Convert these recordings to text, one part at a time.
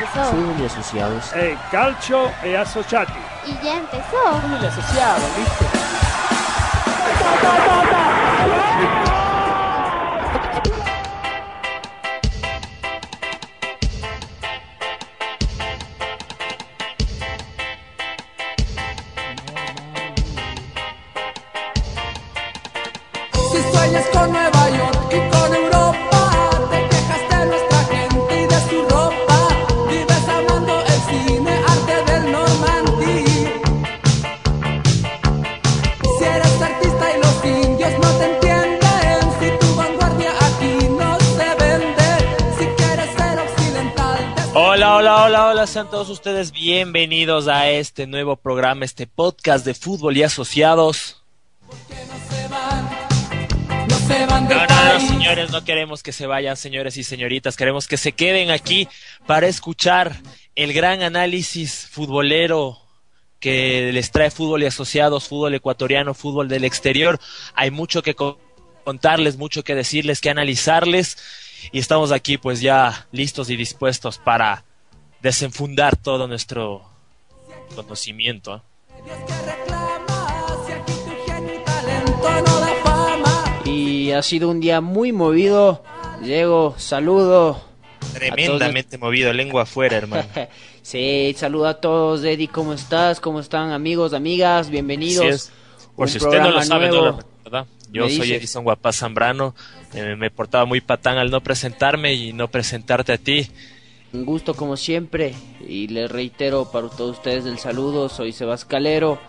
empezó. Fútbol y asociados. Eh, calcio e associati. Y ya empezó. Fútbol y asociados, ¿viste? Sean todos ustedes bienvenidos a este nuevo programa, este podcast de fútbol y asociados. no señores, no queremos que se vayan, señores y señoritas, queremos que se queden aquí para escuchar el gran análisis futbolero que les trae fútbol y asociados, fútbol ecuatoriano, fútbol del exterior. Hay mucho que co- contarles, mucho que decirles, que analizarles y estamos aquí pues ya listos y dispuestos para desenfundar todo nuestro conocimiento. ¿eh? Y no ha sido un día muy movido. Llego, saludo. Tremendamente movido, lengua afuera, hermano. Sí, saludo a todos. Eddie, ¿cómo estás? ¿Cómo están amigos, amigas? Bienvenidos. Por Un si usted no lo sabe, no nuevo. lo recuerda. Yo Me soy. Edison Guapaz Zambrano. Eh, me portaba muy patán al no presentarme y no presentarte a ti. Un gusto como siempre. Y les reitero para todos ustedes el saludo. Soy Sebas Calero.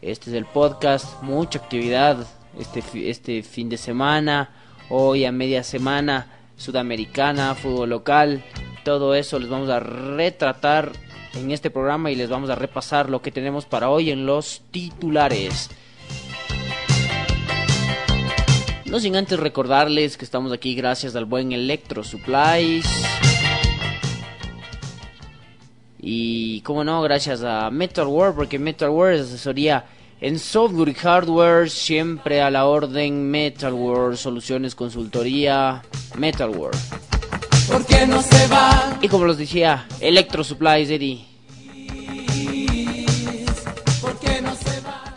Este es el podcast. Mucha actividad este, este fin de semana. Hoy a media semana. Sudamericana, fútbol local. Todo eso les vamos a retratar en este programa y les vamos a repasar lo que tenemos para hoy en los titulares. No sin antes recordarles que estamos aquí gracias al buen Electro Supplies. Y como no, gracias a Metal World, porque Metal World es asesoría en software y hardware, siempre a la orden Metal World, soluciones, consultoría, Metal World. ¿Por qué no se van? Y como los decía, Electro Supplies, Eddie. ¿Por qué no se van?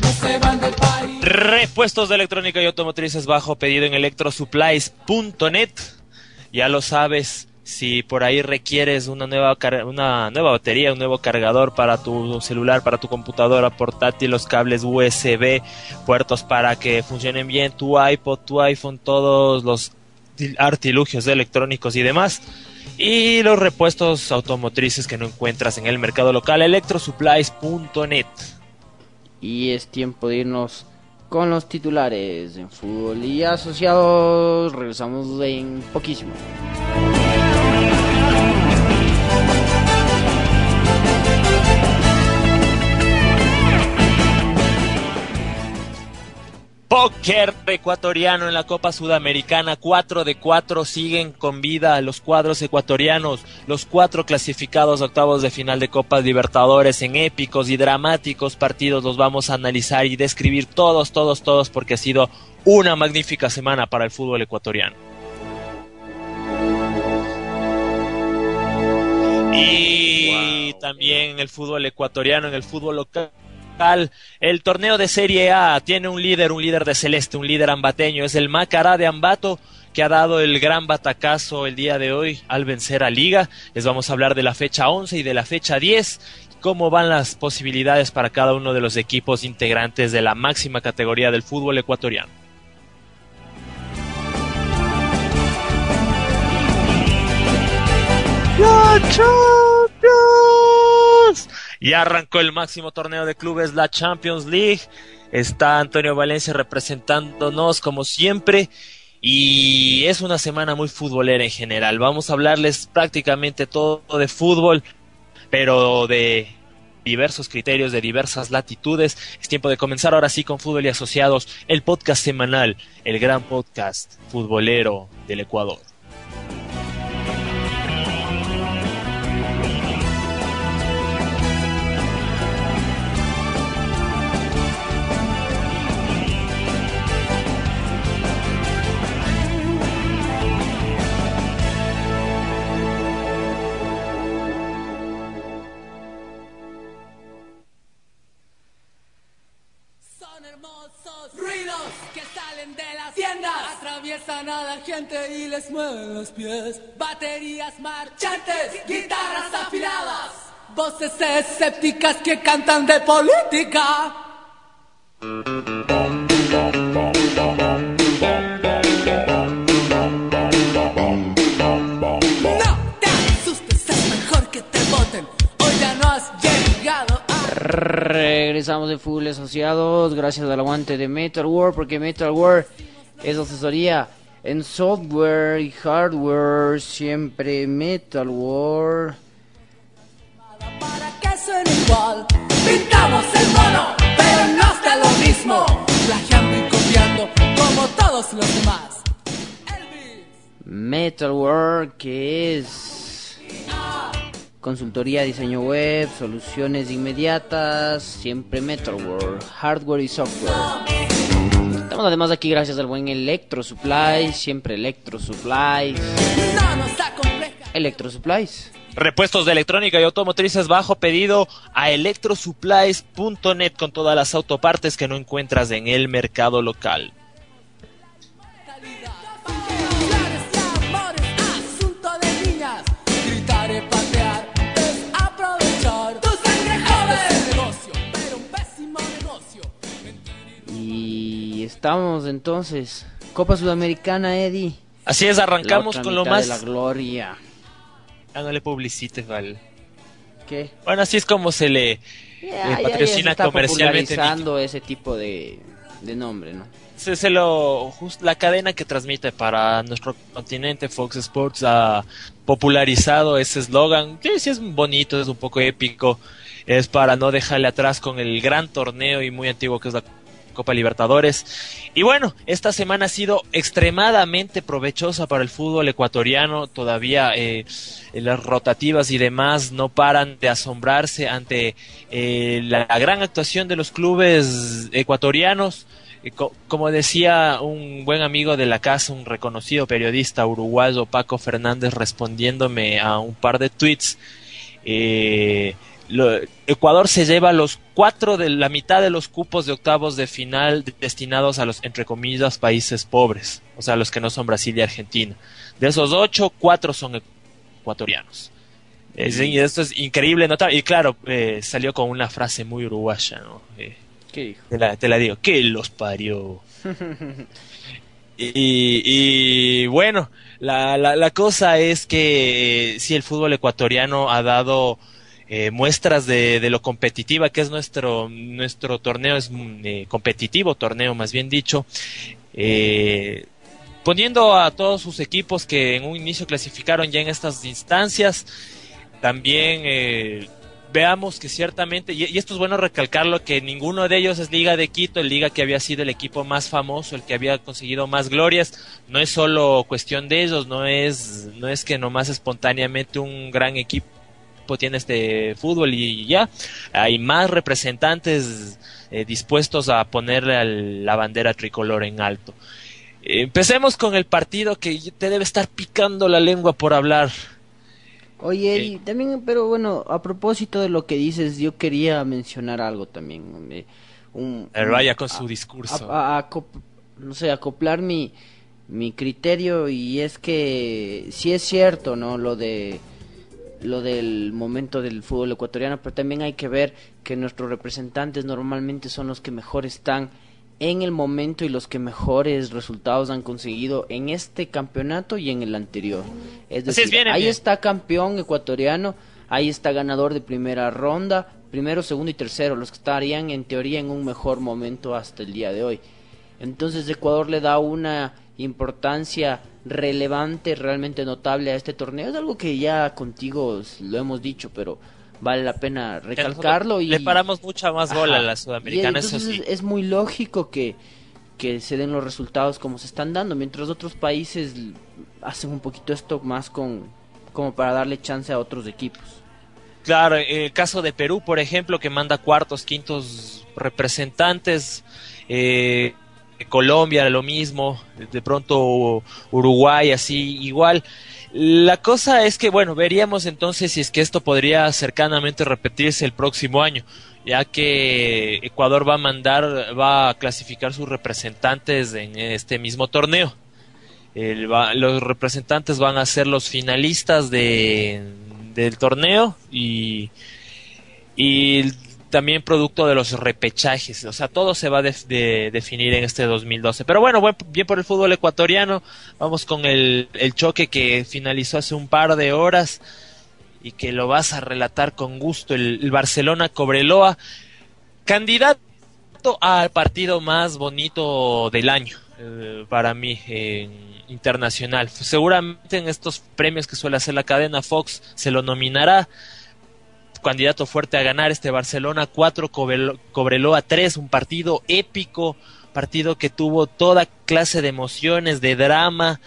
No se van del país. Repuestos de electrónica y automotrices bajo pedido en electrosupplies.net. Ya lo sabes, si por ahí requieres una nueva, una nueva batería, un nuevo cargador para tu celular, para tu computadora portátil, los cables USB, puertos para que funcionen bien tu iPod, tu iPhone, todos los til- artilugios electrónicos y demás. Y los repuestos automotrices que no encuentras en el mercado local, electrosupplies.net. Y es tiempo de irnos con los titulares en fútbol y asociados. Regresamos en poquísimo. Póker ecuatoriano en la Copa Sudamericana, 4 de 4 siguen con vida los cuadros ecuatorianos, los cuatro clasificados a octavos de final de Copa Libertadores en épicos y dramáticos partidos los vamos a analizar y describir todos, todos, todos porque ha sido una magnífica semana para el fútbol ecuatoriano. Y también en el fútbol ecuatoriano, en el fútbol local. El torneo de Serie A tiene un líder, un líder de celeste, un líder ambateño. Es el Macará de Ambato que ha dado el gran batacazo el día de hoy al vencer a Liga. Les vamos a hablar de la fecha 11 y de la fecha 10. Cómo van las posibilidades para cada uno de los equipos integrantes de la máxima categoría del fútbol ecuatoriano. La Champions. Ya arrancó el máximo torneo de clubes, la Champions League. Está Antonio Valencia representándonos como siempre. Y es una semana muy futbolera en general. Vamos a hablarles prácticamente todo de fútbol, pero de diversos criterios, de diversas latitudes. Es tiempo de comenzar ahora sí con Fútbol y Asociados, el podcast semanal, el gran podcast futbolero del Ecuador. Están a la gente y les mueven los pies. Baterías marchantes, guitarras afiladas, voces escépticas que cantan de política. No te asustes, es mejor que te. Hoy ya no has llegado a. Regresamos de Full Asociados gracias al aguante de Metal War porque Metal War es asesoría en software y hardware siempre Metal War para que suene igual. Pintamos el mono, pero no está lo mismo. Plagiando y copiando como todos los demás. Elvis, Metal War que es consultoría diseño web soluciones inmediatas siempre Metal War hardware y software estamos además aquí gracias al buen Electro Supplies siempre Electro Supplies. Electro Supplies Repuestos de electrónica y automotrices bajo pedido a electrosupplies.net con todas las autopartes que no encuentras en el mercado local. Y estamos entonces Copa Sudamericana Eddie Así es, arrancamos con lo más... de la gloria Ah, no le publicites, Val. ¿Qué? Bueno, así es como se le, le ya- ya patrocina se está comercialmente. popularizando ese tipo de, de nombre, ¿no? Se, se lo, just- la cadena que transmite para nuestro continente, Fox Sports, ha popularizado ese eslogan, que sí es bonito, es un poco épico, es para no dejarle atrás con el gran torneo y muy antiguo que es la Copa Libertadores. Y bueno, esta semana ha sido extremadamente provechosa para el fútbol ecuatoriano, todavía eh, las rotativas y demás no paran de asombrarse ante eh, la gran actuación de los clubes ecuatorianos. Co- Como decía un buen amigo de la casa, un reconocido periodista uruguayo, Paco Fernández, respondiéndome a un par de tweets, eh, lo- Ecuador se lleva los cuatro de la mitad de los cupos de octavos de final de- destinados a los, entre comillas, países pobres, o sea, los que no son Brasil y Argentina. De esos ocho, cuatro son ecuatorianos. Es- y esto es increíble notar. Y claro, eh, salió con una frase muy uruguaya, ¿no? Eh, ¿Qué dijo? te la, te la digo, que los parió. y, y bueno, la, la, la cosa es que eh, sí, el fútbol ecuatoriano ha dado eh, muestras de, de lo competitiva que es nuestro, nuestro torneo, es mm, eh, competitivo torneo más bien dicho. Eh, poniendo a todos sus equipos que en un inicio clasificaron ya en estas instancias, también veamos que ciertamente, y, y esto es bueno recalcarlo, que ninguno de ellos es Liga de Quito, el Liga que había sido el equipo más famoso, el que había conseguido más glorias, no es solo cuestión de ellos, no es, no es que nomás espontáneamente un gran equipo tiene este fútbol y ya, hay más representantes eh, dispuestos a ponerle al- la bandera tricolor en alto. Empecemos con el partido que te debe estar picando la lengua por hablar. Oye, Eh. también, pero bueno, a propósito de lo que dices, yo quería mencionar algo también. eh, un, un- vaya con a- su discurso. a- a acop- no sé, acoplar mi, mi criterio y es que sí es cierto, ¿no? Lo de lo del momento del fútbol ecuatoriano, pero también hay que ver que nuestros representantes normalmente son los que mejor están en el momento y los que mejores resultados han conseguido en este campeonato y en el anterior. Es decir, ahí bien. está campeón ecuatoriano, ahí está ganador de primera ronda, primero, segundo y tercero, los que estarían en teoría en un mejor momento hasta el día de hoy. Entonces Ecuador le da una importancia relevante, realmente notable a este torneo. Es algo que ya contigo lo hemos dicho, pero vale la pena recalcarlo. y Le paramos mucha más bola Ajá. a la sudamericana, Y eso entonces sí. es, muy lógico que, que se den los resultados como se están dando, mientras otros países hacen un poquito esto más con como para darle chance a otros equipos. Claro, el caso de Perú, por ejemplo, que manda cuartos, quintos representantes, eh, Colombia lo mismo, de pronto Uruguay así igual. La cosa es que, bueno, veríamos entonces si es que esto podría cercanamente repetirse el próximo año, ya que Ecuador va a mandar, va a clasificar sus representantes en este mismo torneo. Los representantes van a ser los finalistas de, del torneo y, y también producto de los repechajes. O sea, todo se va a def- de- definir en este 2012. Pero bueno, buen- bien por el fútbol ecuatoriano. Vamos con el, choque que finalizó hace un par de horas y que lo vas a relatar con gusto. El, el Barcelona Cobreloa, candidato al partido más bonito del año eh, para mí en internacional. Seguramente en estos premios que suele hacer la cadena Fox se lo nominará candidato fuerte a ganar este Barcelona 4 Cobelo- Cobreloa 3, un partido épico, partido que tuvo toda clase de emociones, de drama,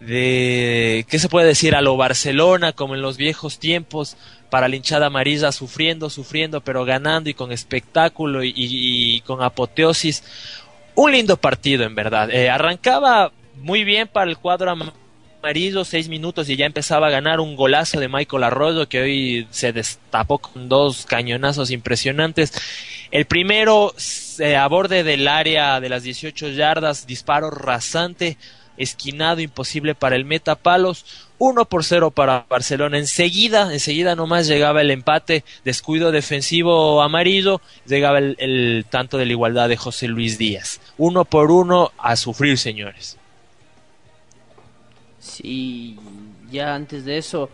de qué se puede decir a lo Barcelona como en los viejos tiempos para la hinchada amarilla sufriendo, sufriendo, pero ganando y con espectáculo y, con apoteosis. Un lindo partido en verdad. Eh, arrancaba muy bien para el cuadro amarillo, seis minutos y ya empezaba a ganar un golazo de Michael Arroyo que hoy se destapó con dos cañonazos impresionantes. El primero se a borde del área de las 18 yardas, disparo rasante, esquinado, imposible para el metapalos. 1 por 0 para Barcelona. Enseguida, enseguida nomás llegaba el empate, descuido defensivo amarillo, llegaba el, el tanto de la igualdad de José Luis Díaz. Uno por uno a sufrir, señores. Sí, ya antes de eso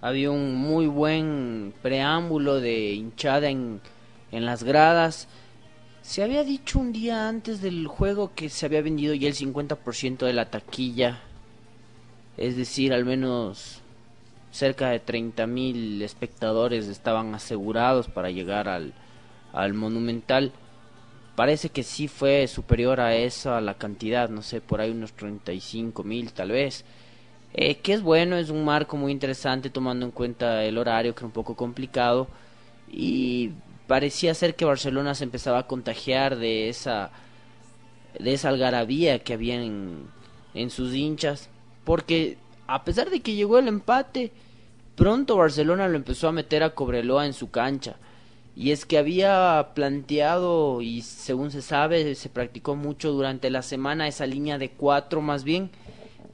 había un muy buen preámbulo de hinchada en, en las gradas. Se había dicho un día antes del juego que se había vendido ya el 50% de la taquilla. Es decir, al menos cerca de 30.000 espectadores estaban asegurados para llegar al, al Monumental. Parece que sí fue superior a esa la cantidad, no sé, por ahí unos 35.000 tal vez. Eh, que es bueno, es un marco muy interesante tomando en cuenta el horario que era un poco complicado. Y parecía ser que Barcelona se empezaba a contagiar de esa de esa algarabía que había en, en sus hinchas. Porque a pesar de que llegó el empate pronto Barcelona lo empezó a meter a Cobreloa en su cancha. Y es que había planteado y según se sabe se practicó mucho durante la semana esa línea de cuatro más bien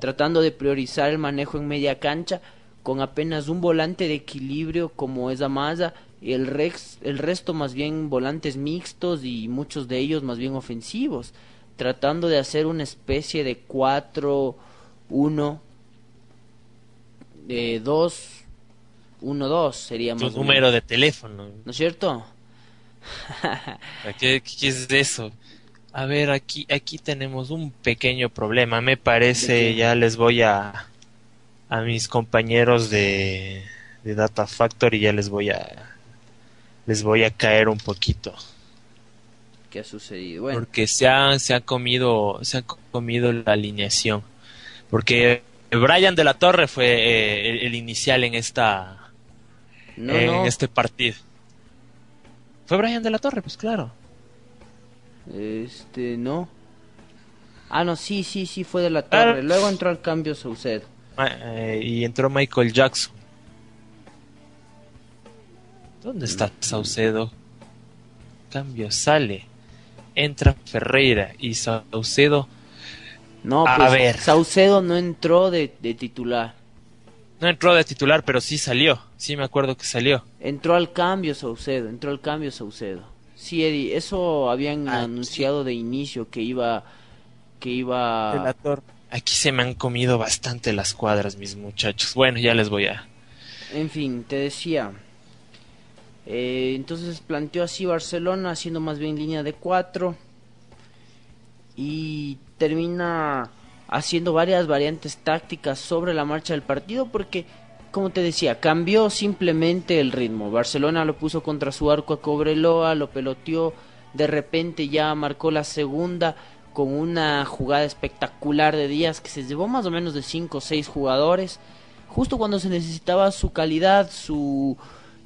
tratando de priorizar el manejo en media cancha con apenas un volante de equilibrio como es Amaza y el, rex, el resto más bien volantes mixtos y muchos de ellos más bien ofensivos tratando de hacer una especie de 4 1 de 2 1 2 sería más o número de teléfono. ¿no es cierto? ¿Qué, qué es eso? A ver, aquí, aquí tenemos un pequeño problema. Me parece, ya les voy a, a mis compañeros de, de Data Factory, ya les voy a, les voy a caer un poquito. ¿Qué ha sucedido? Bueno, Porque se ha, se ha comido, se ha comido la alineación. Porque Brian de la Torre fue eh, el, el inicial en esta, no, en no. este partido. Fue Brian de la Torre, pues claro. Este, no. Ah, no, sí, sí, sí, fue de la Ah. torre. Luego entró al cambio Saucedo. Ma- eh, y entró Michael Jackson. ¿Dónde está Saucedo? Cambio, sale. Entra Ferreira y Saucedo No, A pues ver. Saucedo no entró de, de titular. no entró de titular, pero sí salió. Sí me acuerdo que salió. Entró al cambio Saucedo, entró al cambio Saucedo. Sí, Eddie, eso habían Ah, anunciado de inicio que iba que iba Aquí se me han comido bastante las cuadras, mis muchachos. Bueno, ya les voy a... En fin, te decía. Eh, entonces planteó así Barcelona, haciendo más bien línea de cuatro. Y termina haciendo varias variantes tácticas sobre la marcha del partido porque, como te decía, cambió simplemente el ritmo. Barcelona lo puso contra su arco a Cobreloa, lo peloteó, de repente ya marcó la segunda con una jugada espectacular de Díaz que se llevó más o menos de 5 o 6 jugadores. Justo cuando se necesitaba su calidad, su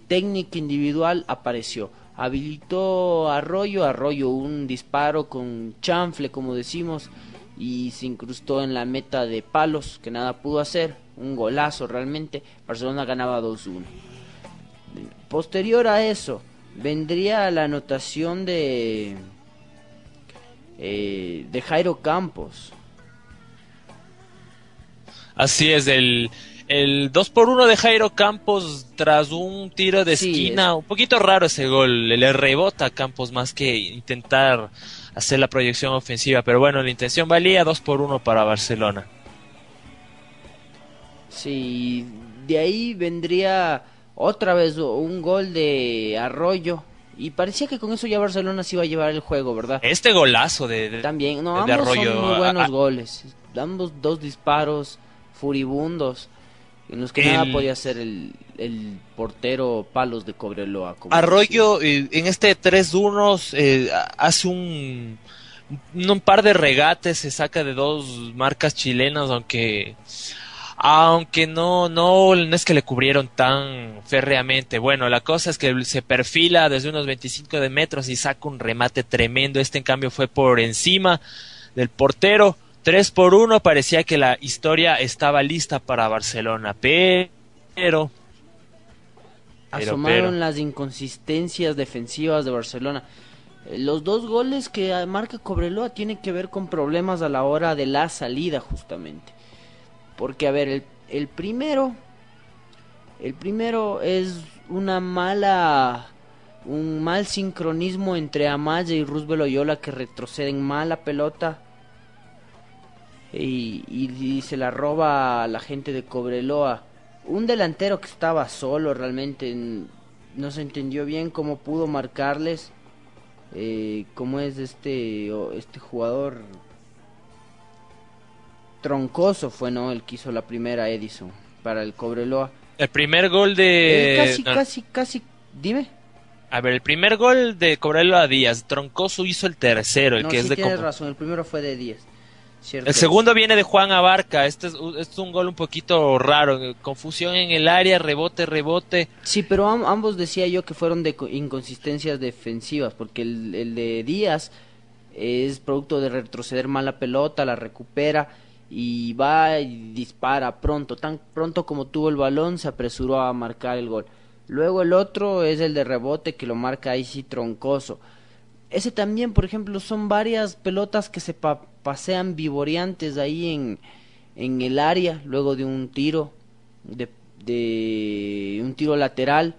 técnica individual apareció. Habilitó Arroyo, Arroyo un disparo con chanfle, como decimos, y se incrustó en la meta de palos, que nada pudo hacer. Un golazo realmente. Barcelona ganaba 2-1. Posterior a eso, vendría la anotación de, eh, de Jairo Campos. Así es, el, el 2 por 1 de Jairo Campos tras un tiro de Sí, esquina, un poquito raro ese gol, le rebota a Campos más que intentar hacer la proyección ofensiva, pero bueno, la intención valía 2 por 1 para Barcelona. Sí, de ahí vendría otra vez un gol de Arroyo. Y parecía que con eso ya Barcelona se iba a llevar el juego, ¿verdad? Este golazo de, de- También, no, de ambos Arroyo, son muy buenos a- goles. Ambos dos disparos furibundos. En los que El- nada podía hacer el, el portero Palos de Cobreloa. como Arroyo eh, en este 3-1 eh, hace un, un par de regates, se saca de dos marcas chilenas, aunque aunque no, no, no es que le cubrieron tan férreamente. Bueno, la cosa es que se perfila desde unos 25 de metros y saca un remate tremendo. Este en cambio fue por encima del portero. 3 por 1 parecía que la historia estaba lista para Barcelona, pero pero, Asomaron pero. las inconsistencias defensivas de Barcelona. Eh, Los dos goles que marca Cobreloa tienen que ver con problemas a la hora de la salida, justamente. Porque, a ver, el, el primero. El primero es una mala. Un mal sincronismo entre Amaya y Roosevelt Oyola que retroceden mal la pelota. Y, y- y se la roba a la gente de Cobreloa. Un delantero que estaba solo realmente. No se entendió bien cómo pudo marcarles. Eh, cómo es este, este jugador. Troncoso fue, ¿no? El que hizo la primera Edison para el Cobreloa. El primer gol de. Eh, casi, no, casi, casi. Dime. A ver, el primer gol de Cobreloa Díaz. Troncoso hizo el tercero, el no, que sí es de tienes como- razón. El primero fue de 10. Cierto El segundo viene de Juan Abarca. Este es, este es un gol un poquito raro. Confusión en el área, rebote, rebote. Sí, pero am- ambos decía yo que fueron de co- inconsistencias defensivas, porque el, el de Díaz es producto de retroceder mal la pelota, la recupera y va y dispara pronto, tan pronto como tuvo el balón se apresuró a marcar el gol. Luego el otro es el de rebote que lo marca ahí sí troncoso. Ese también, por ejemplo, son varias pelotas que se pa- pasean vivoreantes ahí en, en el área, luego de un tiro, de, de un tiro lateral,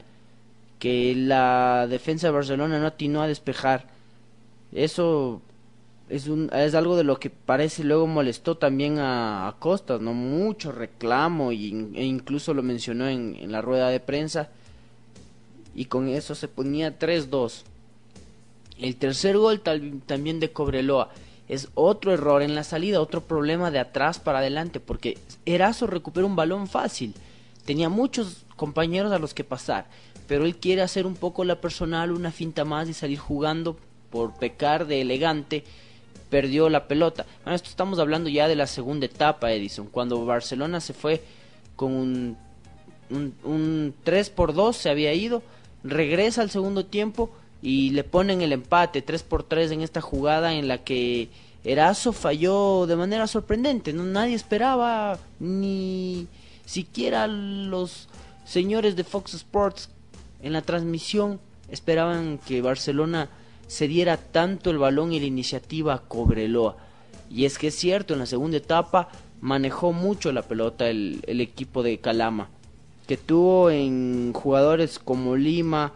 que la defensa de Barcelona no atinó a despejar. Eso es, un, es algo de lo que parece luego molestó también a, a Costas, ¿no? Mucho reclamo y, e incluso lo mencionó en, la rueda de prensa. Y con eso se ponía 3-2. El tercer gol también de Cobreloa es otro error en la salida, otro problema de atrás para adelante, porque Erazo recupera un balón fácil. Tenía muchos compañeros a los que pasar, pero él quiere hacer un poco la personal, una finta más y salir jugando por pecar de elegante. Perdió la pelota. Bueno, esto estamos hablando ya de la segunda etapa, Edison, cuando Barcelona se fue con un, un, un 3 por 2, se había ido, regresa al segundo tiempo y le ponen el empate 3 por 3 en esta jugada en la que Erazo falló de manera sorprendente, no nadie esperaba ni siquiera los señores de Fox Sports en la transmisión esperaban que Barcelona se diera tanto el balón y la iniciativa a Cobreloa. Y es que es cierto, en la segunda etapa manejó mucho la pelota el, el equipo de Calama, que tuvo en jugadores como Lima,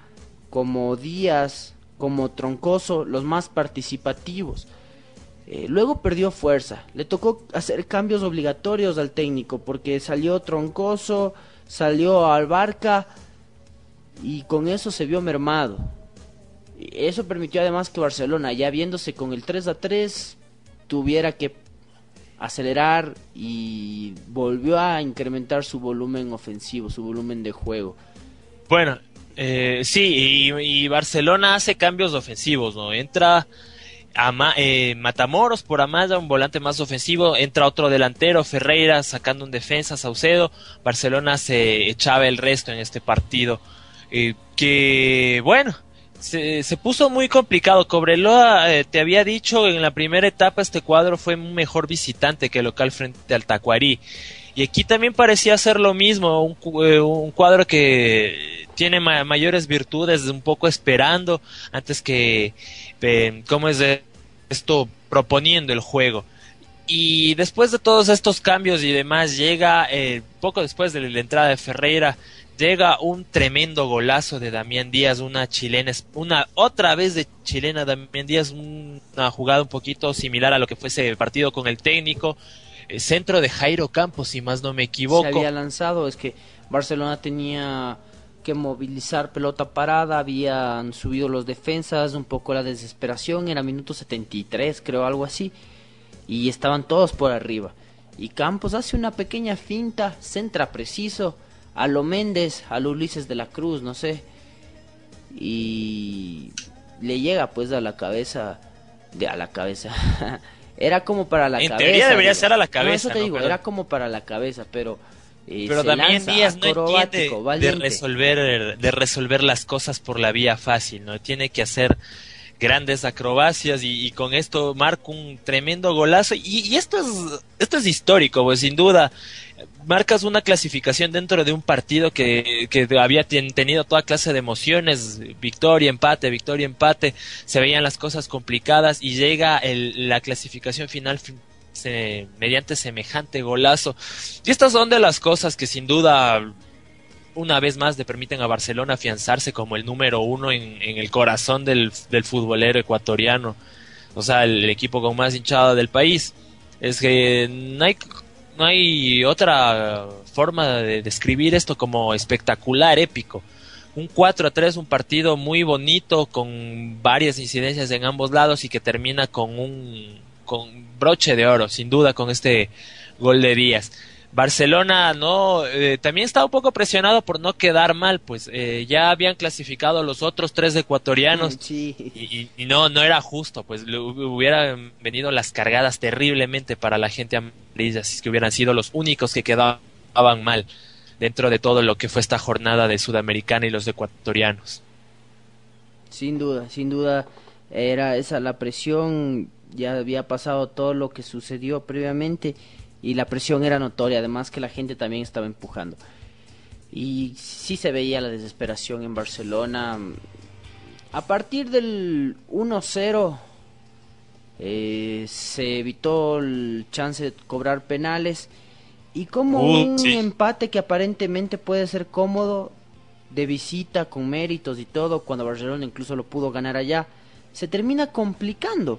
como Díaz, como Troncoso, los más participativos. Eh, luego perdió fuerza, le tocó hacer cambios obligatorios al técnico porque salió Troncoso, salió Albarca y con eso se vio mermado. Eso permitió además que Barcelona, ya viéndose con el 3 a 3, tuviera que acelerar y volvió a incrementar su volumen ofensivo, su volumen de juego. Bueno, eh, sí, y, Barcelona hace cambios ofensivos, ¿no? Entra Ama- eh, Matamoros por Amaya, un volante más ofensivo, entra otro delantero, Ferreira sacando un defensa, Saucedo, Barcelona se echaba el resto en este partido, eh, que bueno, se, se puso muy complicado, Cobreloa, eh, te había dicho en la primera etapa este cuadro fue mejor visitante que local frente al Tacuarí, y aquí también parecía ser lo mismo, un, eh, un cuadro que tiene ma- mayores virtudes, un poco esperando antes que, eh, ¿cómo es esto? Proponiendo el juego. Y después de todos estos cambios y demás, llega, eh, poco después de la entrada de Ferreira, llega un tremendo golazo de Damián Díaz, una chilena, una otra vez de chilena Damián Díaz, una jugada un poquito similar a lo que fue ese partido con el técnico, eh, centro de Jairo Campos, si más no me equivoco. Se había lanzado, es que Barcelona tenía que movilizar pelota parada, habían subido los defensas, un poco la desesperación, era minuto 73, creo, algo así y estaban todos por arriba. Y Campos hace una pequeña finta, centra preciso a lo Méndez, a lo Ulises de la Cruz, no sé. Y le llega pues a la cabeza, de a la cabeza. era como para la cabeza. En teoría debería ser a la cabeza. eso te digo, era como para la cabeza, pero eh, pero también Díaz no entiende de resolver de resolver las cosas por la vía fácil, no tiene que hacer grandes acrobacias y, con esto marca un tremendo golazo. Y, esto es esto es histórico pues sin duda. Marcas una clasificación dentro de un partido que, que había tenido toda clase de emociones victoria empate victoria empate se veían las cosas complicadas y llega el, la clasificación final mediante semejante golazo. Y estas son de las cosas que sin duda una vez más le permiten a Barcelona afianzarse como el número uno en, el corazón del, futbolero ecuatoriano, o sea, el, equipo con más hinchada del país. Es que no hay, no hay otra forma de describir esto como espectacular, épico. Un 4 a 3, un partido muy bonito con varias incidencias en ambos lados y que termina con un con broche de oro, sin duda, con este gol de Díaz. Barcelona no eh, también estaba un poco presionado por no quedar mal, pues eh, ya habían clasificado los otros tres ecuatorianos y, no no era justo, pues le hubieran venido las cargadas terriblemente para la gente amarilla, así que hubieran sido los únicos que quedaban mal dentro de todo lo que fue esta jornada de Sudamericana y los ecuatorianos. Sin duda, sin duda era esa la presión, ya había pasado todo lo que sucedió previamente y la presión era notoria, además que la gente también estaba empujando. Y sí se veía la desesperación en Barcelona. A partir del 1-0 eh, se evitó el chance de cobrar penales y como uh, un empate que aparentemente puede ser cómodo de visita con méritos y todo, cuando Barcelona incluso lo pudo ganar allá, se termina complicando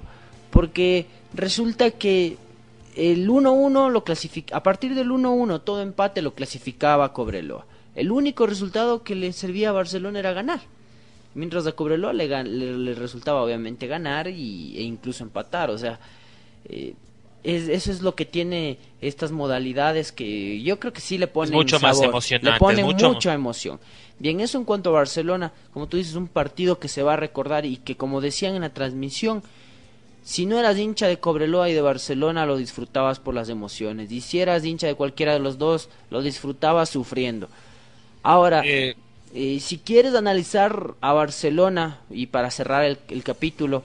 porque resulta que el 1-1 lo clasifica, a partir del 1-1 todo empate lo clasificaba a Cobreloa. El único resultado que le servía a Barcelona era ganar. Mientras a Cobreloa le, le, resultaba obviamente ganar y, e incluso empatar. O sea, eh, eso es lo que tiene estas modalidades que yo creo que sí le ponen mucho más emocionante, le ponen mucha emoción. Bien, eso en cuanto a Barcelona, como tú dices, un partido que se va a recordar y que como decían en la transmisión, si no eras hincha de Cobreloa y de Barcelona, lo disfrutabas por las emociones. Y si eras hincha de cualquiera de los dos, lo disfrutabas sufriendo. Ahora, eh, eh, si quieres analizar a Barcelona, y para cerrar el, el capítulo,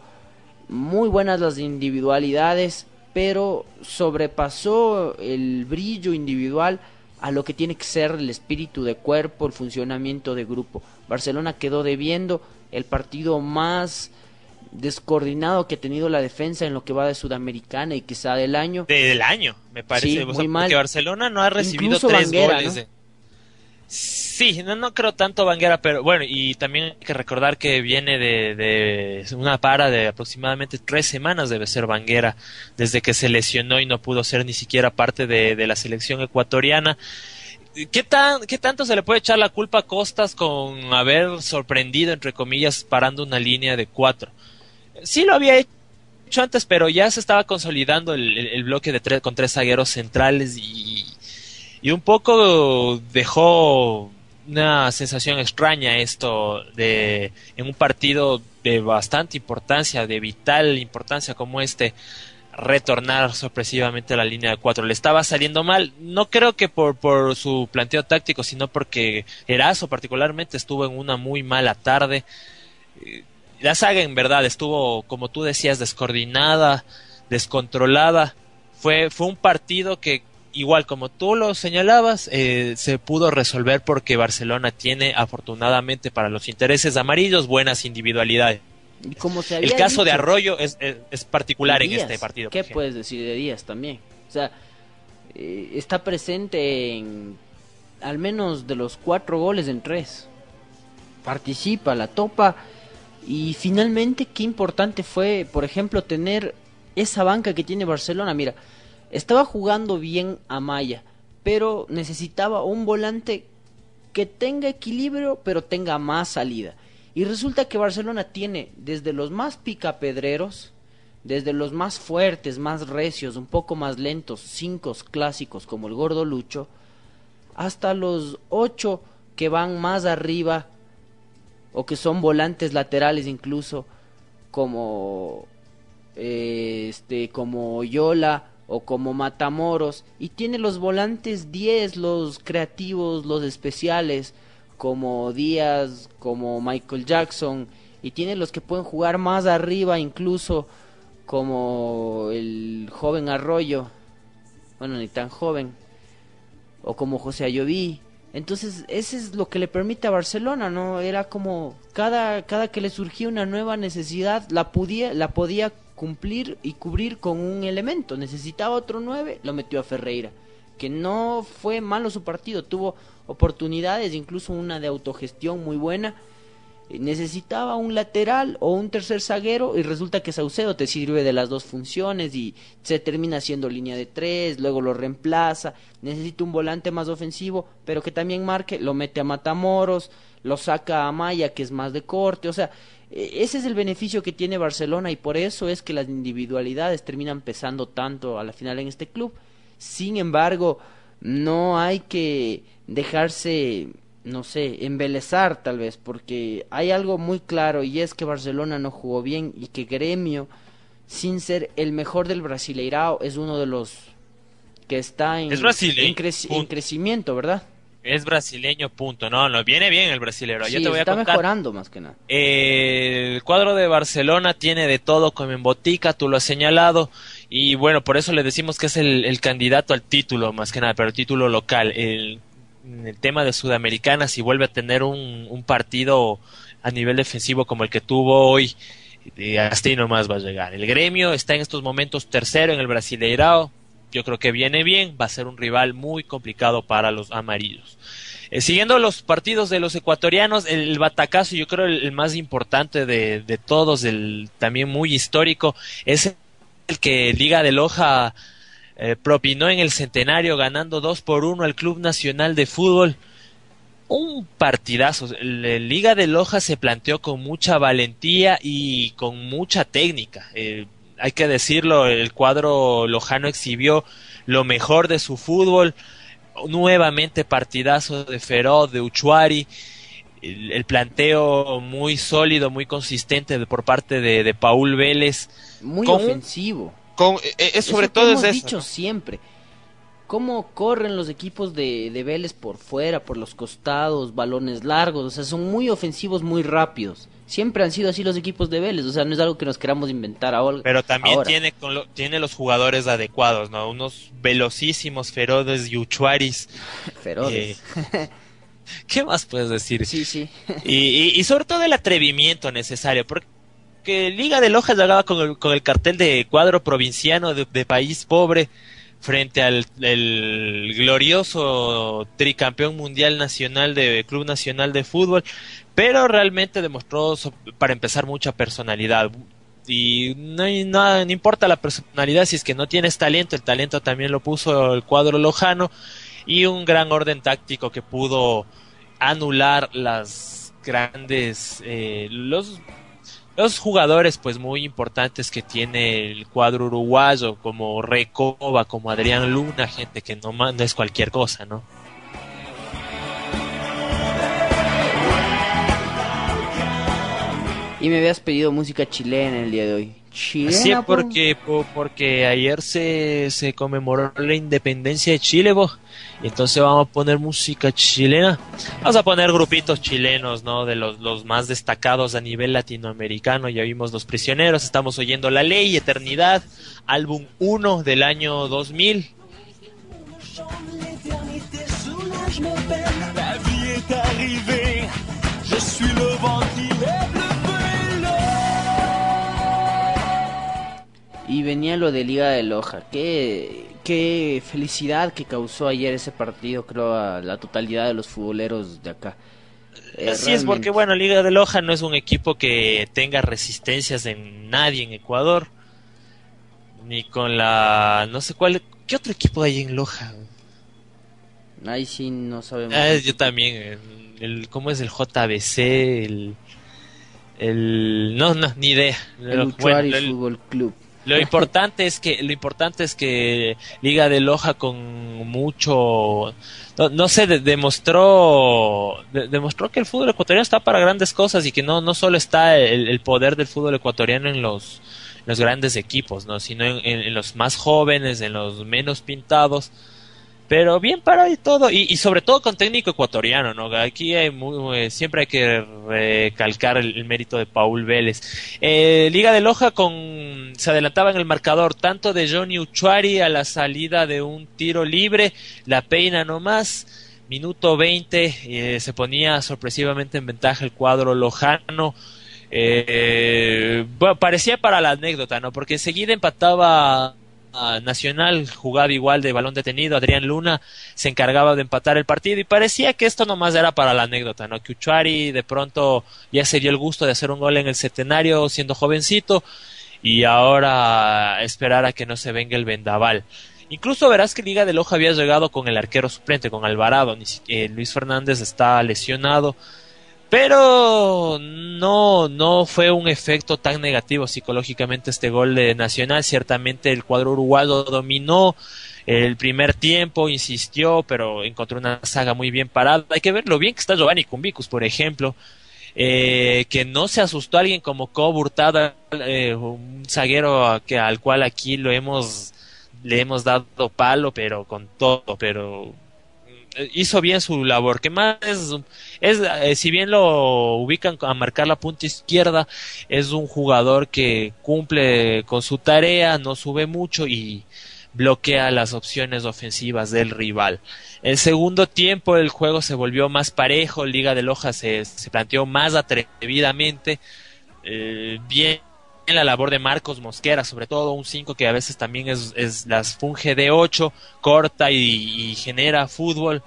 muy buenas las individualidades, pero sobrepasó el brillo individual a lo que tiene que ser el espíritu de cuerpo, el funcionamiento de grupo. Barcelona quedó debiendo el partido más descoordinado que ha tenido la defensa en lo que va de Sudamericana y quizá del año. Del año, me parece. muy mal. Porque Barcelona no ha recibido tres goles. Sí, no, no creo tanto Banguera, pero bueno, y también hay que recordar que viene de, de, una para de aproximadamente tres semanas, debe ser Banguera, desde que se lesionó y no pudo ser ni siquiera parte de, de la selección ecuatoriana. ¿Qué, tan, ¿Qué tanto se le puede echar la culpa a Costas con haber sorprendido, entre comillas, parando una línea de cuatro? Sí lo había hecho antes, pero ya se estaba consolidando el, bloque de tres, con tres zagueros centrales y, un poco dejó una sensación extraña esto de en un partido de bastante importancia, de vital importancia como este, retornar sorpresivamente a la línea de cuatro. Le estaba saliendo mal, no creo que por, por su planteo táctico, sino porque Erazo particularmente estuvo en una muy mala tarde la saga en verdad estuvo, como tú decías, descoordinada, descontrolada. Fue, fue un partido que, igual como tú lo señalabas, eh, se pudo resolver porque Barcelona tiene, afortunadamente para los intereses amarillos, buenas individualidades. Como se El caso de Arroyo es, es- es particular en este partido. ¿Qué puedes decir de Díaz también? O sea, eh, está presente en al menos de los cuatro goles en tres. Participa, la topa. Y finalmente, qué importante fue, por ejemplo, tener esa banca que tiene Barcelona. Mira, estaba jugando bien a Maya, pero necesitaba un volante que tenga equilibrio, pero tenga más salida. Y resulta que Barcelona tiene desde los más picapedreros, desde los más fuertes, más recios, un poco más lentos, cinco clásicos como el Gordo Lucho, hasta los ocho que van más arriba o que son volantes laterales incluso como eh, este como Yola o como Matamoros y tiene los volantes 10 los creativos los especiales como Díaz como Michael Jackson y tiene los que pueden jugar más arriba incluso como el joven Arroyo bueno ni tan joven o como José Ayoví. Entonces, ese es lo que le permite a Barcelona, ¿no? Era como cada, cada que le surgía una nueva necesidad, la podía, la podía cumplir y cubrir con un elemento. Necesitaba otro 9, lo metió a Ferreira. Que no fue malo su partido, tuvo oportunidades, incluso una de autogestión muy buena. Eh, Necesitaba un lateral o un tercer zaguero y resulta que Saucedo te sirve de las dos funciones y se termina haciendo línea de tres, luego lo reemplaza. Necesita un volante más ofensivo, pero que también marque, lo mete a Matamoros, lo saca a Maya, que es más de corte. O sea, eh, ese es el beneficio que tiene Barcelona y por eso es que las individualidades terminan pesando tanto a la final en este club. Sin embargo, no hay que dejarse no sé, embelezar tal vez, porque hay algo muy claro y es que Barcelona no jugó bien y que Gremio, sin ser el mejor del Brasileirao, es uno de los que está en, Es en, crecimiento, ¿verdad? Es brasileño, punto. No, no, viene bien el brasilero. Yo Sí, te voy a está contar. mejorando más que nada. Eh, el cuadro de Barcelona tiene de todo como en botica, tú lo has señalado, y bueno, por eso le decimos que es el, el candidato al título, más que nada, pero el título local. El, en el tema de Sudamericana, si vuelve a tener un, un partido a nivel defensivo como el que tuvo hoy, eh, hasta ahí nomás va a llegar. El gremio está en estos momentos tercero en el Brasileirao, yo creo que viene bien, va a ser un rival muy complicado para los amarillos. Eh, siguiendo los partidos de los ecuatorianos, el, el batacazo, yo creo el, el más importante de, de todos, el también muy histórico, es el que Liga de Loja eh, propinó en el centenario ganando 2 por 1 al Club Nacional de Fútbol. Un partidazo. El, el Liga de Loja se planteó con mucha valentía y con mucha técnica. Eh, hay que decirlo, el cuadro lojano exhibió lo mejor de su fútbol. Nuevamente partidazo de Feroz, de Uchuari. El, el planteo muy sólido, muy consistente de- por parte de, de Paul Vélez. Muy Con ofensivo. Con, eh, eh, es sobre Eso que todo hemos es eso. dicho siempre. Cómo corren los equipos de, de Vélez por fuera, por los costados, balones largos, o sea, son muy ofensivos, muy rápidos. Siempre han sido así los equipos de Vélez, o sea, no es algo que nos queramos inventar ahora. Pero también ahora. tiene, con lo- tiene los jugadores adecuados, ¿no? Unos velocísimos ferodes y uchuaris. Feroces. ¿Qué más puedes decir? Sí, sí. Y, y- y sobre todo el atrevimiento necesario, porque Liga de Loja llegaba con el, con el cartel de cuadro provinciano de, país pobre frente al glorioso tricampeón mundial nacional de Club Nacional de Fútbol, pero realmente demostró, para empezar, mucha personalidad. Y no, no importa la personalidad si es que no tienes talento, el talento también lo puso el cuadro lojano y un gran orden táctico que pudo anular las grandes eh, los los jugadores pues muy importantes que tiene el cuadro uruguayo como Recoba, como Adrián Luna, gente que no, no es cualquier cosa, ¿no? Y me habías pedido música chilena el día de hoy. Chilena, Sí, po. porque po- porque ayer se, se conmemoró la independencia de Chile, bo, y entonces vamos a poner música chilena. Vamos a poner grupitos chilenos, ¿no? De los, los más destacados a nivel latinoamericano. Ya vimos Los Prisioneros, estamos oyendo La Ley, Eternidad, álbum 1 del año 2000. Y venía lo de Liga de Loja. Qué, qué felicidad que causó ayer ese partido, creo, a la totalidad de los futboleros de acá. Eh, Así es, porque bueno, Liga de Loja no es un equipo que tenga resistencias en nadie en Ecuador. Ni con la... no sé cuál... ¿Qué otro equipo hay en Loja? Ahí sí no sabemos. Ah, yo también. El, ¿Cómo es el JBC? El, el... No, no, ni idea. El Uchuari Fútbol Club. Lo importante es que lo importante es que Liga de Loja con mucho no, no sé demostró demostró que el fútbol ecuatoriano está para grandes cosas y que no no solo está el, poder del fútbol ecuatoriano en los los grandes equipos no sino en los más jóvenes en los menos pintados pero bien para y todo y, sobre todo con técnico ecuatoriano no aquí hay muy, siempre hay que recalcar el, mérito de Paul Vélez. Eh, Liga de Loja con se adelantaba en el marcador tanto de Johnny Uchuari a la salida de un tiro libre la peina nomás minuto 20 eh, se ponía sorpresivamente en ventaja el cuadro lojano. Eh, bueno, parecía para la anécdota, ¿no? Porque enseguida empataba Nacional jugaba igual de balón detenido, Adrián Luna se encargaba de empatar el partido y parecía que esto nomás era para la anécdota, ¿no? Que Uchuari de pronto ya se dio el gusto de hacer un gol en el centenario siendo jovencito y ahora esperar a que no se venga el vendaval. Incluso verás que Liga de Loja había llegado con el arquero suplente, con Alvarado, eh, Luis Fernández está lesionado pero no, no fue un efecto tan negativo psicológicamente este gol de Nacional. Ciertamente el cuadro uruguayo dominó el primer tiempo, insistió, pero encontró una saga muy bien parada. Hay que ver lo bien que está Giovanni Cumbicus, por ejemplo. Eh, que no se asustó a alguien como Cobo eh, un zaguero que, al cual aquí lo hemos, le hemos dado palo, pero con todo, pero hizo bien su labor. Que más es, eh, si bien lo ubican a marcar la punta izquierda, es un jugador que cumple con su tarea, no sube mucho y bloquea las opciones ofensivas del rival. En segundo tiempo el juego se volvió más parejo, Liga de Loja se, se planteó más atrevidamente, eh, bien la labor de Marcos Mosquera, sobre todo un 5 que a veces también es, es las funge de 8, corta y, genera fútbol.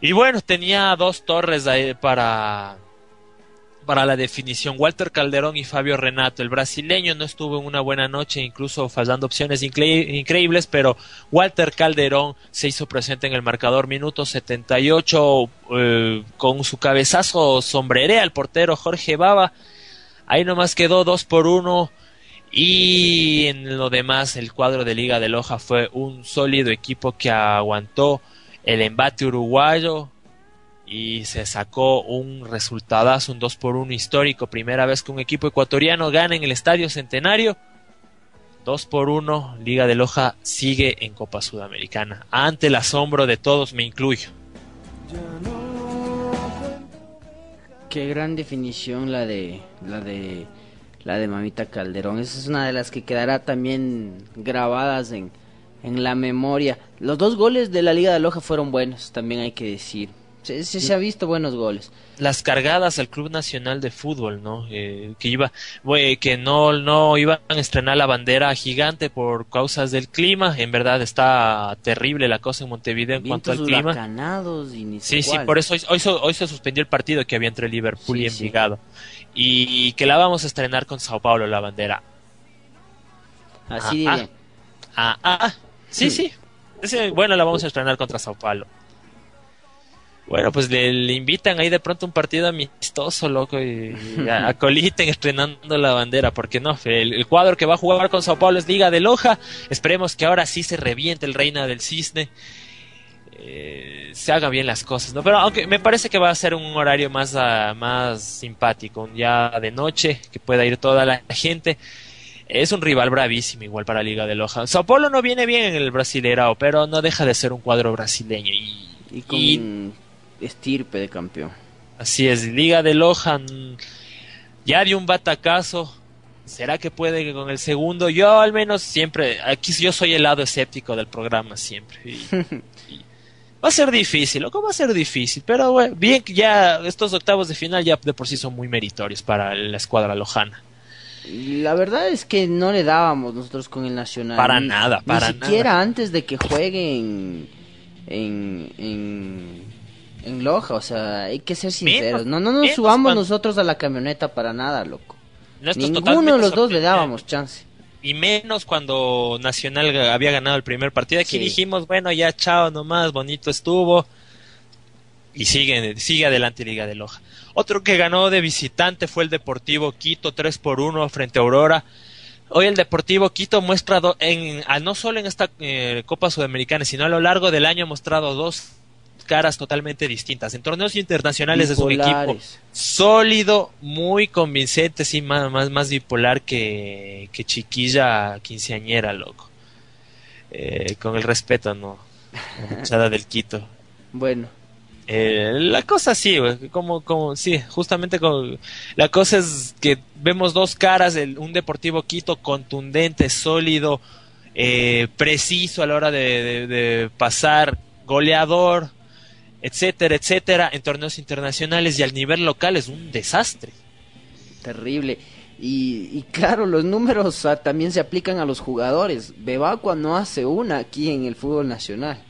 Y bueno, tenía dos torres para, para la definición. Walter Calderón y Fabio Renato. El brasileño no estuvo en una buena noche, incluso fallando opciones increíbles, pero Walter Calderón se hizo presente en el marcador minuto 78 eh, con su cabezazo sombreré al portero Jorge Baba Ahí nomás quedó dos por uno. Y en lo demás, el cuadro de Liga de Loja fue un sólido equipo que aguantó el embate uruguayo y se sacó un resultadazo, un 2 por 1 histórico. Primera vez que un equipo ecuatoriano gana en el Estadio Centenario. 2 por 1, Liga de Loja sigue en Copa Sudamericana. Ante el asombro de todos, me incluyo. Qué gran definición la de la de la de Mamita Calderón. Esa es una de las que quedará también grabadas en, en la memoria. Los dos goles de la Liga de Loja fueron buenos, también hay que decir. Se, se, ha visto buenos goles. Las cargadas al Club Nacional de Fútbol, ¿no? Eh, que iba, que no, no iban a estrenar la bandera gigante por causas del clima. En verdad está terrible la cosa en Montevideo en cuanto al clima. Y sí, sí, por eso hoy, hoy, se suspendió el partido que había entre Liverpool y Envigado. Y que la vamos a estrenar con Sao Paulo la bandera. Así ah, ah, ah, ah, sí, sí. bueno, la vamos a estrenar contra Sao Paulo. Bueno, pues le, invitan ahí de pronto un partido amistoso, loco, y, a, Coliten estrenando la bandera, porque no, el, cuadro que va a jugar con Sao Paulo es Liga de Loja, esperemos que ahora sí se reviente el Reina del Cisne, eh, se hagan bien las cosas, ¿no? Pero aunque me parece que va a ser un horario más, uh, más simpático, ya de noche, que pueda ir toda la gente. Es un rival bravísimo igual para Liga de Loja. Sao Paulo no viene bien en el Brasileirao, pero no deja de ser un cuadro brasileño y, y con estirpe de campeón. Así es, Liga de Lohan ya dio un batacazo. ¿Será que puede con el segundo? Yo al menos siempre, aquí yo soy el lado escéptico del programa siempre. va a ser difícil, loco, va a ser difícil, pero bueno, bien que ya estos octavos de final ya de por sí son muy meritorios para la escuadra lojana. La verdad es que no le dábamos nosotros con el Nacional. Para nada, para Ni siquiera nada. antes de que jueguen en, en, en Loja. O sea, hay que ser sinceros. Menos- no, no nos subamos cuando- nosotros a la camioneta para nada, loco. No, Ninguno de los dos le dábamos chance. Y menos cuando Nacional había ganado el primer partido. Aquí Sí. dijimos, bueno, ya chao nomás, bonito estuvo. Y sigue, sigue adelante Liga de Loja. Otro que ganó de visitante fue el Deportivo Quito 3 por 1 frente a Aurora. Hoy el Deportivo Quito muestra do- en, no solo en esta eh, Copa Sudamericana, sino a lo largo del año ha mostrado dos caras totalmente distintas. En torneos internacionales es un equipo sólido, muy convincente, sí, más, más, más bipolar que, que chiquilla quinceañera, loco. Eh, con el respeto, no. La muchachada del Quito. Bueno, Eh, la cosa sí, como, como, sí, justamente como, la cosa es que vemos dos caras, el- un Deportivo Quito contundente, sólido, eh, preciso a la hora de, de- de pasar, goleador, etcétera, etcétera, en torneos internacionales y al nivel local es un desastre. terrible. Y, y claro, los números ah, también se aplican a los jugadores. Bebacua no hace una aquí en el fútbol nacional.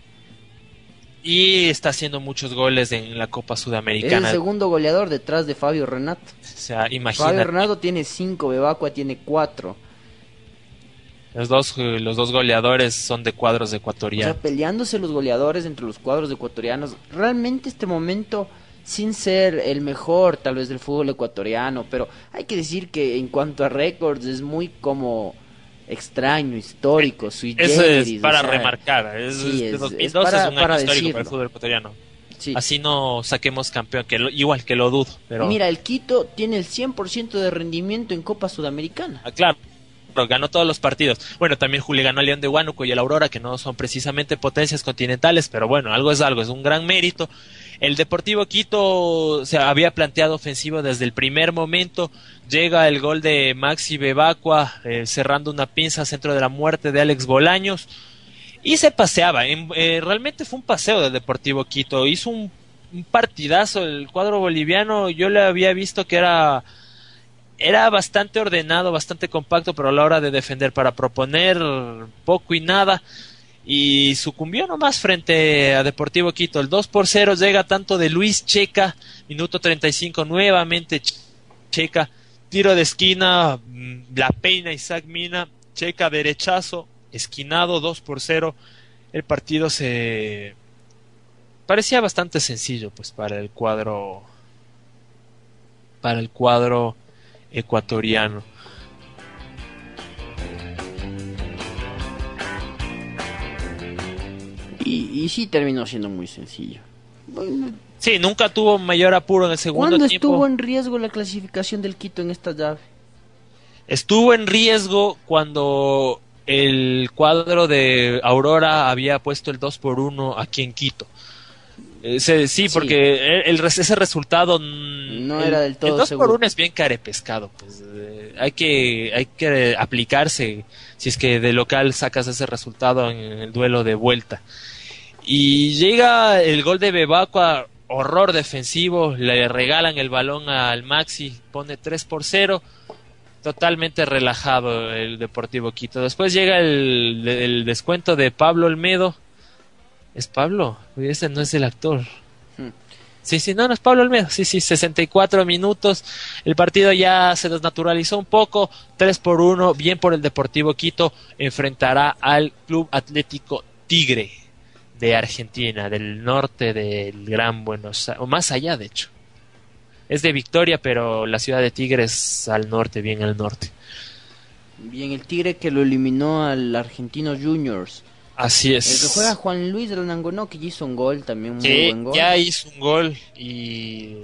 Y está haciendo muchos goles en la Copa Es el Sudamericana. segundo goleador detrás de Fabio Renato. O sea, Fabio Renato tiene cinco, Bebacua tiene cuatro. Los dos, los dos goleadores son de cuadros O sea, ecuatorianos. peleándose los goleadores entre los cuadros ecuatorianos. Realmente este momento, sin ser el mejor tal vez del fútbol ecuatoriano, pero hay que decir que en cuanto a récords es muy como extraño, histórico, sui Eso generis, es o para sea, remarcar. Es, sí, es- 2012 es para- es un para año histórico decirlo. para el fútbol ecuatoriano. sí. Así no saquemos campeón, que lo- igual que lo dudo. Pero Mira, el Quito tiene el 100% de rendimiento en Copa Sudamericana. Ah, claro, ganó todos los partidos. Bueno, también Juli ganó al León de Huánuco y el Aurora, que no son precisamente potencias continentales, pero bueno, algo es algo, es un gran mérito. El Deportivo Quito se había planteado ofensivo desde el primer momento. Llega el gol de Maxi Bebacua, eh, cerrando una pinza centro de la muerte de Alex Bolaños. Y se paseaba. Eh, realmente fue un paseo del Deportivo Quito. Hizo un partidazo. El cuadro boliviano, yo le había visto que era era bastante ordenado, bastante compacto, pero a la hora de defender para proponer poco y nada. Y sucumbió nomás frente a Deportivo Quito. El 2 por 0 llega tanto de Luis Checa, minuto 35, nuevamente Ch- Checa, tiro de esquina, mm, la peina Isaac Mina, Checa derechazo, esquinado 2 por 0. El partido se parecía bastante sencillo pues para el cuadro para el cuadro ecuatoriano. Y, y sí terminó siendo muy sencillo. Bueno, Sí, nunca tuvo mayor apuro en el segundo ¿Cuándo tiempo. estuvo en riesgo la clasificación del Quito en esta llave? Estuvo en riesgo cuando el cuadro de Aurora había puesto el 2 por 1 aquí en Quito. Ese- sí, Sí. porque el- el res- ese resultado No el- era del todo El 2 seguro. por 1 es bien carepescado. Pues, eh, hay que hay que aplicarse si es que de local sacas ese resultado en el duelo de vuelta. Y llega el gol de Bebacua, horror defensivo, le regalan el balón al Maxi, pone 3 por 0, totalmente relajado el Deportivo Quito. Después llega el, el descuento de Pablo Olmedo. ¿Es Pablo? Ese no es el actor. Hmm. Sí, sí, no, no es Pablo Olmedo. Sí, sí, 64 minutos. El partido ya se desnaturalizó un poco. 3 por 1, bien por el Deportivo Quito. Enfrentará al Club Atlético Tigre de Argentina, del norte del Gran Buenos Aires, o más allá de hecho. Es de Victoria, pero la ciudad de Tigre es al norte, bien al norte. Bien, el Tigre que lo eliminó al Argentino Juniors. Así es. El que juega Juan Luis del Nangonó, que hizo un gol también, muy Sí, buen gol. ya hizo un gol y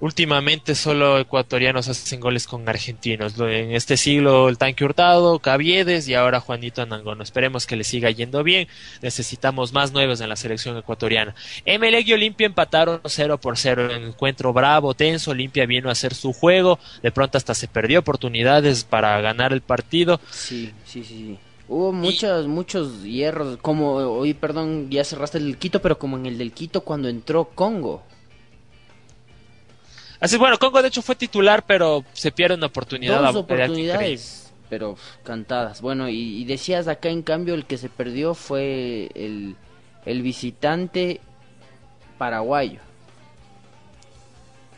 últimamente solo ecuatorianos hacen goles con argentinos. En este siglo el Tanque Hurtado, Caviedes y ahora Juanito Anangono. Esperemos que le siga yendo bien. Necesitamos más nuevos en la selección ecuatoriana. Emelec y Olimpia empataron 0 por 0 en encuentro bravo, tenso. Olimpia vino a hacer su juego. De pronto hasta se perdió oportunidades para ganar el partido. Sí, sí, sí. Hubo muchos, muchos hierros, como, hoy, perdón, ya cerraste el del Quito, pero como en el del Quito cuando entró Congo. Así bueno, Congo de hecho fue titular, pero se pierde una oportunidad. Dos oportunidades, pero cantadas. Bueno, y, y decías acá en cambio el que se perdió fue el, el visitante paraguayo.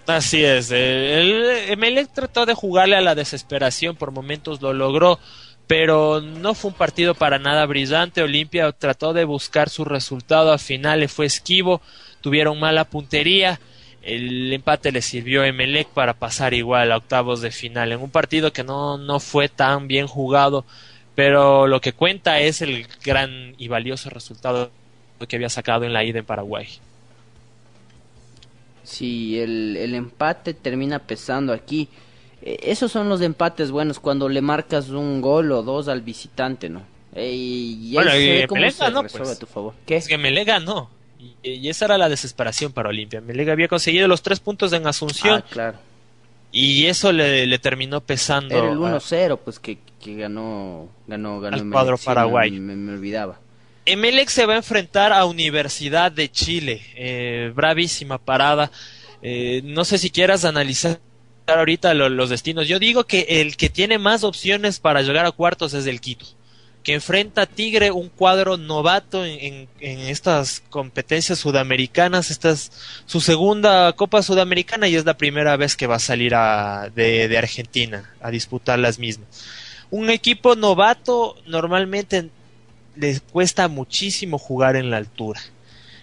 Así es, eh, el Emelec trató de jugarle a la desesperación, por momentos lo logró, pero no fue un partido para nada brillante. Olimpia trató de buscar su resultado, al final le fue esquivo, tuvieron mala puntería. El empate le sirvió a Emelec para pasar igual a octavos de final, en un partido que no, no fue tan bien jugado, pero lo que cuenta es el gran y valioso resultado que había sacado en la ida en Paraguay. Sí, el, el empate termina pesando aquí. Eh, esos son los empates buenos cuando le marcas un gol o dos al visitante, ¿no? Eh, y Bueno, y ganó, resuelve pues. tu favor. ¿Qué? Es que Melec ganó. Y, y esa era la desesperación para Olimpia. Melec había conseguido los tres puntos en Asunción Ah, claro. y eso le, le terminó pesando. Era el a- 1-0, pues que, que ganó, ganó, ganó Al cuadro Sí, paraguayo. Me, me olvidaba. Emelec se va a enfrentar a Universidad de Chile. Eh, bravísima parada. Eh, no sé si quieras analizar ahorita lo- los destinos. Yo digo que el que tiene más opciones para llegar a cuartos es el Quito. Que enfrenta a Tigre, un cuadro novato en estas competencias sudamericanas. Esta es su segunda Copa Sudamericana y es la primera vez que va a salir a- de, de Argentina a disputar las mismas. Un equipo novato normalmente les cuesta muchísimo jugar en la altura.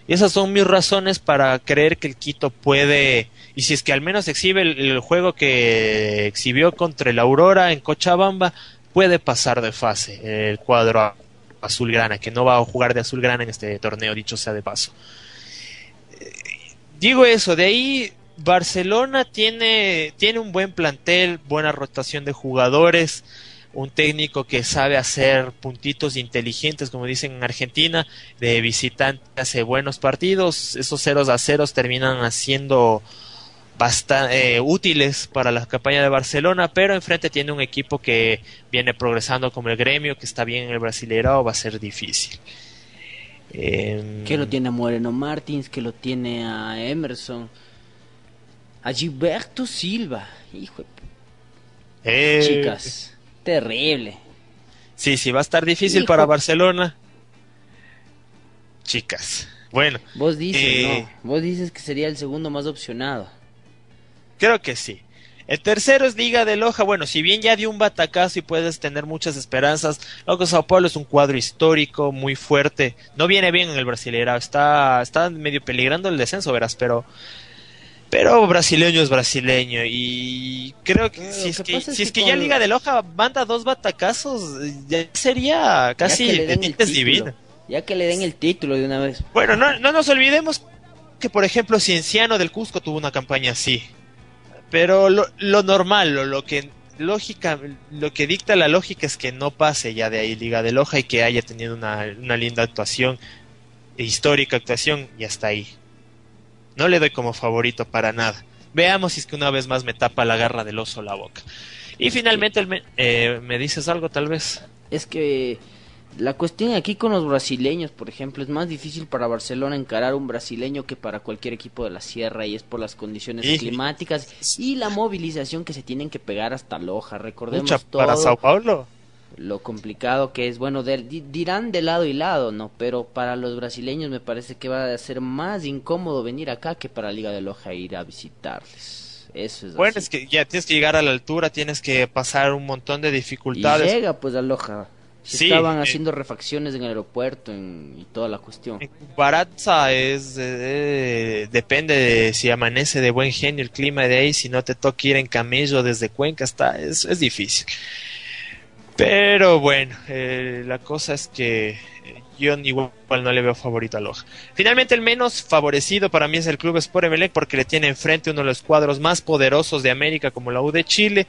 Y esas son mis razones para creer que el Quito puede, y si es que al menos exhibe el, juego que exhibió contra el Aurora en Cochabamba, puede pasar de fase el cuadro azulgrana, que no va a jugar de azulgrana en este torneo, dicho sea de paso. Eh, Digo eso, de ahí Barcelona tiene, tiene un buen plantel, buena rotación de jugadores, un técnico que sabe hacer puntitos inteligentes, como dicen en Argentina, de visitante hace buenos partidos, esos ceros a ceros terminan haciendo bastante útiles para la campaña de Barcelona, pero enfrente tiene un equipo que viene progresando como el gremio, que está bien en el Brasileirao, va a ser difícil. Em, Que lo tiene a Moreno Martins, que lo tiene a Emerson, a Gilberto Silva. Hijo de eh, chicas, terrible. Sí, sí, va a estar difícil Hijo. para Barcelona. Chicas. Bueno, Vos dices, Eh. no, vos dices que sería el segundo más opcionado. Creo que sí. El tercero es Liga de Loja. Bueno, si bien ya dio un batacazo y puedes tener muchas esperanzas, Loco Sao Paulo es un cuadro histórico muy fuerte. No viene bien en el Brasileirao. Está, está medio peligrando el descenso, verás, pero. Pero brasileño es brasileño. Y creo que si es que que, pasa es si es que ya Liga de Loja manda dos batacazos, ya sería casi ya de tintes divina. Ya que le den el título de una vez. Bueno, no, no nos olvidemos que, por ejemplo, Cienciano del Cusco tuvo una campaña así. Pero lo, lo normal, lo, lo que lógica, lo que dicta la lógica es que no pase ya de ahí Liga de Loja y que haya tenido una, una linda actuación, histórica actuación, y hasta ahí. No le doy como favorito para nada. Veamos si es que una vez más me tapa la garra del oso la boca. Y finalmente, el me, eh, ¿me dices algo tal vez? Es que la cuestión aquí con los brasileños, por ejemplo, es más difícil para Barcelona encarar un brasileño que para cualquier equipo de la sierra y es por las condiciones climáticas y la movilización que se tienen que pegar hasta Loja. Recordemos Mucha todo para Sao Paulo. Lo complicado que es. Bueno, di- dirán de lado y lado, ¿no? Pero para los brasileños me parece que va a ser más incómodo venir acá que para Liga de Loja ir a visitarles. Eso es Bueno, así. es que ya tienes que llegar a la altura, tienes que pasar un montón de Y dificultades. llega pues a Loja. Se Sí, estaban eh. haciendo refacciones en el aeropuerto en- y toda la cuestión. Baratza es eh, depende de si amanece de buen genio el clima de ahí, si no te toca ir en camello desde Cuenca, está es, es difícil. Pero bueno, eh, la cosa es que eh, yo igual no le veo favorito a Loja. Finalmente el menos favorecido para mí es el Club Sport Emelec porque le tiene enfrente uno de los cuadros más poderosos de América como la U de Chile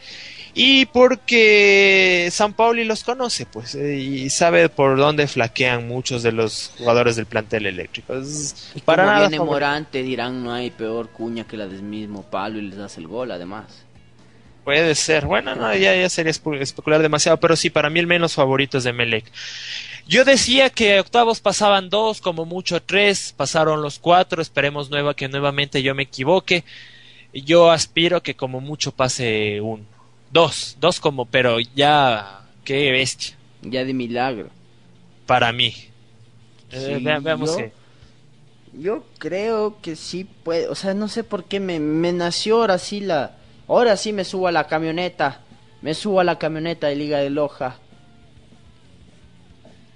y porque San Pauli los conoce pues eh, y sabe por dónde flaquean muchos de los jugadores del plantel eléctrico. Es Y para como nada viene. Morante dirán no hay peor cuña que la del mismo palo y les das el gol además. Puede ser. Bueno, no, ya, ya sería espe- especular demasiado, pero sí, para mí el menos favorito es de Melec. Yo decía que octavos pasaban dos, como mucho tres, pasaron los cuatro, esperemos nueva que nuevamente yo me equivoque. Yo aspiro que como mucho pase un dos, dos como, pero ya qué bestia Ya de milagro. para mí. Eh, veamos yo- que Yo creo que sí puede, o sea, no sé por qué me, me nació ahora sí la, ahora sí me subo a la camioneta, me subo a la camioneta de Liga de Loja.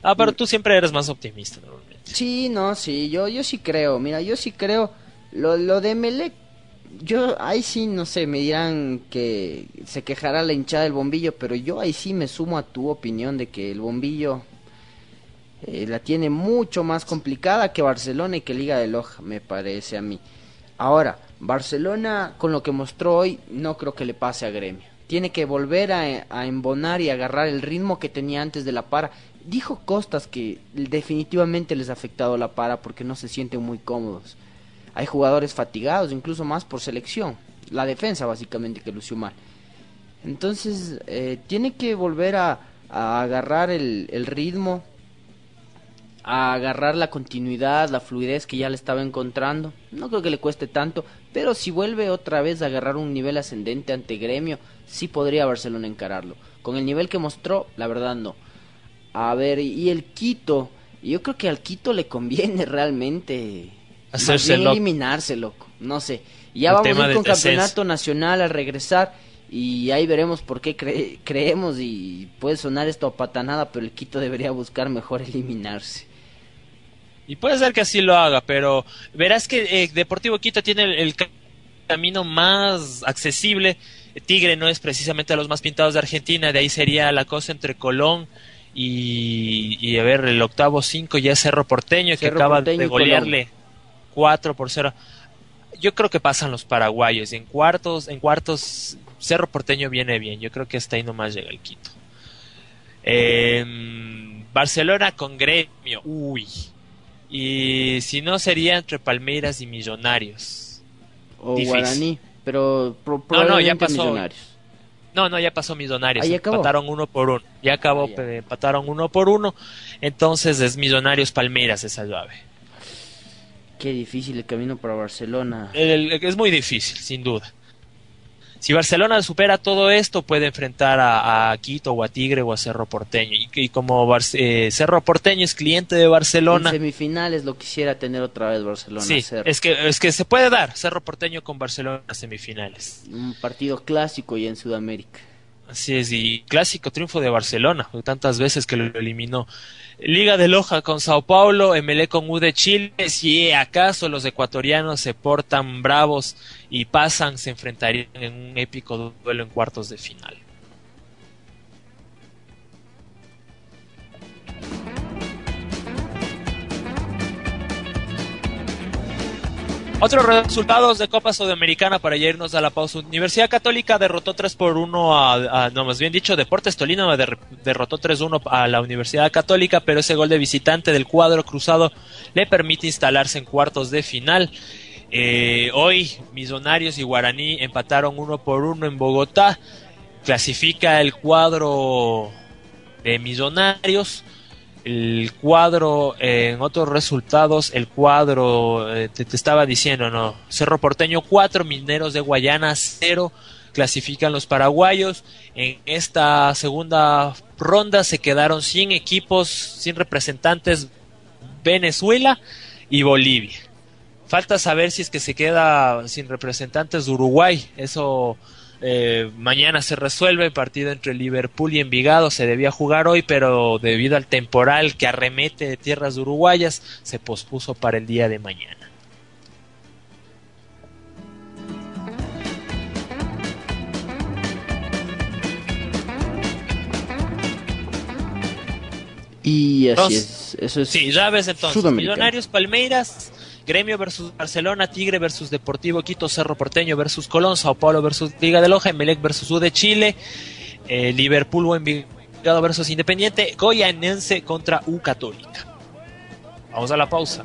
Ah, pero tú siempre eres más optimista normalmente. Sí, no, sí, yo, yo sí creo, mira, yo sí creo, lo, lo de Melec, yo ahí sí, no sé, me dirán que se quejará la hinchada del bombillo, pero yo ahí sí me sumo a tu opinión de que el bombillo eh, la tiene mucho más complicada que Barcelona y que Liga de Loja, me parece a mí. Ahora, Barcelona con lo que mostró hoy no creo que le pase a Gremio. Tiene que volver a, embonar y agarrar el ritmo que tenía antes de la para. Dijo Costas que definitivamente les ha afectado la para porque no se sienten muy cómodos. Hay jugadores fatigados, incluso más por selección. La defensa básicamente que lució mal. Entonces, eh, tiene que volver a, agarrar el ritmo, a agarrar la continuidad, la fluidez que ya le estaba encontrando. No creo que le cueste tanto, pero si vuelve otra vez a agarrar un nivel ascendente ante Gremio, sí podría Barcelona encararlo. Con el nivel que mostró, la verdad no. A ver, y el Quito, yo creo que al Quito le conviene realmente Hacerse loco. eliminarse, loco. No sé. Ya El vamos a ir con campeonato nacional al regresar y ahí veremos por qué cre- creemos y puede sonar esto a patanada, pero el Quito debería buscar mejor eliminarse. Y puede ser que así lo haga, pero verás que eh, Deportivo Quito tiene el, el ca- camino más accesible. Tigre no es precisamente de los más pintados de Argentina, de ahí sería la cosa entre Colón y, y a ver, el octavo cinco ya es Cerro Porteño, que acaba Porteño de golearle 4 por 0. Yo creo que pasan los paraguayos. y En cuartos, en cuartos, Cerro Porteño viene bien. Yo creo que hasta ahí nomás llega el Quito. Em, Barcelona con Gremio. Uy. Y si no sería entre Palmeiras y Millonarios. O Difícil. Guaraní, pero pro- No, no, ya pasó. Millonarios. No, no, ya pasó Millonarios. Ah, acabó. empataron uno por uno. Ya acabó, Ah, ya. empataron uno por uno. Entonces es Millonarios Palmeiras esa llave. Qué difícil el camino para Barcelona. El- el- es muy difícil, sin duda. Si Barcelona supera todo esto, puede enfrentar a, a Quito o a Tigre o a Cerro Porteño. Y, y como Bar- eh, Cerro Porteño es cliente de Barcelona, En semifinales lo quisiera tener otra vez Barcelona. sí, Cerro. es que, es que se puede dar Cerro Porteño con Barcelona semifinales. Un partido clásico ya en Sudamérica. Así es, y clásico triunfo de Barcelona, tantas veces que lo eliminó. Liga de Loja con Sao Paulo, MLE con U de Chile, si acaso los ecuatorianos se portan bravos y pasan, se enfrentarían en un épico duelo en cuartos de final. Otros resultados de Copa Sudamericana para ya irnos a la pausa. Universidad Católica derrotó 3 por 1 a, a- no más bien dicho, Deportes Tolima der- derrotó 3-1 a la Universidad Católica, pero ese gol de visitante del cuadro cruzado le permite instalarse en cuartos de final. Eh, hoy Millonarios y Guaraní empataron uno por uno en Bogotá. Clasifica el cuadro de Millonarios. El cuadro, eh, en otros resultados, el cuadro, eh, te, estaba diciendo, ¿no? Cerro Porteño 4, Mineros de Guayana 0, clasifican los paraguayos. En esta segunda ronda se quedaron sin equipos, sin representantes Venezuela y Bolivia. Falta saber si es que se queda sin representantes de Uruguay. Eso eh, mañana se resuelve. El partido entre Liverpool y Envigado se debía jugar hoy, pero debido al temporal que arremete de tierras uruguayas, se pospuso para el día de mañana. Y así Entonces, es. Eso es. Sí, ya ves entonces. Millonarios, Palmeiras, Gremio versus Barcelona, Tigre versus Deportivo Quito, Cerro Porteño versus Colón, Sao Paulo versus Liga de Loja, Emelec versus U de Chile, eh, Liverpool o Envigado versus Independiente, Goyanense contra U Católica. Vamos a la pausa.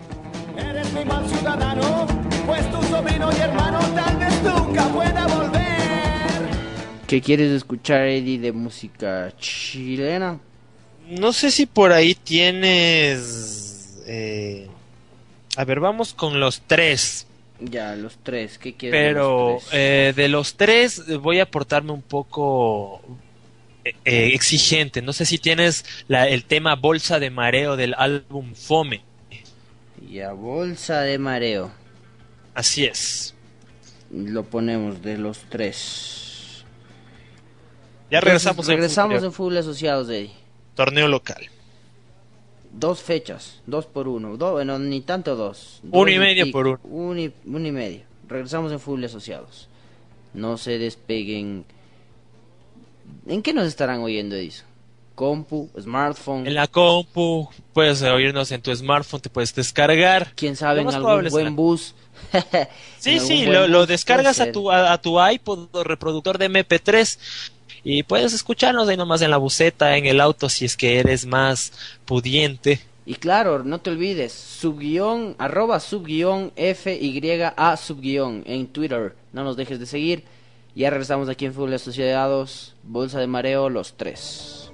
Eres mi mal ciudadano, pues tu sobrino y hermano tal vez nunca pueda volver. ¿Qué quieres escuchar, Eddie, de música chilena? No sé si por ahí tienes... eh, A ver, vamos con los tres. Ya, los tres, ¿qué quieres? Pero los eh, de los tres voy a portarme un poco eh, eh, exigente. No sé si tienes la- el tema Bolsa de Mareo del álbum Fome. Ya, bolsa de mareo. Así es. Lo ponemos de los tres. Ya regresamos, Entonces, regresamos en Full Asociados, Eddie. torneo local. Dos fechas, dos por uno. Do- bueno, ni tanto dos. Uno Dos y medio por uno. Uno y, y medio. Regresamos en Full Asociados. No se despeguen. ¿En qué nos estarán oyendo, Edison? Compu, smartphone. En la compu puedes oírnos en tu smartphone, te puedes descargar. quién sabe, en algún buen la- bus. Sí, sí, lo, lo descargas a tu, a, a tu iPod o reproductor de MP3 y puedes escucharnos ahí nomás en la buseta, en el auto, si es que eres más pudiente. Y claro, no te olvides, subguión, arroba subguión, F, Y, A, subguión, en Twitter. No nos dejes de seguir. Ya regresamos aquí en Full Asociados, Bolsa de Mareo, los tres.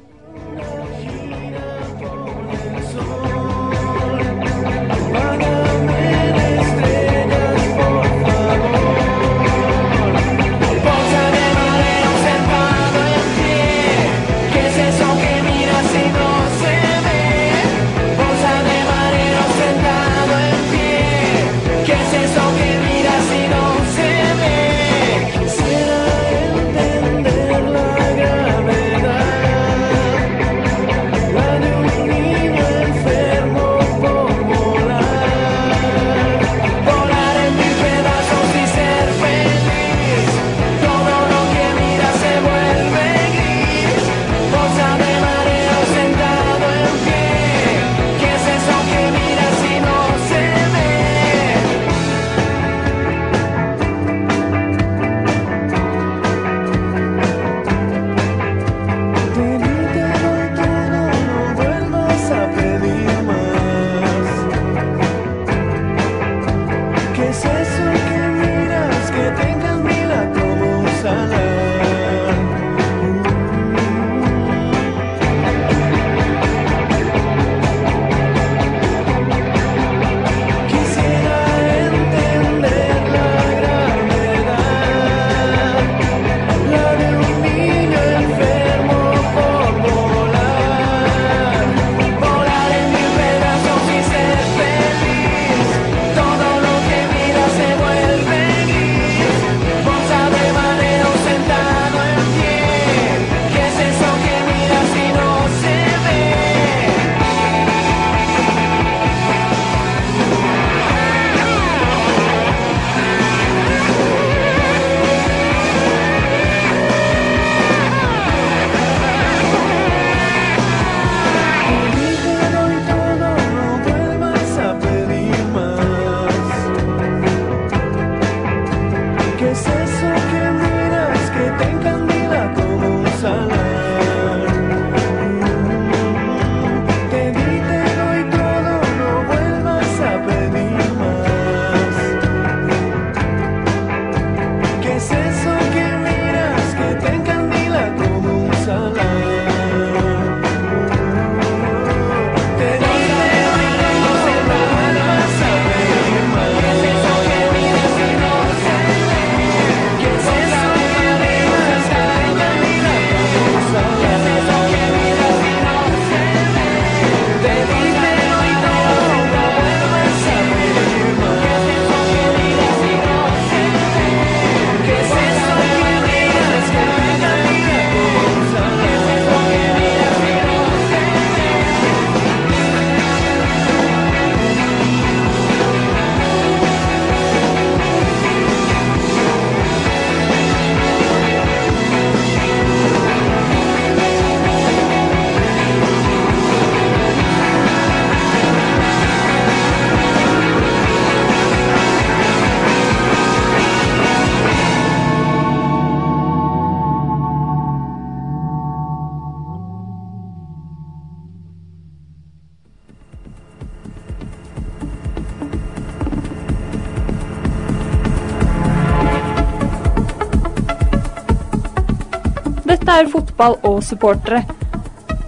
Er fotball og supportere.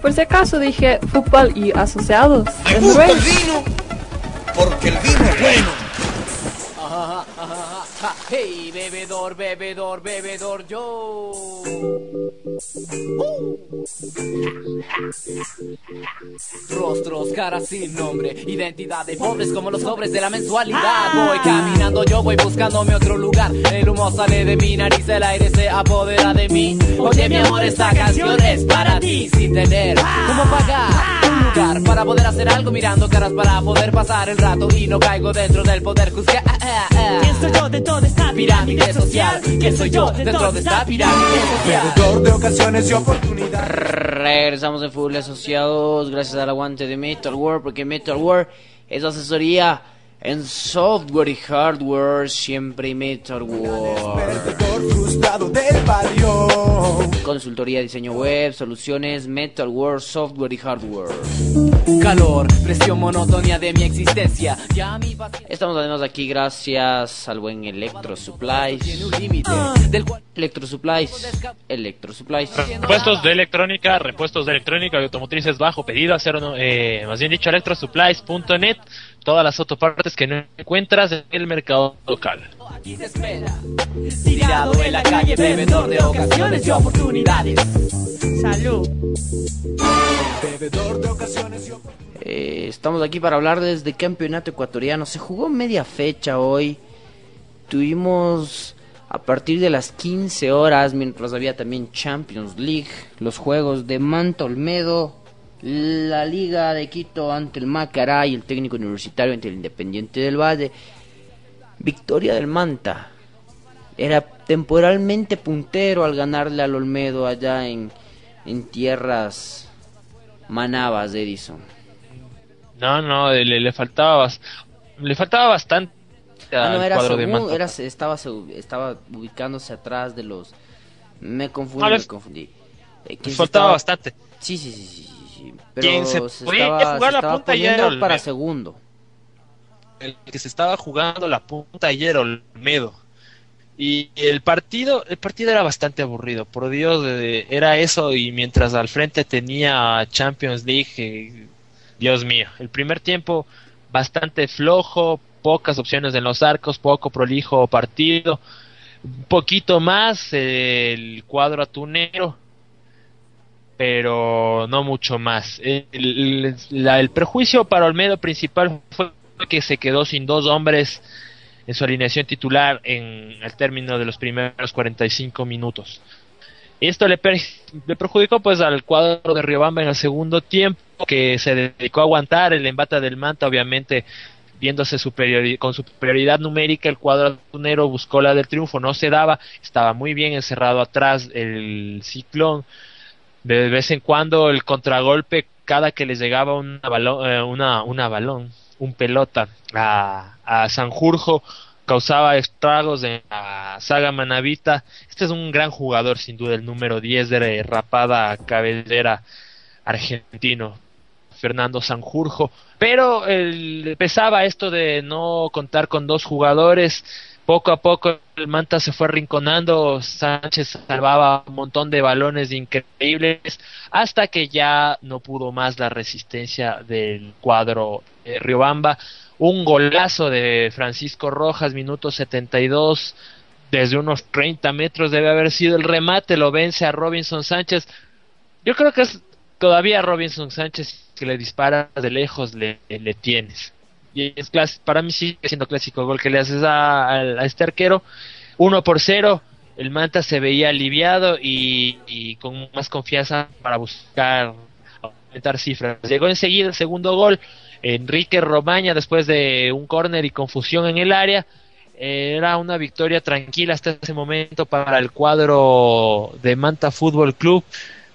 Por si acaso dije fútbol y asociados. Me gusta el vino porque el vino es bueno. Hey, bebedor, bebedor, bebedor, yo. Rostros, caras sin nombre, identidad de pobres como los sobres de la mensualidad. Voy caminando, yo voy buscándome otro lugar. El humo sale de mi nariz, el aire se apodera de mí. Oye, mi amor, esta canción es para ti, sin tener cómo pagar lugar para poder hacer algo mirando caras para poder pasar el rato y no caigo dentro del poder juzgar. ¿Quién soy yo dentro de esta Pirámide social, ¿quién soy yo dentro de esta pirámide social? Perdedor de ocasiones y oportunidades. Regresamos en Fútbol Asociados gracias al aguante de Metal World porque Metal World es asesoría en software y hardware, siempre Metal World. Barrio. Consultoría, diseño web, soluciones, Metal World, software y hardware. Calor, presión, monotonía de mi existencia. Ya mi paciencia Estamos además aquí gracias al buen Electro Supplies. Electro Supplies, Electro Supplies. Repuestos de electrónica, repuestos de electrónica y automotrices bajo pedido, hacer eh, más bien dicho, electrosupplies.net, todas las autopartes que no encuentras en el mercado local. aquí te espera. Tirado en la calle, bebedor de ocasiones y oportunidades. Salud. Bebedor de ocasiones y oportunidades. Eh, estamos aquí para hablar desde campeonato ecuatoriano. Se jugó media fecha hoy. Tuvimos a partir de las 15 horas, mientras había también Champions League, los juegos de Manta Olmedo, la Liga de Quito ante el Macará y el técnico universitario ante el Independiente del Valle. Victoria del Manta. Era temporalmente puntero al ganarle al Olmedo allá en, en tierras manabas de Edison. No, no, le, le faltaba le faltaba bastante Ah, no, era cuadro de era, estaba, estaba ubicándose atrás de los... Me confundí, Ah, me confundí. Eh, Les faltaba estaba- bastante. Sí, sí, sí, sí, sí, sí, Pero Quien se se, estaba, jugar se la punta poniendo para segundo. el que se estaba jugando la punta ayer Olmedo. Y el partido el partido era bastante aburrido por Dios era eso y mientras al frente tenía Champions League eh, Dios mío el primer tiempo bastante flojo pocas opciones en los arcos poco prolijo partido un poquito más eh, el cuadro atunero pero no mucho más. El, el- el perjuicio para Olmedo principal fue que se quedó sin dos hombres en su alineación titular en el término de los primeros 45 minutos. Esto le, per- le perjudicó pues al cuadro de Riobamba en el segundo tiempo, que se dedicó a aguantar el embate del Manta, obviamente viéndose superiori- con superioridad numérica, el cuadro atunero buscó la del triunfo, no se daba, estaba muy bien encerrado atrás el ciclón, de vez en cuando el contragolpe cada que les llegaba una balón, eh, una, una balón, un pelota a, a Sanjurjo causaba estragos en la saga Manavita. Este es un gran jugador, sin duda, el número 10 de Rapada Cabellera argentino, Fernando Sanjurjo. Pero el, pesaba esto de no contar con dos jugadores. Poco a poco el Manta se fue rinconando, Sánchez salvaba un montón de balones increíbles hasta que ya no pudo más la resistencia del cuadro de Riobamba. Un golazo de Francisco Rojas, minuto 72, desde unos 30 metros debe haber sido el remate, lo vence a Robinson Sánchez. Yo creo que es todavía Robinson Sánchez que le dispara de lejos le, le tienes. Y es para mí sigue siendo clásico gol que le haces a, a- a este arquero. Uno por cero, el Manta se veía aliviado y, con más confianza para buscar aumentar cifras. Llegó enseguida el segundo gol, Enrique Romaña después de un córner y confusión en el área. Era una victoria tranquila hasta ese momento para el cuadro de Manta Fútbol Club.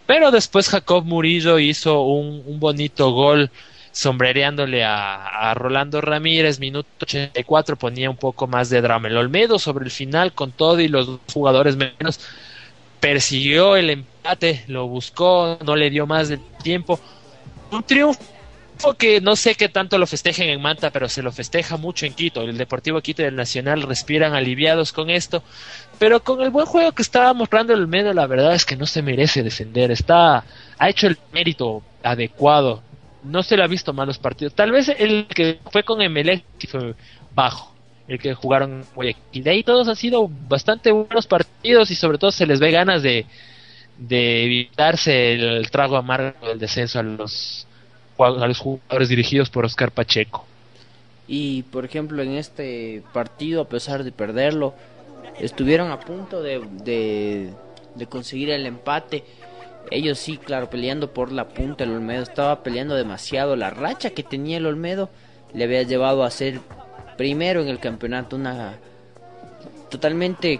Pero después Jacob Murillo hizo un bonito gol sombrereándole a, a Rolando Ramírez, minuto 84, ponía un poco más de drama. El Olmedo sobre el final con todo y los jugadores menos persiguió el empate, lo buscó, no le dio más de tiempo. Un triunfo que no sé qué tanto lo festejen en Manta, pero se lo festeja mucho en Quito. El Deportivo Quito y el Nacional respiran aliviados con esto. Pero con el buen juego que estaba mostrando el Olmedo, la verdad es que no se merece descender. Está, ha hecho el mérito adecuado. No se le ha visto malos partidos. Tal vez el que fue con Emelec fue bajo. el que jugaron Guayaquil. De ahí todos han sido bastante buenos partidos y sobre todo se les ve ganas de, de evitarse el, trago amargo del descenso a los, jugadores dirigidos por Oscar Pacheco. Y por ejemplo en este partido, a pesar de perderlo, estuvieron a punto de, de conseguir el empate. Ellos sí, claro, peleando por la punta. El Olmedo estaba peleando demasiado. La racha que tenía el Olmedo le había llevado a ser primero en el campeonato. Una totalmente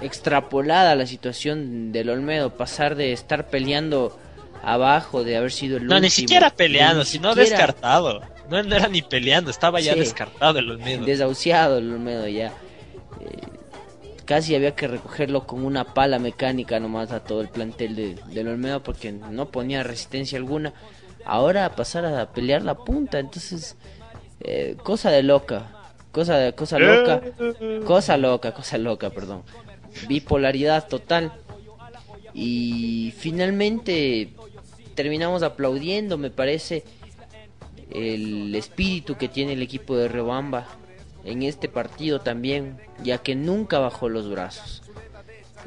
extrapolada la situación del Olmedo. Pasar de estar peleando abajo, de haber sido el No, ni último, siquiera peleando, ni sino siquiera- descartado. No, no era ni peleando, estaba ya Sí. descartado el Olmedo. desahuciado el Olmedo ya. Eh, casi había que recogerlo con una pala mecánica nomás a todo el plantel de, del Olmedo porque no ponía resistencia alguna. Ahora pasar a pelear la punta, entonces eh, cosa de loca, cosa de cosa loca, cosa loca, cosa loca, perdón. Bipolaridad total. Y finalmente terminamos aplaudiendo, me parece, el espíritu que tiene el equipo de Rebamba en este partido también, ya que nunca bajó los brazos.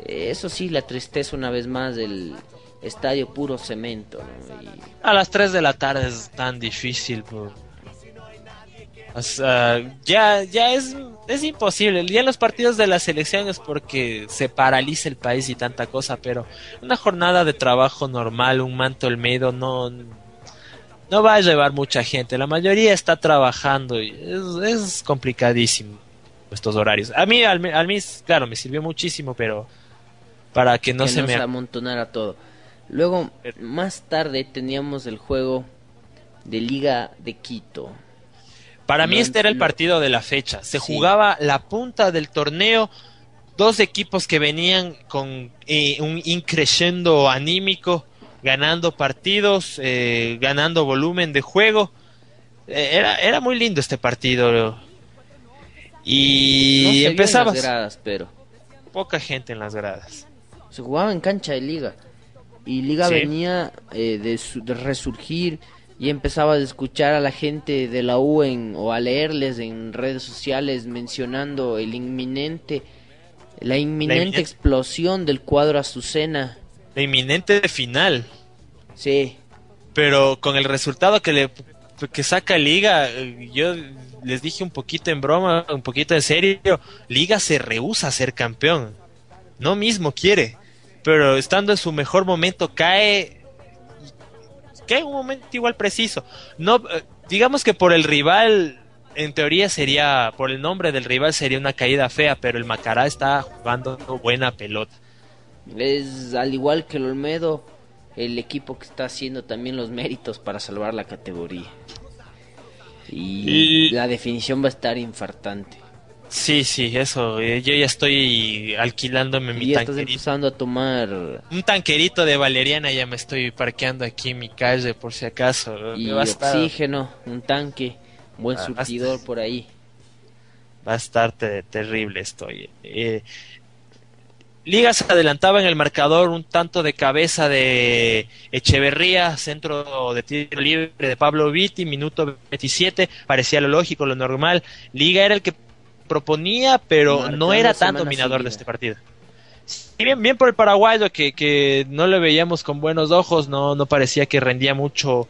Eso sí, la tristeza una vez más del estadio puro cemento. Y A las 3 de la tarde es tan difícil. por- ya, ya es, es imposible. Ya en los partidos de la selección es porque se paraliza el país y tanta cosa, pero una jornada de trabajo normal, un manto Olmedo, no, no va a llevar mucha gente. La mayoría está trabajando y es, es complicadísimo estos horarios. A mí, al, al mí, claro, me sirvió muchísimo, pero para que no que se me... amontonara todo. Luego, más tarde teníamos el juego de Liga de Quito. Para mí este era el partido de la fecha. Se Sí. jugaba la punta del torneo, dos equipos que venían con eh, un increciendo anímico, ganando partidos, eh, ganando volumen de juego. Eh, era, era muy lindo este partido. Y no empezaba las gradas, pero poca gente en las gradas. se jugaba en cancha de Liga. Y Liga Sí. venía eh, de, su- de resurgir y empezaba a escuchar a la gente de la U en, o a leerles en redes sociales mencionando el inminente, la inminente inminente. explosión del cuadro Azucena. La inminente final. Sí, pero con el resultado que le que saca Liga, yo les dije un poquito en broma, un poquito en serio, Liga se rehúsa a ser campeón. No mismo quiere, pero estando en su mejor momento cae cae un momento igual preciso. No eh, digamos que por el rival en teoría sería por el nombre del rival sería una caída fea, pero el Macará está jugando buena pelota. Es al igual que el Olmedo, el equipo que está haciendo también los méritos para salvar la categoría. Y Y- la definición va a estar infartante. Sí, sí, eso. eh, yo ya estoy alquilándome mi ya estás tanquerito. empezando a tomar Un tanquerito de valeriana ya me estoy parqueando aquí en mi calle por si acaso. y va, a estar, oxígeno, un tanque, buen Ah, surtidor por ahí. va a estar te- terrible estoy. Eh, Liga se adelantaba en el marcador un tanto de cabeza de Echeverría, centro de tiro libre de Pablo Vitti, minuto 27, parecía lo lógico, lo normal. Liga era el que proponía, pero Marcando no era tan dominador de este partido. Bien, bien por el paraguayo que, que no le veíamos con buenos ojos, no, no parecía que rendía mucho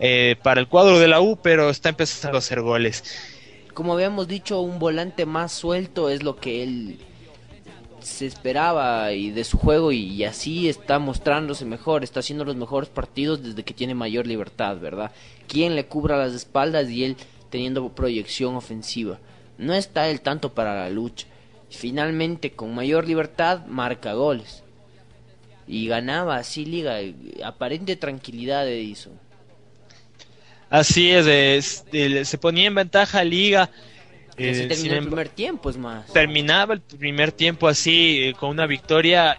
eh, para el cuadro de la U, pero está empezando a hacer goles. Como habíamos dicho, un volante más suelto es lo que él se esperaba y de su juego y, así está mostrándose mejor, está haciendo los mejores partidos desde que tiene mayor libertad, ¿verdad? Quien le cubra las espaldas y él teniendo proyección ofensiva. No está él tanto para la lucha. Finalmente, con mayor libertad, marca goles. Y ganaba así liga, aparente tranquilidad de Edison. Así es, se ponía en ventaja Liga. Eh, se sin terminó el emba- primer tiempo, es más. terminaba el primer tiempo así, eh, con una victoria.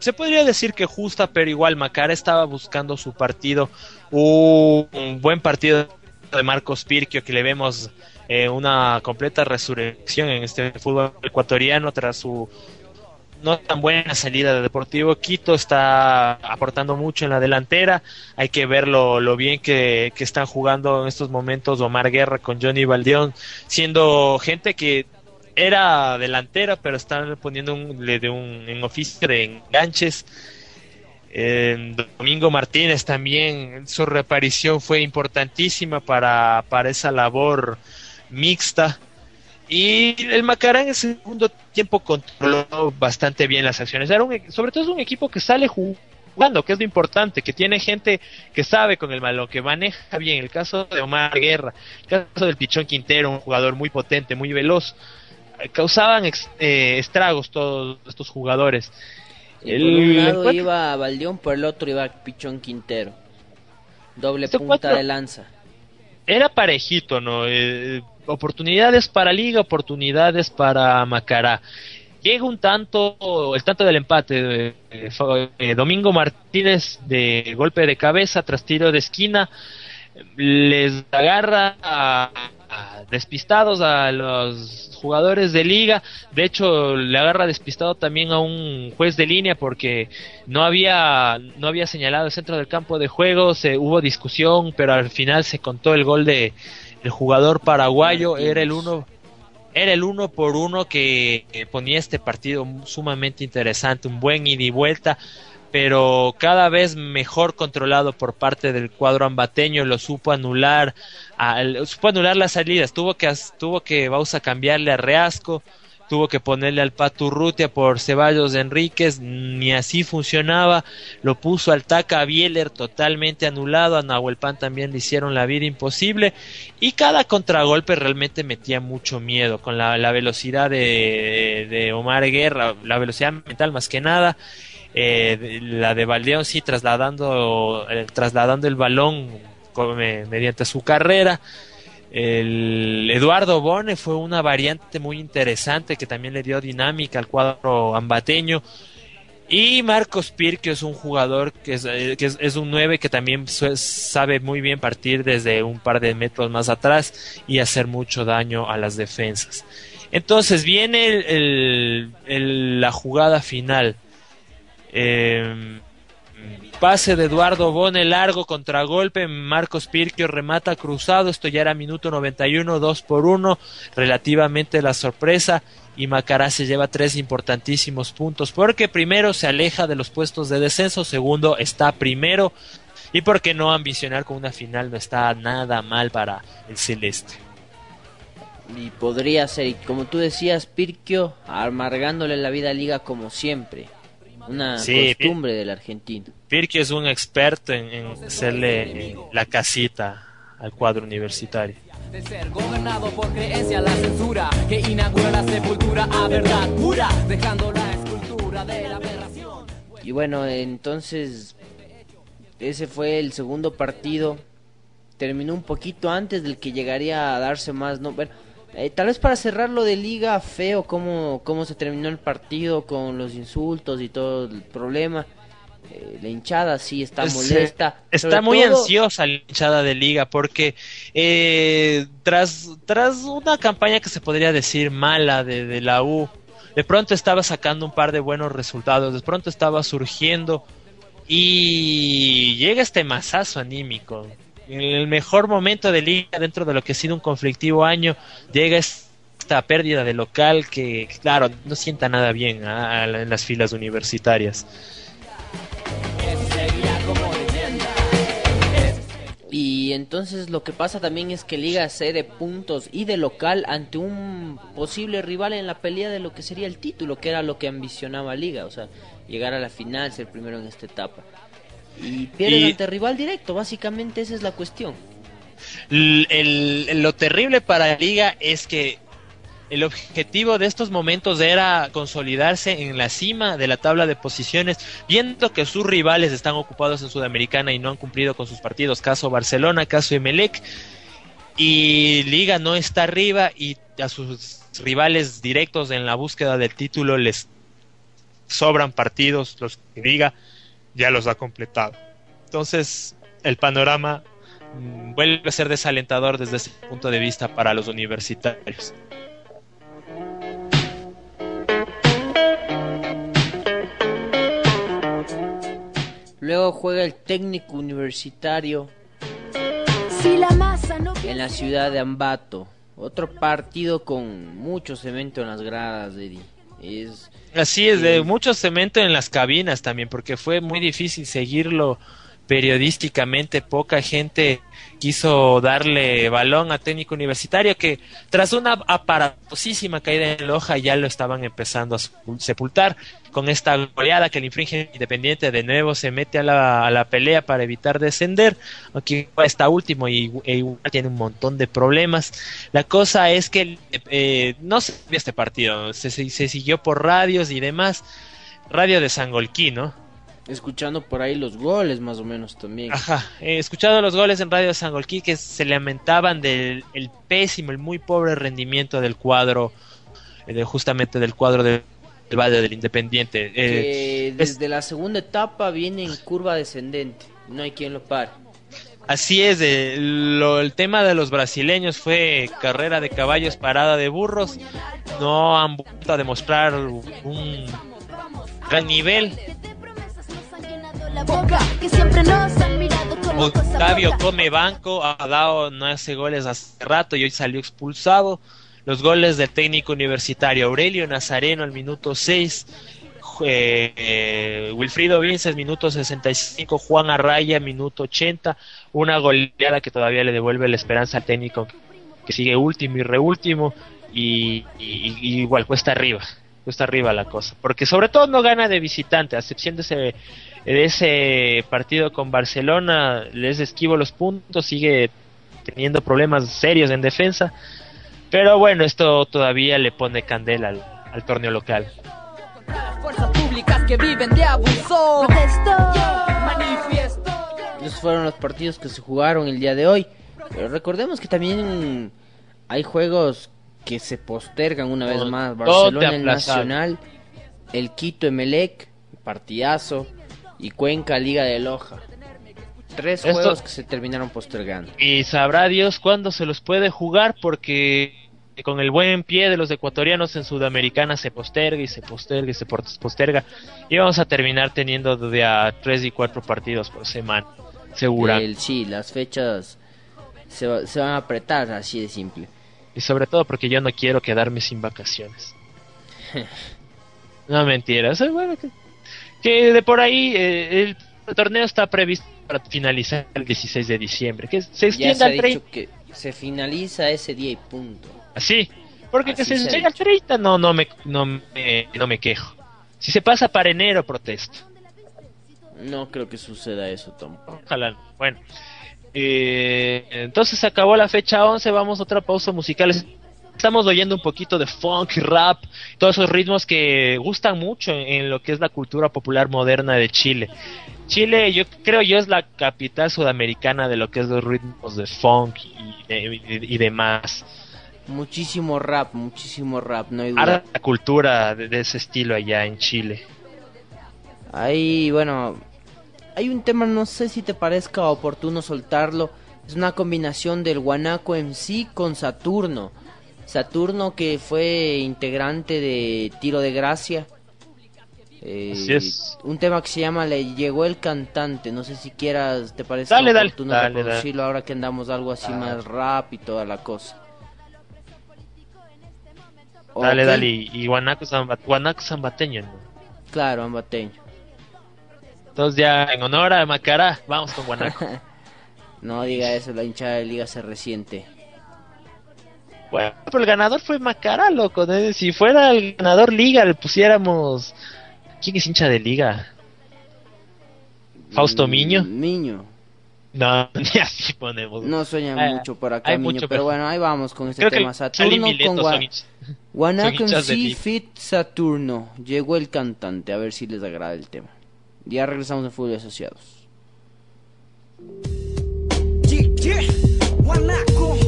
Se podría decir que justa, pero igual Macara estaba buscando su partido. Un, un buen partido de Marcos Pirquio, que le vemos eh, una completa resurrección en este fútbol ecuatoriano tras su no tan buena salida de Deportivo Quito, está aportando mucho en la delantera, hay que ver lo, bien que, que están jugando en estos momentos Omar Guerra con Johnny Valdeón, siendo gente que era delantera, pero están poniendo un, de un, en oficio de enganches. Domingo Martínez también, su reaparición fue importantísima para, para esa labor mixta. Y el Macará en el segundo tiempo controló bastante bien las acciones. Era un, e- sobre todo es un equipo que sale jugando, que es lo importante, que tiene gente que sabe con el balón, que maneja bien. El caso de Omar Guerra, el caso del Pichón Quintero, un jugador muy potente, muy veloz. Eh, Causaban ex- eh, estragos todos estos jugadores. Y por un lado encuentro- iba Valdeón, por el otro iba Pichón Quintero. Doble Este punta cuatro- de lanza. era parejito, ¿no? Eh, oportunidades para Liga, oportunidades para Macará. Llega un tanto, el tanto del empate, eh, eh, Domingo Martínez de golpe de cabeza tras tiro de esquina, les agarra a despistados a los jugadores de liga, de hecho le agarra despistado también a un juez de línea porque no había no había señalado el centro del campo de juego, se hubo discusión, pero al final se contó el gol de el jugador paraguayo, era el uno era el uno por uno que ponía este partido sumamente interesante, un buen ida y vuelta, pero cada vez mejor controlado por parte del cuadro ambateño, lo supo anular, supo anular las salidas, tuvo que tuvo que Bausa cambiarle a Reasco, tuvo que ponerle al Paturrutia por Ceballos de Enríquez, ni así funcionaba, lo puso al Taca Bieler totalmente anulado, a Nahuel Pan también le hicieron la vida imposible, y cada contragolpe realmente metía mucho miedo, con la, velocidad de, de Omar Guerra, la velocidad mental más que nada, eh, la de Valdeón sí trasladando, eh, trasladando el balón eh, mediante su carrera. El Eduardo Bone fue una variante muy interesante que también le dio dinámica al cuadro ambateño. Y Marcos Pirquio es un jugador que es, eh, que un 9 que también sabe muy bien partir desde un par de metros más atrás y hacer mucho daño a las defensas. Entonces viene el- la jugada final. Eh, pase de Eduardo Bone largo contragolpe Marcos Pirquio remata cruzado esto ya era minuto 91 2 por 1 relativamente la sorpresa y Macará se lleva tres importantísimos puntos porque primero se aleja de los puestos de descenso segundo está primero y porque no ambicionar con una final no está nada mal para el celeste Y podría ser, y como tú decías, Pirquio amargándole la vida a Liga como siempre. Una Sí, costumbre del argentino. Pirquio es un experto en, en hacerle la casita al cuadro universitario de ser gobernado por creencia la censura que inaugura la sepultura a verdad pura dejando la escultura de la aberración Y bueno, entonces ese fue el segundo partido. Terminó un poquito antes del que llegaría a darse más. No, bueno, eh, tal vez para cerrar lo de liga feo cómo, cómo se terminó el partido con los insultos y todo el problema. Eh, la hinchada sí está Es, eh, molesta. Está sobre muy todo- ansiosa la hinchada de liga porque eh, tras, tras una campaña que se podría decir mala de, de la U, de pronto estaba sacando un par de buenos resultados, de pronto estaba surgiendo y llega este masazo anímico. En el mejor momento de liga dentro de lo que ha sido un conflictivo año, llega esta pérdida de local que, claro, no sienta nada bien en las filas universitarias. Y entonces lo que pasa también es que Liga cede puntos y de local ante un posible rival en la pelea de lo que sería el título, que era lo que ambicionaba Liga, o sea, llegar a la final, ser primero en esta etapa. Y pierden Y- ante rival directo, básicamente esa es la cuestión. El- lo terrible para la liga es que el objetivo de estos momentos era consolidarse en la cima de la tabla de posiciones, viendo que sus rivales están ocupados en Sudamericana y no han cumplido con sus partidos, caso Barcelona, caso Emelec, y Liga no está arriba y a sus rivales directos en la búsqueda del título les sobran partidos, los que Liga ya los ha completado. Entonces, el panorama mm, vuelve a ser desalentador desde ese punto de vista para los universitarios. Luego juega el técnico universitario en la ciudad de Ambato. Otro partido con mucho cemento en las gradas, Eddie. Es Así es, de mucho cemento en las cabinas también, porque fue muy difícil seguirlo periodísticamente. Poca gente quiso darle balón a técnico universitario que tras una aparatosísima caída en Loja ya lo estaban empezando a sepul- sepultar con esta goleada que le infringe Independiente de nuevo se mete a la, a la pelea para evitar descender aquí está último y e tiene un montón de problemas la cosa es que eh, no se vio este partido se, se- se siguió por radios y demás radio de Sangolquí ¿no? Escuchando por ahí los goles más o menos también. Ajá, he escuchado los goles en Radio Sangolquí que se lamentaban del el pésimo, el muy pobre rendimiento del cuadro, eh, de, justamente del cuadro del, Valle del Independiente. Eh, que es- desde la segunda etapa viene en curva descendente. No hay quien lo pare. así es, eh, lo- el tema de los brasileños fue carrera de caballos, parada de burros. No han vuelto a demostrar un gran nivel. La boca, que siempre nos han mirado como cosa Octavio poca. come banco, ha dado no hace goles hace rato y hoy salió expulsado. Los goles del técnico universitario Aurelio Nazareno al minuto 6, eh, eh, Wilfrido Vinces minuto 65, Juan Arraya minuto 80, una goleada que todavía le devuelve la esperanza al técnico que sigue último y reúltimo y, y- y igual cuesta arriba, cuesta arriba la cosa, porque sobre todo no gana de visitante, a excepción de ese de ese partido con Barcelona les esquivo los puntos, sigue teniendo problemas serios en defensa, pero bueno, esto todavía le pone candela al, al torneo local. Esos fueron los partidos que se jugaron el día de hoy. Pero recordemos que también hay juegos que se postergan una vez más. Barcelona el. Nacional, el Quito Emelec, partidazo, y Cuenca Liga de Loja. Tres Esto- juegos que se terminaron postergando. Y sabrá Dios cuándo se los puede jugar porque con el buen pie de los ecuatorianos en Sudamericana se posterga y se posterga y se pos- posterga y vamos a terminar teniendo de a tres y cuatro partidos por semana, segura. El, sí, las fechas se, se van a apretar, así de simple. Y sobre todo porque yo no quiero quedarme sin vacaciones. no mentira, o sea, bueno, que, que de por ahí eh, el torneo está previsto para finalizar el 16 de diciembre, que se Ya extienda se ha al 30. dicho que se finaliza ese día y punto. Así, porque que Así se llegue al 30 no, no, me, no, me, no me quejo. Si se pasa para enero, protesto. No creo que suceda eso tampoco. Ojalá. no. Bueno, eh, entonces acabó la fecha 11, vamos a otra pausa musical. Estamos oyendo un poquito de funk y rap, todos esos ritmos que gustan mucho en, en lo que es la cultura popular moderna de Chile. Chile, yo creo yo es la capital sudamericana de lo que es los ritmos de funk y, de- y- y demás. Muchísimo rap, muchísimo rap, no hay duda. Ahora la cultura de, de ese estilo allá en Chile. Ahí, bueno, hay un tema, no sé si te parezca oportuno soltarlo. Es una combinación del Guanaco MC con Saturno. Saturno que fue integrante de Tiro de Gracia. Eh, Así es. Un tema que se llama Le llegó el cantante. No sé si quieras, te parece Dale, dale, oportuno dale, dale. reproducirlo ahora que andamos algo así más rap y toda la cosa. Dale, Ok, dale, y, guanaco, zamba- guanaco zambateño. ¿no? Claro, ambateño. Entonces ya en honor a Macará, vamos con guanaco. No diga eso, la hinchada de liga se resiente. Bueno, pero el ganador fue Macará, loco. ¿no? Si fuera el ganador Liga, le pusiéramos. ¿Quién es hincha de Liga? ¿Fausto Mm, Miño? Miño. No, ni así ponemos. No sueña Ah, mucho por acá, hay Miño, mucho, pero pero- bueno, ahí vamos con este Creo tema. Saturno con MC Liga. Fit Saturno. Llegó el cantante, a ver si les agrada el tema. Ya regresamos en Fútbol Asociados. Yeah, yeah.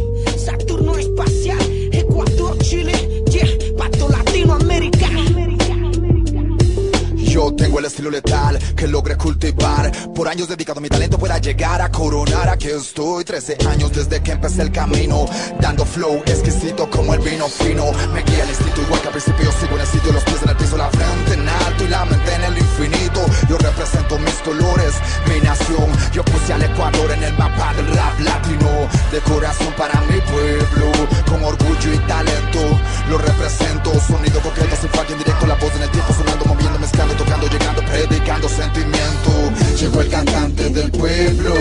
Espacial, Ecuador, Chile, yeah, Pato Latinoamérica yo tengo el estilo letal que logré cultivar. Por años dedicado a mi talento para llegar a coronar. Aquí estoy, 13 años desde que empecé el camino. Dando flow exquisito como el vino fino. Me guía el instinto igual que al principio. Sigo en el sitio, los pies en el piso, la frente en alto y la mente en el infinito. Yo represento mis colores, mi nación. Yo puse al Ecuador en el mapa del rap latino. De corazón para mi pueblo, con orgullo y talento. Lo represento, sonido coqueto, sin fallo en directo. La voz en el tiempo sonando, moviendo, mezclando tocando, llegando, predicando sentimiento. Llegó el cantante del pueblo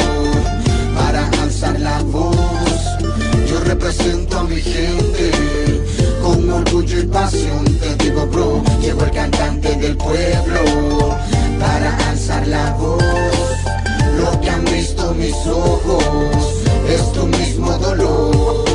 para alzar la voz. Yo represento a mi gente con orgullo y pasión. Te digo, bro, llegó el cantante del pueblo para alzar la voz. Lo que han visto mis ojos es tu mismo dolor.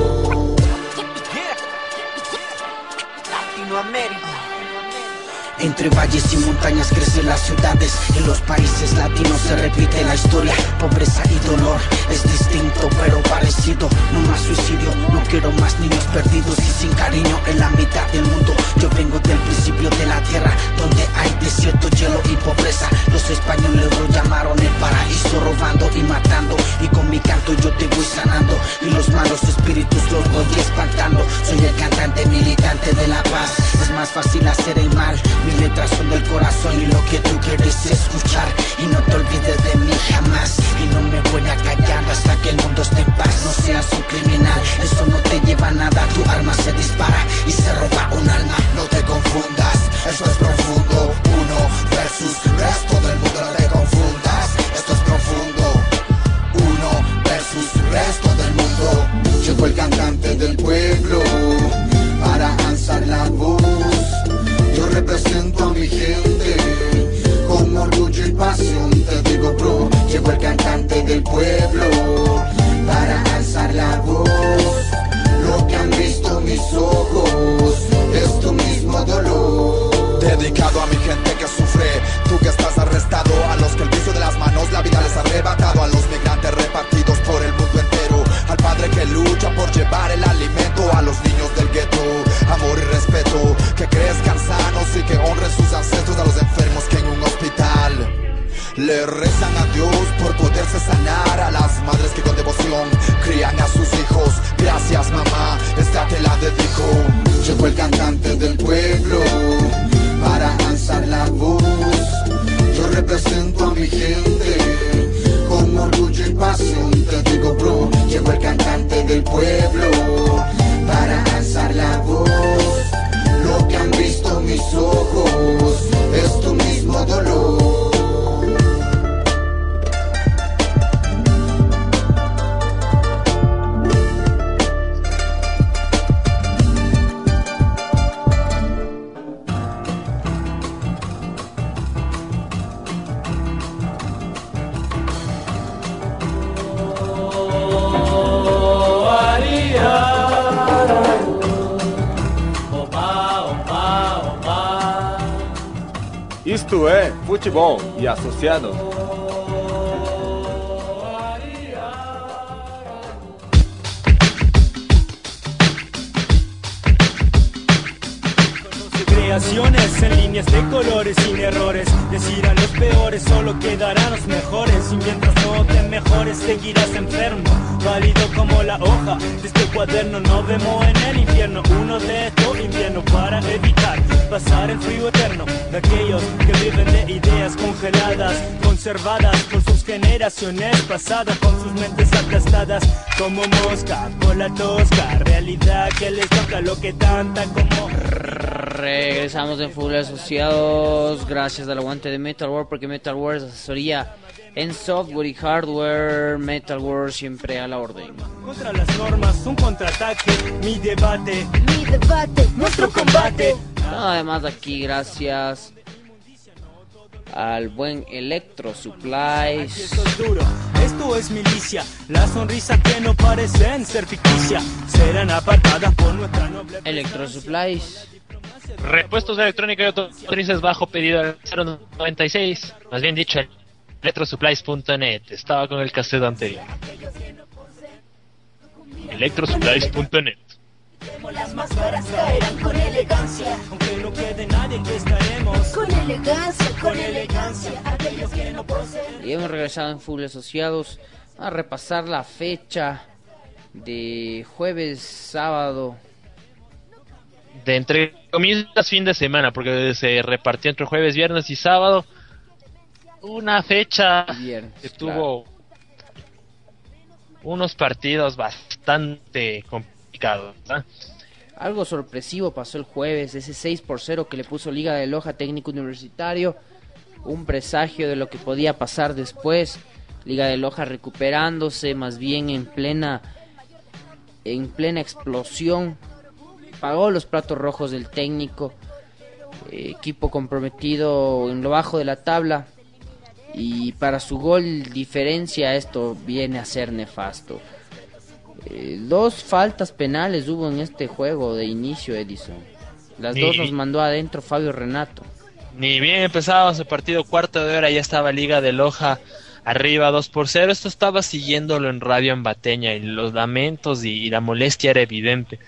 Entre valles y montañas crecen las ciudades. En los países latinos se repite la historia. Pobreza y dolor es distinto pero parecido. No más suicidio, no quiero más niños perdidos y sin cariño en la mitad del mundo. Yo vengo del principio de la tierra, donde hay desierto, hielo y pobreza. Los españoles lo llamaron el paraíso, robando y matando. Y con mi canto yo te voy sanando. Y los malos espíritus los voy espantando. Soy el cantante militante de la paz. Es más fácil hacer el mal. Mis letras son del corazón y lo que tú quieres escuchar. Y no te olvides de mí jamás. Y no me voy a callar hasta que el mundo esté en paz. No seas un criminal, eso no te lleva a nada. Tu arma se dispara y se roba un alma. No te confundas, eso es profundo. Uno versus resto del mundo, no te confundas. Esto es profundo. Uno versus resto del mundo. Llegó el cantante del pueblo para alzar la voz. Represento a mi gente con orgullo y pasión. Te digo, bro, llegó el cantante del pueblo para alzar la voz. Lo que han visto mis ojos es tu mismo dolor. Dedicado a mi gente que sufre, tú que estás arrestado, a los que el vicio de las manos la vida les ha arrebatado, a los migrantes repartidos por el mundo entero, al padre que lucha por llevar el alimento a los niños que crezcan sanos y que honren sus ancestros, a los enfermos que en un hospital. Le rezan a Dios por poderse sanar a las madres que con devoción crían a sus hijos. Gracias mamá, esta te la dedico. Llegó el cantante del pueblo para alzar la voz. Yo represento a mi gente con orgullo y pasión. Te digo, bro, llegó el cantante del pueblo para alzar la voz. Lo que han visto mis ojos es tu mismo dolor. E associados. Generaciones pasadas Con sus mentes aplastadas como mosca Por la tosca realidad que les toca Lo que tanta como Regresamos en Full Asociados gracias al aguante de Metal War porque Metal War es asesoría en software y hardware. Metal War siempre a la orden. Contra las normas, un contraataque, mi debate, Mi debate, nuestro combate. Además aquí gracias al buen Electro Supplies. Esto es duro, esto es milicia, la sonrisa que no parecen ser ficticia, serán apartadas por nuestra noble Electro Supplies. Repuestos de electrónica y automotrices bajo pedido al 096, más bien dicho, electrosupplies.net. Estaba con el cassette anterior. electrosupplies.net. las máscaras caerán con elegancia. Aunque no quede nadie que estaremos Con elegancia, con elegancia. Aquellos que no poseen. Y hemos regresado en Full Asociados a repasar la fecha de jueves, sábado. De entre comillas fin de semana, porque se repartió entre jueves, viernes y sábado. Una fecha Viernes, que tuvo unos partidos bastante complicados. Algo sorpresivo pasó el jueves, ese 6 por 0 que le puso Liga de Loja Técnico Universitario, un presagio de lo que podía pasar después. Liga de Loja recuperándose más bien en plena en plena explosión. Pagó los platos rojos del técnico. eh, equipo comprometido en lo bajo de la tabla. Y para su gol diferencia esto viene a ser nefasto. Eh, dos faltas penales hubo en este juego de inicio, Edison. Las Ni- dos nos mandó adentro Fabio Renato. Ni bien empezaba ese partido, cuarto de hora, ya estaba Liga de Loja arriba 2 por 0. Esto estaba siguiéndolo en Radio Ambateña y los lamentos y, y la molestia era evidente,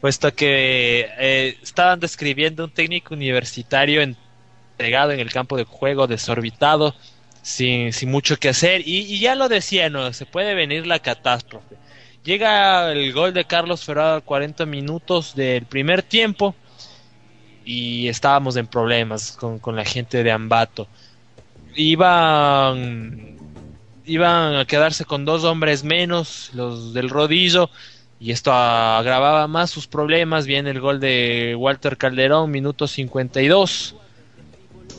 puesto que eh, estaban describiendo un técnico universitario entregado en el campo de juego, desorbitado, sin, sin mucho que hacer. Y, y ya lo decía, no, se puede venir la catástrofe. Llega el gol de Carlos Ferrado a 40 minutos del primer tiempo y estábamos en problemas con, la gente de Ambato. Iban, iban a quedarse con dos hombres menos, los del rodillo, y esto agravaba más sus problemas. Viene el gol de Walter Calderón, minuto 52.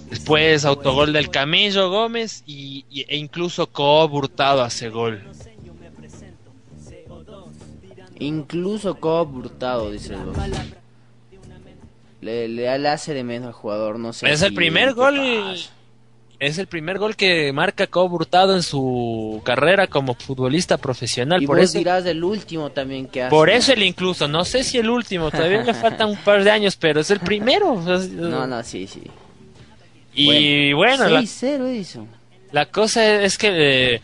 Después autogol del Camello Gómez y, e incluso Cobb Hurtado hace gol. Incluso Cobb Hurtado, dice el dos. Le, le, le hace de menos al jugador, no sé. Es el primer ¿qué gol. pasa? Es el primer gol que marca Cobb Hurtado en su carrera como futbolista profesional. Y por vos eso, dirás del último también que hace. por eso el incluso, no sé si el último, todavía le faltan un par de años, pero es el primero. No, no, sí, sí. Y bueno, la, 6-0 Edison. la cosa es que eh,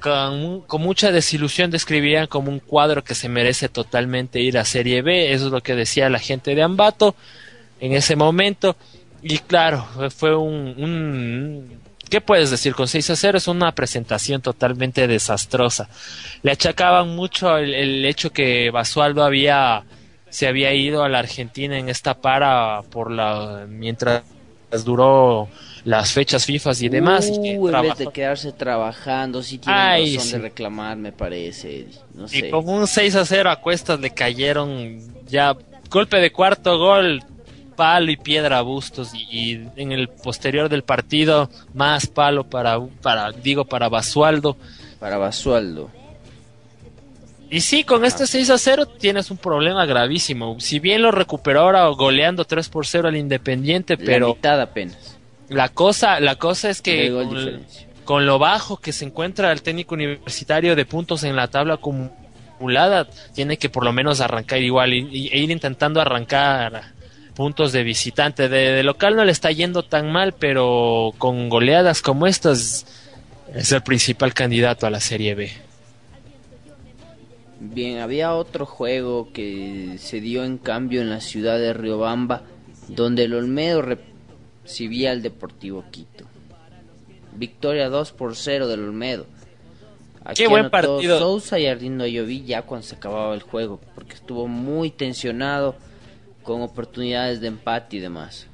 con, con mucha desilusión describían como un cuadro que se merece totalmente ir a Serie B. Eso es lo que decía la gente de Ambato en ese momento. Y claro, fue un, un- ¿Qué puedes decir? Con 6 a 0 es una presentación totalmente desastrosa. Le achacaban mucho el, el hecho que Basualdo había se había ido a la Argentina en esta para por la mientras duró las fechas FIFA y demás. y que Uh, en vez de quedarse trabajando, sí tienen Ay, razón sí. de reclamar, me parece. No sé. Y con un 6 a 0 a cuestas le cayeron ya golpe de cuarto gol, palo y piedra a Bustos y, y en el posterior del partido más palo para para digo para Basualdo. Para Basualdo. Y sí, con este 6 a 0 tienes un problema gravísimo. Si bien lo recuperó ahora goleando 3 por 0 al Independiente, La pero mitad apenas. La cosa la cosa es que con, diferencia. con lo bajo que se encuentra el técnico universitario de puntos en la tabla acumulada, tiene que por lo menos arrancar igual e ir intentando arrancar puntos de visitante. De, de local no le está yendo tan mal, pero con goleadas como estas es el principal candidato a la Serie B. Bien, había otro juego que se dio en cambio en la ciudad de Riobamba, donde el Olmedo recibía al Deportivo Quito. Victoria 2 por 0 del Olmedo. Aquí Qué buen partido. Sousa y Arlindo Lloví ya cuando se acababa el juego, porque estuvo muy tensionado con oportunidades de empate y demás.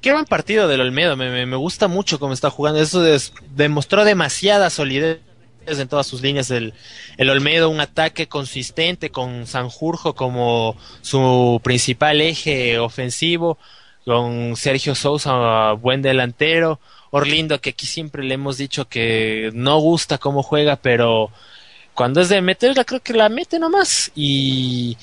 Qué buen partido del Olmedo, me, me- me gusta mucho cómo está jugando. Eso des- demostró demasiada solidez en todas sus líneas. El, el Olmedo, un ataque consistente con Sanjurjo como su principal eje ofensivo, con Sergio Sousa, buen delantero. Orlindo, que aquí siempre le hemos dicho que no gusta cómo juega, pero cuando es de meterla, creo que la mete nomás. Y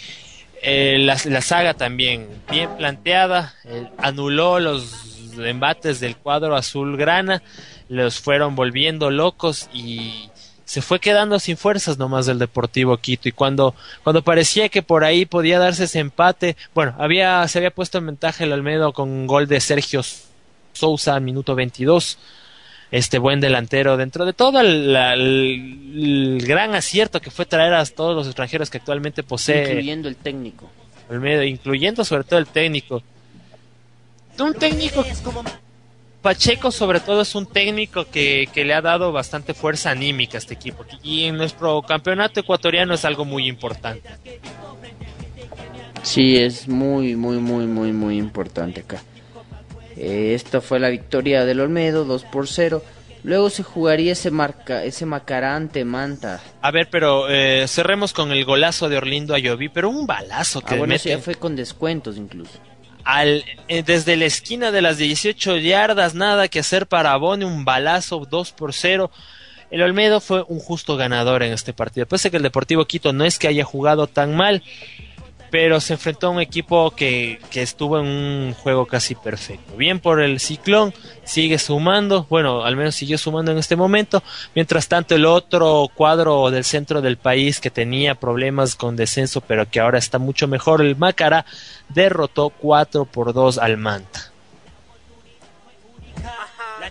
eh, la, la saga también, bien planteada, anuló los embates del cuadro azul-grana, los fueron volviendo locos y se fue quedando sin fuerzas nomás del Deportivo Quito y cuando, cuando parecía que por ahí podía darse ese empate, bueno, había, se había puesto en ventaja el Olmedo con un gol de Sergio Sousa al minuto 22 este buen delantero dentro de todo el, la- el- el gran acierto que fue traer a todos los extranjeros que actualmente posee Incluyendo el técnico. Olmedo, incluyendo sobre todo el técnico. Un técnico Pacheco sobre todo es un técnico que, que le ha dado bastante fuerza anímica a este equipo y en nuestro campeonato ecuatoriano es algo muy importante. Sí, es muy, muy, muy, muy, muy importante acá. Eh, esta fue la victoria del Olmedo, 2 por 0. Luego se jugaría ese marca, ese Macará ante Manta. A ver, pero eh, cerremos con el golazo de Orlindo Ayoví, pero un balazo que Ah, bueno, mete ya fue con descuentos incluso. Al, eh, desde la esquina de las 18 yardas, nada que hacer para Bone, un balazo 2 por 0. El Olmedo fue un justo ganador en este partido. Pese que el Deportivo Quito no es que haya jugado tan mal, pero se enfrentó a un equipo que, que estuvo en un juego casi perfecto. Bien por el Ciclón, sigue sumando, bueno, al menos siguió sumando en este momento. Mientras tanto, el otro cuadro del centro del país que tenía problemas con descenso, pero que ahora está mucho mejor, el Macará, derrotó 4 por 2 al Manta. La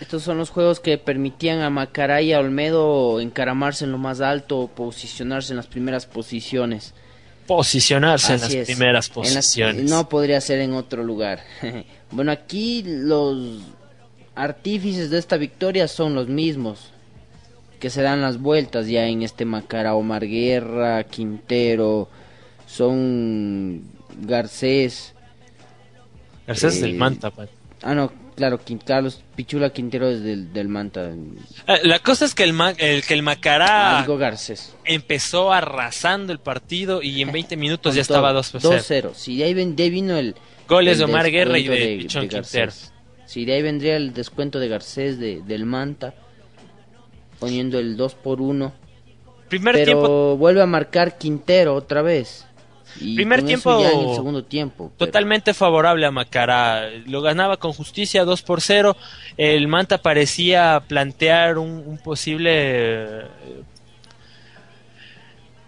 Estos son los juegos que permitían a Macará y a Olmedo encaramarse en lo más alto, posicionarse en las primeras posiciones. Posicionarse en las es. primeras las- posiciones. no podría ser en otro lugar. bueno, aquí los artífices de esta victoria son los mismos que se dan las vueltas ya en este Macará. Omar Guerra, Quintero, son Garcés. Garcés eh, del Manta. pa. Ah, no, claro, Carlos Pichula Quintero es del, del Manta. Eh, La cosa es que el, Ma- el, que el Macará Ah, Garcés. empezó arrasando el partido y en 20 minutos ya estaba todo. 2 por 0. 2-0. Sí, de ahí, ven- de ahí vino el. Goles el de Omar Guerra y descuento de Pichón. Quintero. Sí, de ahí vendría el descuento de Garcés de, del Manta, poniendo el 2 por 1 Primer Pero tiempo vuelve a marcar Quintero otra vez. Y Primer tiempo ya en el segundo tiempo. pero- totalmente favorable a Macará. Lo ganaba con justicia 2 por 0. El Manta parecía plantear un, un posible... eh,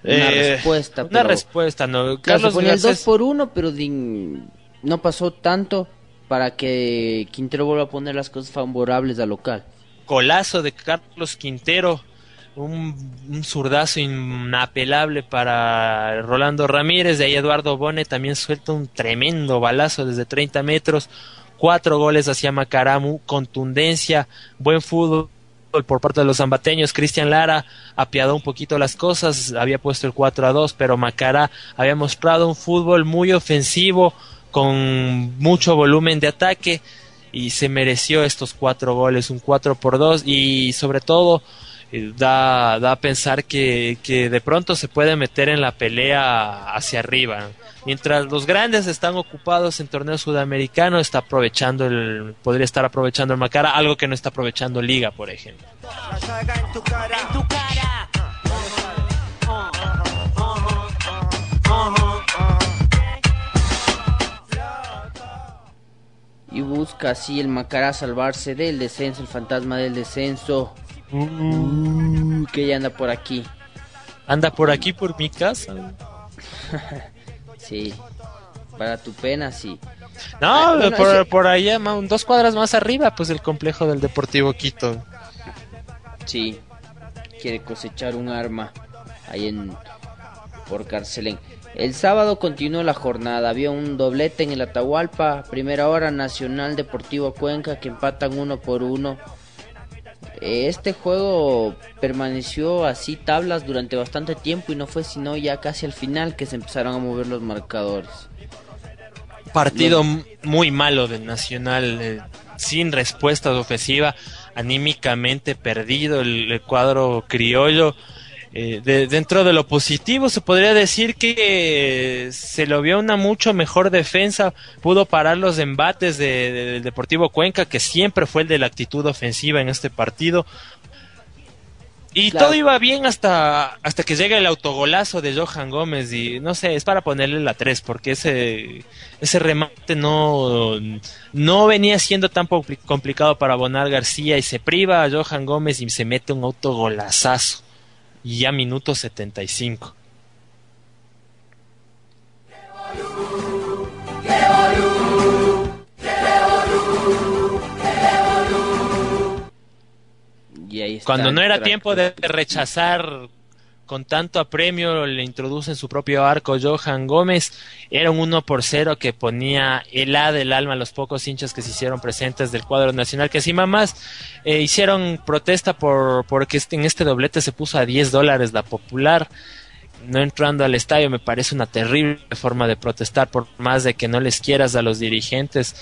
Una eh, respuesta, Una respuesta, ¿no? Claro, se Carlos el Garcés- 2 por 1 pero din- no pasó tanto para que Quintero vuelva a poner las cosas favorables al local. golazo de Carlos Quintero, un, zurdazo inapelable para Rolando Ramírez, de ahí Eduardo Bone también suelta un tremendo balazo desde 30 metros, cuatro goles hacia Macaramu, contundencia, buen fútbol por parte de los zambateños, Cristian Lara apiadó un poquito las cosas, había puesto el 4 a 2, pero Macará había mostrado un fútbol muy ofensivo, con mucho volumen de ataque, y se mereció estos cuatro goles, un 4 por 2 y sobre todo da, da a pensar que, que de pronto se puede meter en la pelea hacia arriba. Mientras los grandes están ocupados en torneo sudamericano, está aprovechando el, podría estar aprovechando el Macara, algo que no está aprovechando Liga, por ejemplo. Y busca así el Macará salvarse del descenso, el fantasma del descenso. Uh, que ya anda por aquí. Anda por aquí, por mi casa. Sí. Para tu pena, sí. No, Ah, bueno, por, ese- por allá, dos cuadras más arriba, pues el complejo del Deportivo Quito. Sí. Quiere cosechar un arma ahí en por Carcelén. El sábado continuó la jornada. Había un doblete en el Atahualpa. Primera hora Nacional Deportivo Cuenca que empatan uno por uno. Este juego permaneció así tablas durante bastante tiempo y no fue sino ya casi al final que se empezaron a mover los marcadores. Partido Bien. muy malo del Nacional, eh, sin respuesta ofensiva, anímicamente perdido el, el cuadro criollo. Eh, de- dentro de lo positivo se podría decir que se lo vio una mucho mejor defensa, pudo parar los embates de- de- del Deportivo Cuenca, que siempre fue el de la actitud ofensiva en este partido. Y Claro. todo iba bien hasta, hasta que llega el autogolazo de Johan Gómez y no sé, es para ponerle la 3 porque ese, ese remate no, no venía siendo tan compli- complicado para Bonar García y se priva a Johan Gómez y se mete un autogolazazo. Y ya minuto 75. Y ahí está Cuando no era tiempo de rechazar con tanto apremio, le introduce en su propio arco Johan Gómez. Era un 1 por 0 que ponía el alma a los pocos hinchas que se hicieron presentes del cuadro nacional, que encima más eh, hicieron protesta por porque este- en este doblete se puso a 10 dólares la popular. no entrando al estadio me parece una terrible forma de protestar por más de que no les quieras a los dirigentes.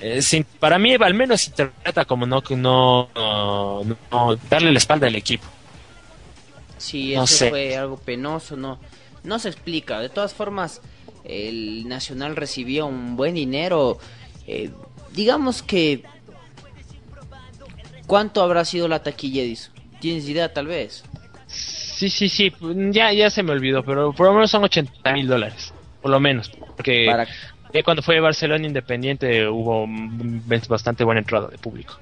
Eh, sin- para mí al menos interpreta como no, no, no, no darle la espalda al equipo. No eso sé. fue algo penoso, no, no se explica. De todas formas, el Nacional recibía un buen dinero. eh, digamos que... ¿Cuánto habrá sido la taquilla, Edison? ¿Tienes idea tal vez? Sí, sí, sí, ya, ya se me olvidó, pero por lo menos son 80 mil dólares, por lo menos, porque Para- eh, cuando fue Barcelona Independiente hubo bastante buena entrada de público.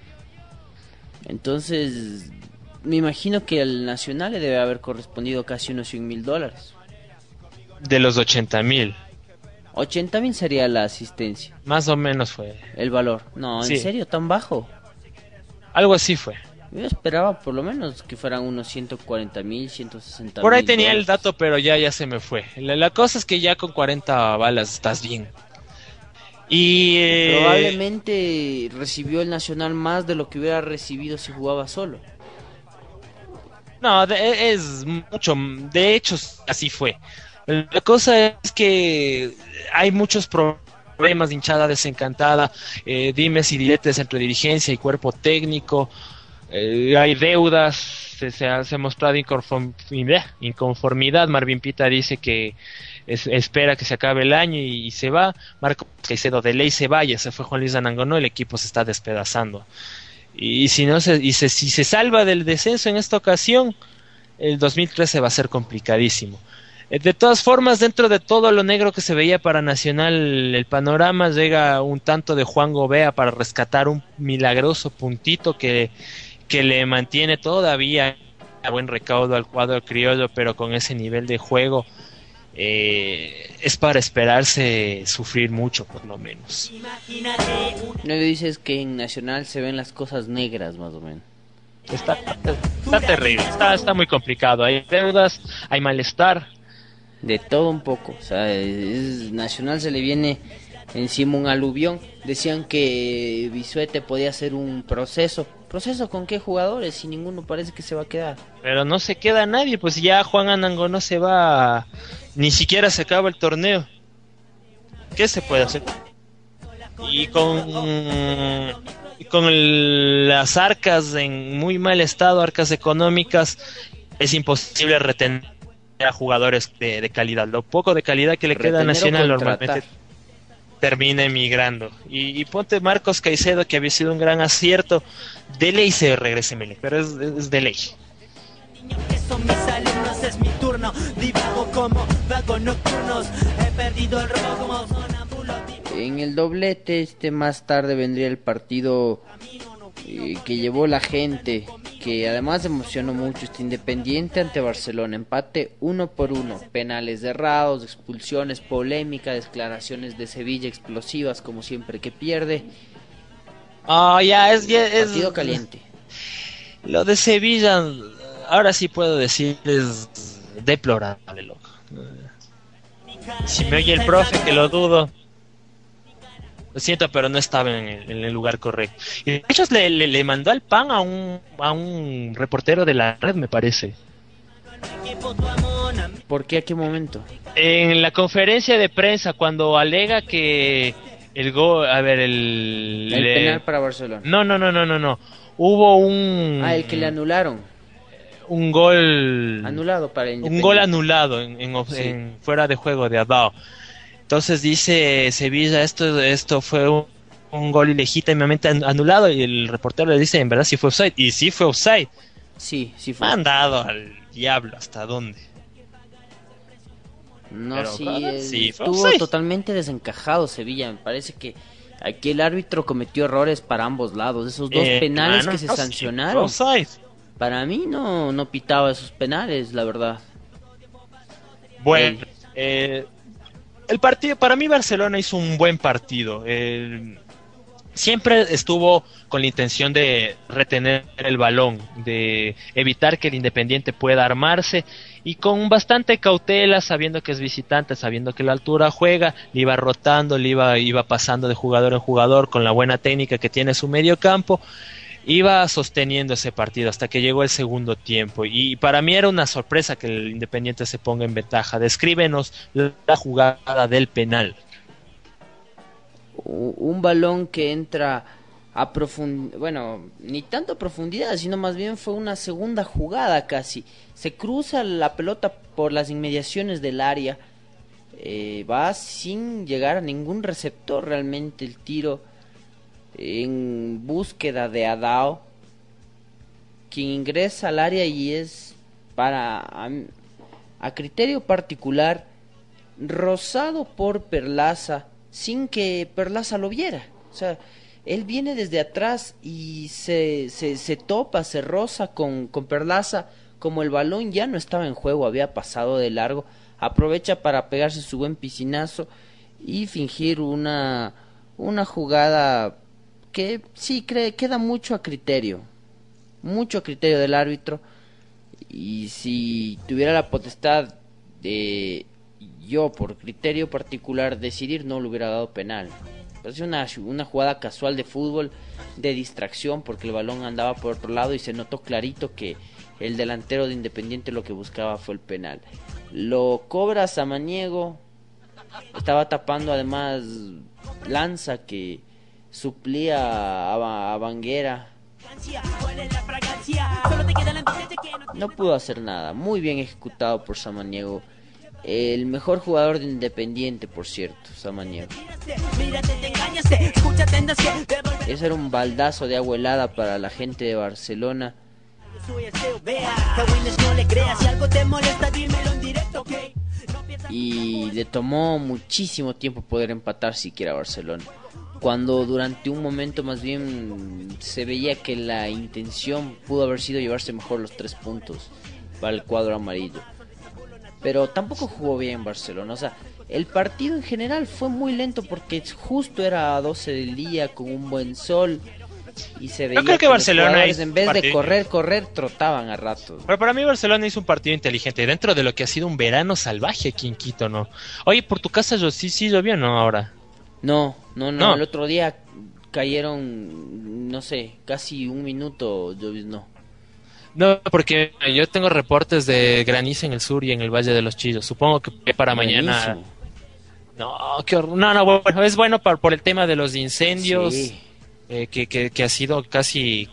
Entonces, me imagino que al Nacional le debe haber correspondido casi unos 100 mil dólares. De los 80 mil, 80 mil sería la asistencia, más o menos fue. el valor. No, ¿en Sí. serio? ¿Tan bajo? Algo así fue. Yo esperaba por lo menos que fueran unos 140 mil, 160 Por ahí tenía el dato, pero ya, ya se me fue. La, la cosa es que ya con 40 balas estás bien. Y eh, Probablemente recibió el Nacional más de lo que hubiera recibido si jugaba solo. No, de- es mucho. De hecho, así fue. La cosa es que hay muchos problemas de hinchada desencantada, eh, dimes y diretes entre dirigencia y cuerpo técnico. eh, hay deudas, se, ha, se mostrado inconformidad. Marvin Pita dice que es- espera que se acabe el año y, se va. Marco Caicedo de ley se vaya, se fue Juan Luis Anangonó, el equipo se está despedazando. Y si no se, y se- si se salva del descenso en esta ocasión, el 2013 va a ser complicadísimo. Eh, De todas formas, dentro de todo lo negro que se veía para Nacional, el panorama llega un tanto de Juan Gobea para rescatar un milagroso puntito que, que le mantiene todavía a buen recaudo al cuadro criollo, pero con ese nivel de juego eh, es para esperarse sufrir mucho, por lo menos. No dices que en Nacional se ven las cosas negras más o menos. Está, está terrible, está, está muy complicado. Hay deudas, hay malestar. De todo un poco. O sea, es- Nacional se le viene encima un aluvión. Decían que Bisuete podía hacer un proceso. ¿Proceso con qué jugadores? Si ninguno parece que se va a quedar. Pero no se queda nadie, pues ya Juan Anango no se va, ni siquiera se acaba el torneo. ¿Qué se puede hacer? Y con, y con el- las arcas en muy mal estado, arcas económicas, es imposible retener a jugadores de, de calidad. Lo poco de calidad que le queda a Retener Nacional contratar. normalmente termina emigrando. Y, y ponte Marcos Caicedo, que había sido un gran acierto. De ley se regrese Mele, pero es, es de ley. En el doblete, este más tarde vendría el partido eh, que llevó la gente, que además emocionó mucho este Independiente ante Barcelona. Empate uno por uno, penales errados, expulsiones, polémica, declaraciones de Sevilla explosivas, como siempre que pierde. Ah, ya, es, ya es. Partido caliente. Lo de Sevilla, ahora sí puedo decir, es deplorable, loco. Si me oye el profe, que lo dudo. Lo siento, pero no estaba en el, en el lugar correcto. Y de hecho le, le, le mandó al pan a un, a un reportero de la red, me parece. ¿Por qué? ¿A qué momento? En la conferencia de prensa, cuando alega que el gol, a ver, el... El le- penal para Barcelona. No, no, no, no, no, no. Hubo un... Ah, el que le anularon. Un gol... Anulado para el un gol anulado en, en Sí. en fuera de juego de Adao. Entonces dice Sevilla, esto, esto fue un, un gol ilegítimamente an- anulado y el reportero le dice, en verdad sí fue offside. Y sí fue offside. Sí, sí fue. Mandado al diablo, ¿hasta dónde? No, Pero, sí, claro, sí, fue estuvo offside. totalmente desencajado Sevilla. Me parece que aquí el árbitro cometió errores para ambos lados. Esos dos Eh, penales que se no, sancionaron. Para mí no, no pitaba esos penales, la verdad. Bueno, eh, el partido, para mí Barcelona hizo un buen partido. Siempre estuvo con la intención de retener el balón, de evitar que el Independiente pueda armarse y con bastante cautela, sabiendo que es visitante, sabiendo que la altura juega, le iba rotando, le iba, iba pasando de jugador en jugador con la buena técnica que tiene su medio campo. Iba sosteniendo ese partido hasta que llegó el segundo tiempo y para mí era una sorpresa que el Independiente se ponga en ventaja. Descríbenos la jugada del penal. Un balón que entra a profundidad, bueno, ni tanto a profundidad, sino más bien fue una segunda jugada casi. Se cruza la pelota por las inmediaciones del área, eh, va sin llegar a ningún receptor realmente el tiro en búsqueda de Adao, quien ingresa al área y es para a, criterio particular rozado por Perlaza sin que Perlaza lo viera. O sea, él viene desde atrás y se, se, se topa, se roza con, con Perlaza. Como el balón ya no estaba en juego, había pasado de largo, aprovecha para pegarse su buen piscinazo y fingir una, una jugada que sí cree, queda mucho a criterio, mucho a criterio del árbitro. Y si tuviera la potestad de yo, por criterio particular, decidir, no le hubiera dado penal. Es una, una jugada casual de fútbol, de distracción, porque el balón andaba por otro lado y se notó clarito que el delantero de Independiente lo que buscaba fue el penal. Lo cobra Samaniego, estaba tapando además Lanza que suplía a, Banguera. No pudo hacer nada, muy bien ejecutado por Samaniego. El mejor jugador de Independiente, por cierto, Samaniego. Ese era un baldazo de agua helada para la gente de Barcelona. Y le tomó muchísimo tiempo poder empatar siquiera a Barcelona. Cuando durante un momento más bien se veía que la intención pudo haber sido llevarse mejor los tres puntos para el cuadro amarillo. Pero tampoco jugó bien Barcelona. O sea, el partido en general fue muy lento porque justo era a 12 del día con un buen sol. Y se veía creo que Barcelona en vez de correr, correr, trotaban a ratos. Pero para mí Barcelona hizo un partido inteligente dentro de lo que ha sido un verano salvaje aquí en Quito, ¿no? Oye, por tu casa yo sí, sí llovió, ¿no? Ahora. No, no, no, No. el otro día cayeron, no sé, casi un minuto, lloviznó. No, porque yo tengo reportes de granizo en el sur y en el Valle de los Chillos. Supongo que para mañana... No, qué hor- no, no, bueno, es bueno por, por el tema de los incendios, Sí. eh, que, que, que ha sido casi,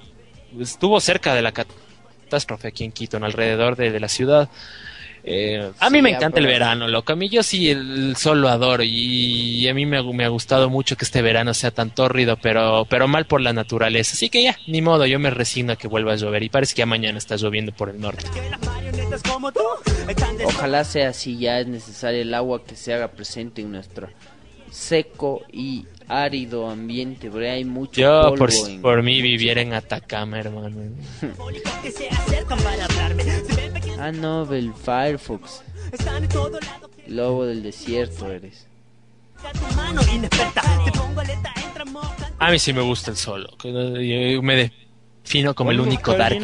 estuvo cerca de la catástrofe aquí en Quito, en alrededor de, de la ciudad. Eh, a mí Sí, me encanta el verano, loco. A mí yo sí el sol lo adoro y, a mí me, ha- me ha gustado mucho que este verano sea tan tórrido, pero, pero mal por la naturaleza. Así que ya, ni modo, yo me resigno a que vuelva a llover y parece que ya mañana está lloviendo por el norte. Ojalá sea así, ya es necesario el agua que se haga presente en nuestro seco y árido ambiente, porque hay mucho Yo polvo por, en- por mí viviera en Atacama, hermano. Ah, no, el Firefox. Lobo del desierto eres. A mí sí me gusta el sol. loco. Yo me defino como el único dark.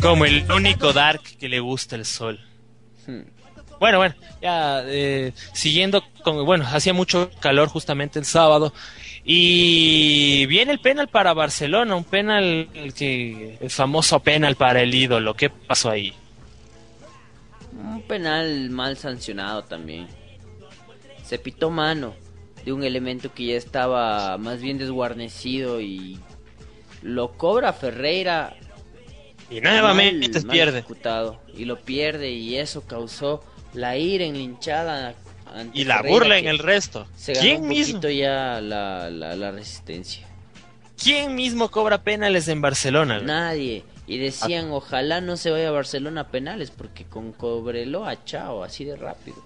Como el único dark que le gusta el sol. Hmm. Bueno, bueno, ya eh, siguiendo con, bueno, hacía mucho calor justamente el sábado y viene el penal para Barcelona, un penal que el famoso penal para el ídolo. ¿Qué pasó ahí? Un penal mal sancionado también. Se pitó mano de un elemento que ya estaba más bien desguarnecido y lo cobra Ferreira. Y nuevamente mal- mal pierde. ejecutado, y lo pierde y eso causó la ira en la hinchada. ante Y la Ferreira, burla en el resto. Se ganó ¿Quién un mismo? ya la, la, la resistencia. ¿Quién mismo cobra penales en Barcelona? Nadie. Y Ah. decían, ojalá no se vaya a Barcelona a penales, porque con Cobreloa, chao, así de rápido.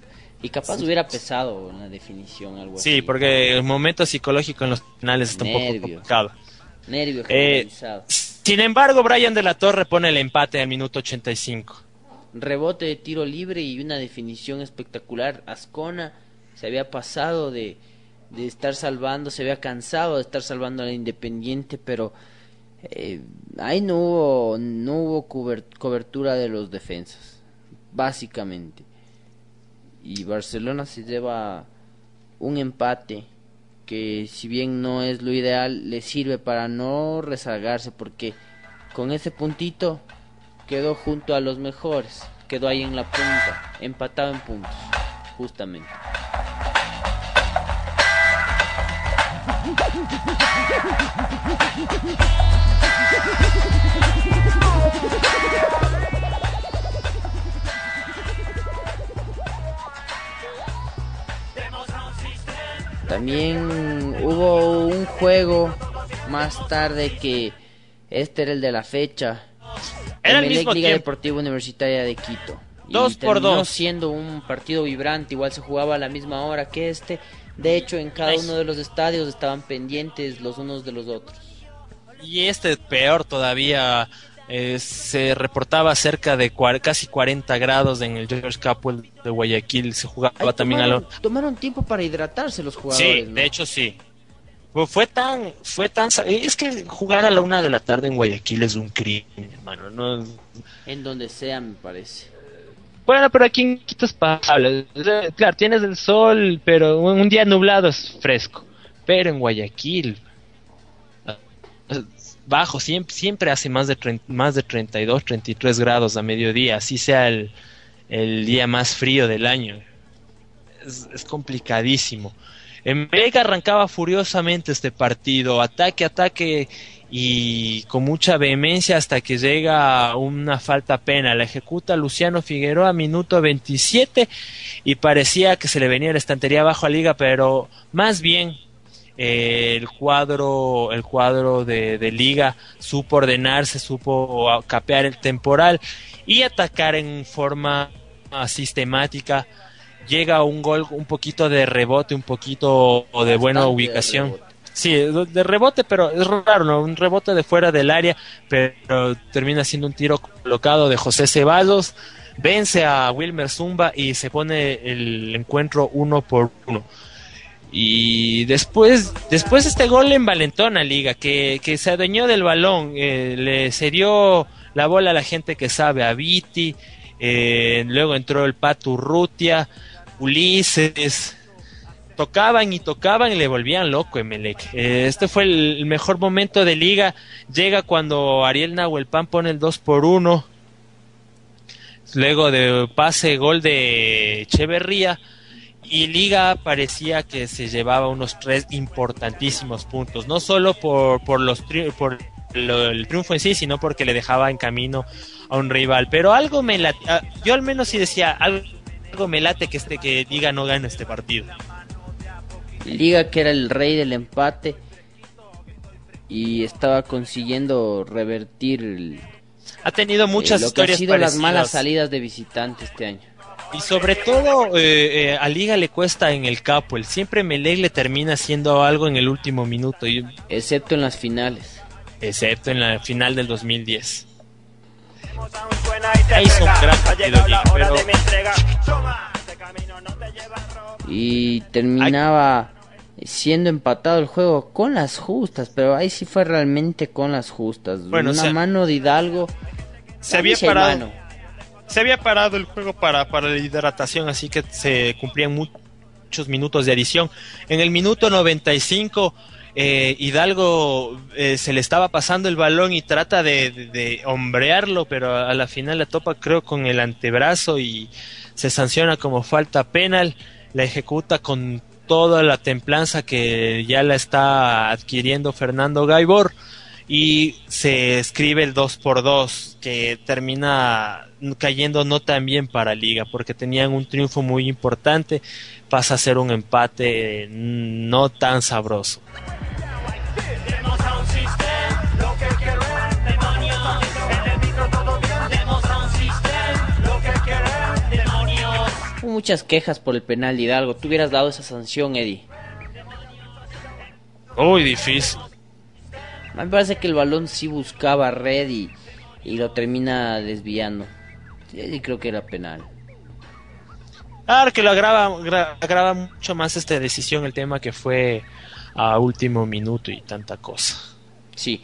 Y capaz Sí. hubiera pesado en la definición algo así. Sí, porque el momento psicológico en los penales está un poco complicado. Nervio Eh. Sin embargo, Brian de la Torre pone el empate al minuto 85. Rebote de tiro libre y una definición espectacular. Ascona se había pasado de, de estar salvando, se había cansado de estar salvando al Independiente, pero eh, ahí no hubo, no hubo cobertura de los defensas, básicamente. Y Barcelona se lleva un empate que si bien no es lo ideal, le sirve para no rezagarse porque con ese puntito quedó junto a los mejores, quedó ahí en la punta, empatado en puntos, justamente. También hubo un juego más tarde que este era el de la fecha. Era el Emelec mismo Liga tiempo. Deportiva Universitaria de Quito. Y Dos por terminó dos. siendo un partido vibrante, igual se jugaba a la misma hora que este. De hecho, en cada Nice. uno de los estadios estaban pendientes los unos de los otros. Y este peor todavía. eh, se reportaba cerca de casi 40 grados en el George Capwell de Guayaquil. Se jugaba Ahí también a lo. tomaron, tomaron tiempo para hidratarse los Sí, jugadores. ¿no? de hecho sí. Fue, fue tan, fue tan, sa- es que jugar a la una de la tarde en Guayaquil es un crimen, hermano. No, En donde sea, me parece. bueno, pero aquí en Quito es pasable. Claro, tienes el sol, pero un día nublado es fresco. Pero en Guayaquil, bajo, siempre, siempre hace más de, más de 32, 33 grados a mediodía, así sea el, el día más frío del año. Es, es complicadísimo. Emelec arrancaba furiosamente este partido, ataque, ataque y con mucha vehemencia hasta que llega una falta pena. La ejecuta Luciano Figueroa, minuto 27, y parecía que se le venía la estantería abajo a Liga, pero más bien eh, el cuadro, el cuadro de, de Liga supo ordenarse, supo capear el temporal y atacar en forma ah, sistemática. Llega un gol un poquito de rebote, un poquito de buena ubicación. Sí, de rebote, pero es raro, ¿no? Un rebote de fuera del área, pero termina siendo un tiro colocado de José Ceballos. Vence a Wilmer Zumba y se pone el encuentro uno por uno. Y después, después este gol en Valentona Liga, que, que se adueñó del balón, eh, le cedió la bola a la gente que sabe, a Viti, eh, luego entró el Patu Rutia, Ulises, tocaban y tocaban y le volvían loco Emelec. Eh, este fue el, mejor momento de liga. Llega cuando Ariel Nahuelpan pone el 2 por 1. Luego de pase gol de Echeverría. Y Liga parecía que se llevaba unos tres importantísimos puntos. No solo por, por, los por el triunfo en sí, sino porque le dejaba en camino a un rival. Pero algo me late, ah, yo al menos sí decía, algo, algo me late que este que Liga no gana este partido. Liga que era el rey del empate y estaba consiguiendo revertir el- Ha tenido muchas eh, lo que ha historias sido las malas parecidas. salidas de visitante este año. Y sobre todo eh, eh, a Liga le cuesta en el capo. El siempre Melec le termina haciendo algo en el último minuto, y- Excepto en las finales. excepto en la final del 2010. Hizo un gran partido pero Y terminaba siendo empatado el juego con las justas, pero ahí sí fue realmente con las justas. Bueno, Una o sea, mano de Hidalgo. se había parado hermano, se había parado el juego para, para la hidratación, así que se cumplían mu- muchos minutos de adición. En el minuto 95, eh, Hidalgo eh, se le estaba pasando el balón y trata de, hombrearlo, pero a la final la topa creo con el antebrazo y se sanciona como falta penal. La ejecuta con toda la templanza que ya la está adquiriendo Fernando Gaibor y se escribe el 2 por 2 que termina cayendo no tan bien para Liga porque tenían un triunfo muy importante pasa a ser un empate eh, no tan sabroso hubo muchas quejas por el penal de Hidalgo. Tú hubieras dado esa sanción, Eddie. Uy, difícil. Me parece que el balón sí buscaba red y, y lo termina desviando. Sí, creo que era penal. Claro que lo agrava, gra, agrava mucho más esta decisión el tema que fue a último minuto y tanta cosa. Sí,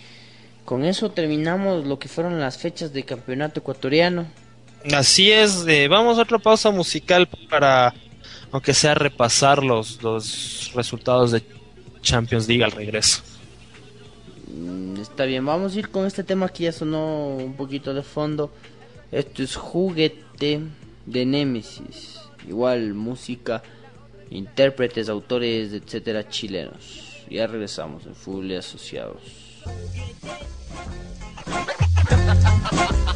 con eso terminamos lo que fueron las fechas de campeonato ecuatoriano. Así es, eh, vamos a otra pausa musical para, aunque sea repasar los, los resultados de Champions League al regreso. Mm, está bien, vamos a ir con este tema que ya sonó un poquito de fondo. Esto es juguete de Nemesis igual música, intérpretes, autores, etcétera, chilenos. Ya regresamos en Full Asociados.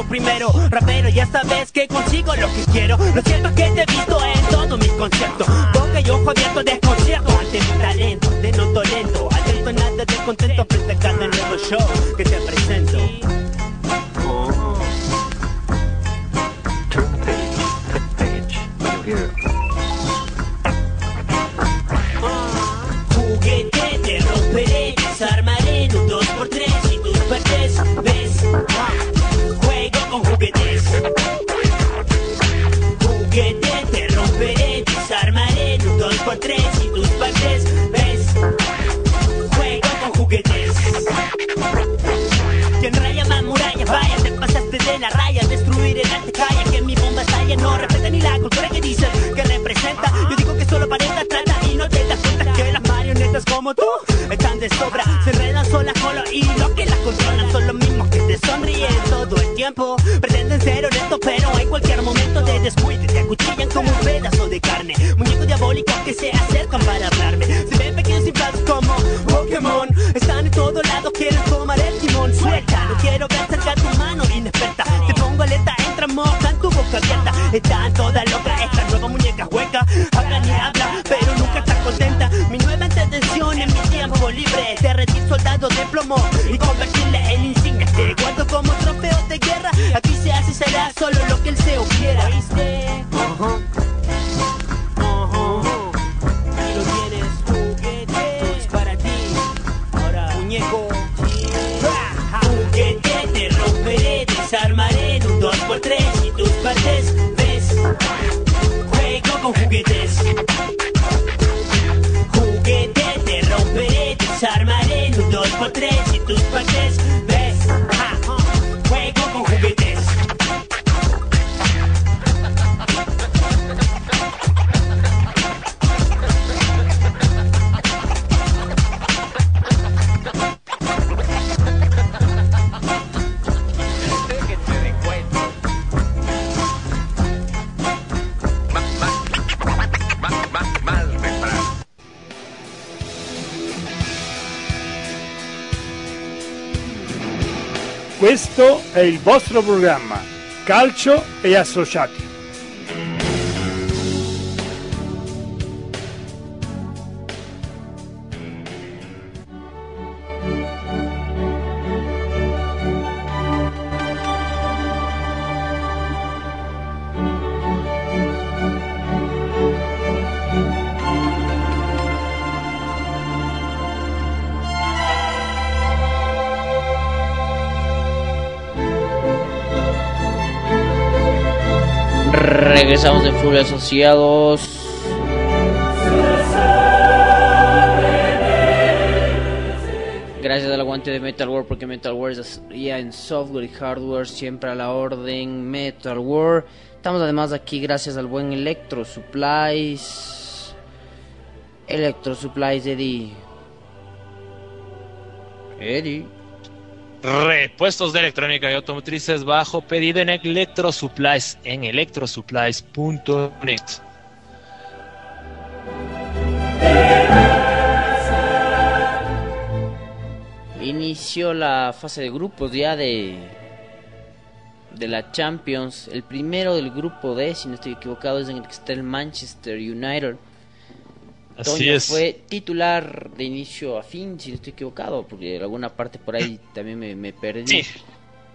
primero. Rapero, ya sabes que consigo lo que quiero. Lo siento que te vi è il vostro programma Calcio e Associati. Regresamos de Full Asociados. Gracias al aguante de Metal War porque Metal War es ya en software y hardware siempre a la orden Metal War. Estamos además aquí gracias al buen Electro Supplies. Electro Supplies Eddie. Eddie. Repuestos de electrónica y automotrices bajo pedido en Electro Supplies en electrosupplies.net. Inició la fase de grupos ya de de la Champions. El primero del grupo D, si no estoy equivocado, es en el que está el Manchester United Así Toño es. fue titular de inicio a fin, si no estoy equivocado, porque en alguna parte por ahí también me, me perdí. Sí,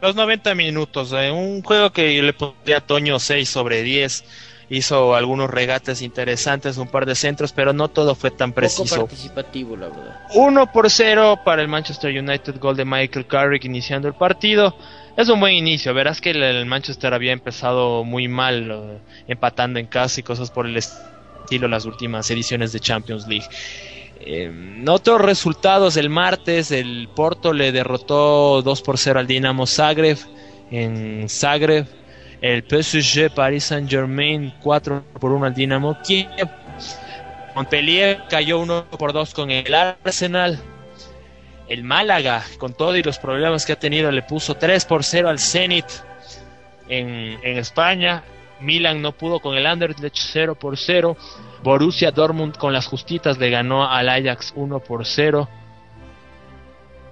los 90 minutos. eh, un juego que le pondría a Toño 6 sobre 10. Hizo algunos regates interesantes, un par de centros, pero no todo fue tan Poco preciso. participativo, la verdad. 1 por 0 para el Manchester United, gol de Michael Carrick iniciando el partido. Es un buen inicio, verás que el, Manchester había empezado muy mal, empatando en casa y cosas por el estilo las últimas ediciones de Champions League. Eh, otros resultados, el martes el Porto le derrotó 2 por 0 al Dinamo Zagreb en Zagreb. El PSG Paris Saint Germain 4 por 1 al Dinamo Kiev. Montpellier cayó 1 por 2 con el Arsenal. El Málaga, con todo y los problemas que ha tenido, le puso 3 por 0 al Zenit en, en España. Milan no pudo con el Anderlecht 0 por 0. Borussia Dortmund con las justitas le ganó al Ajax 1 por 0.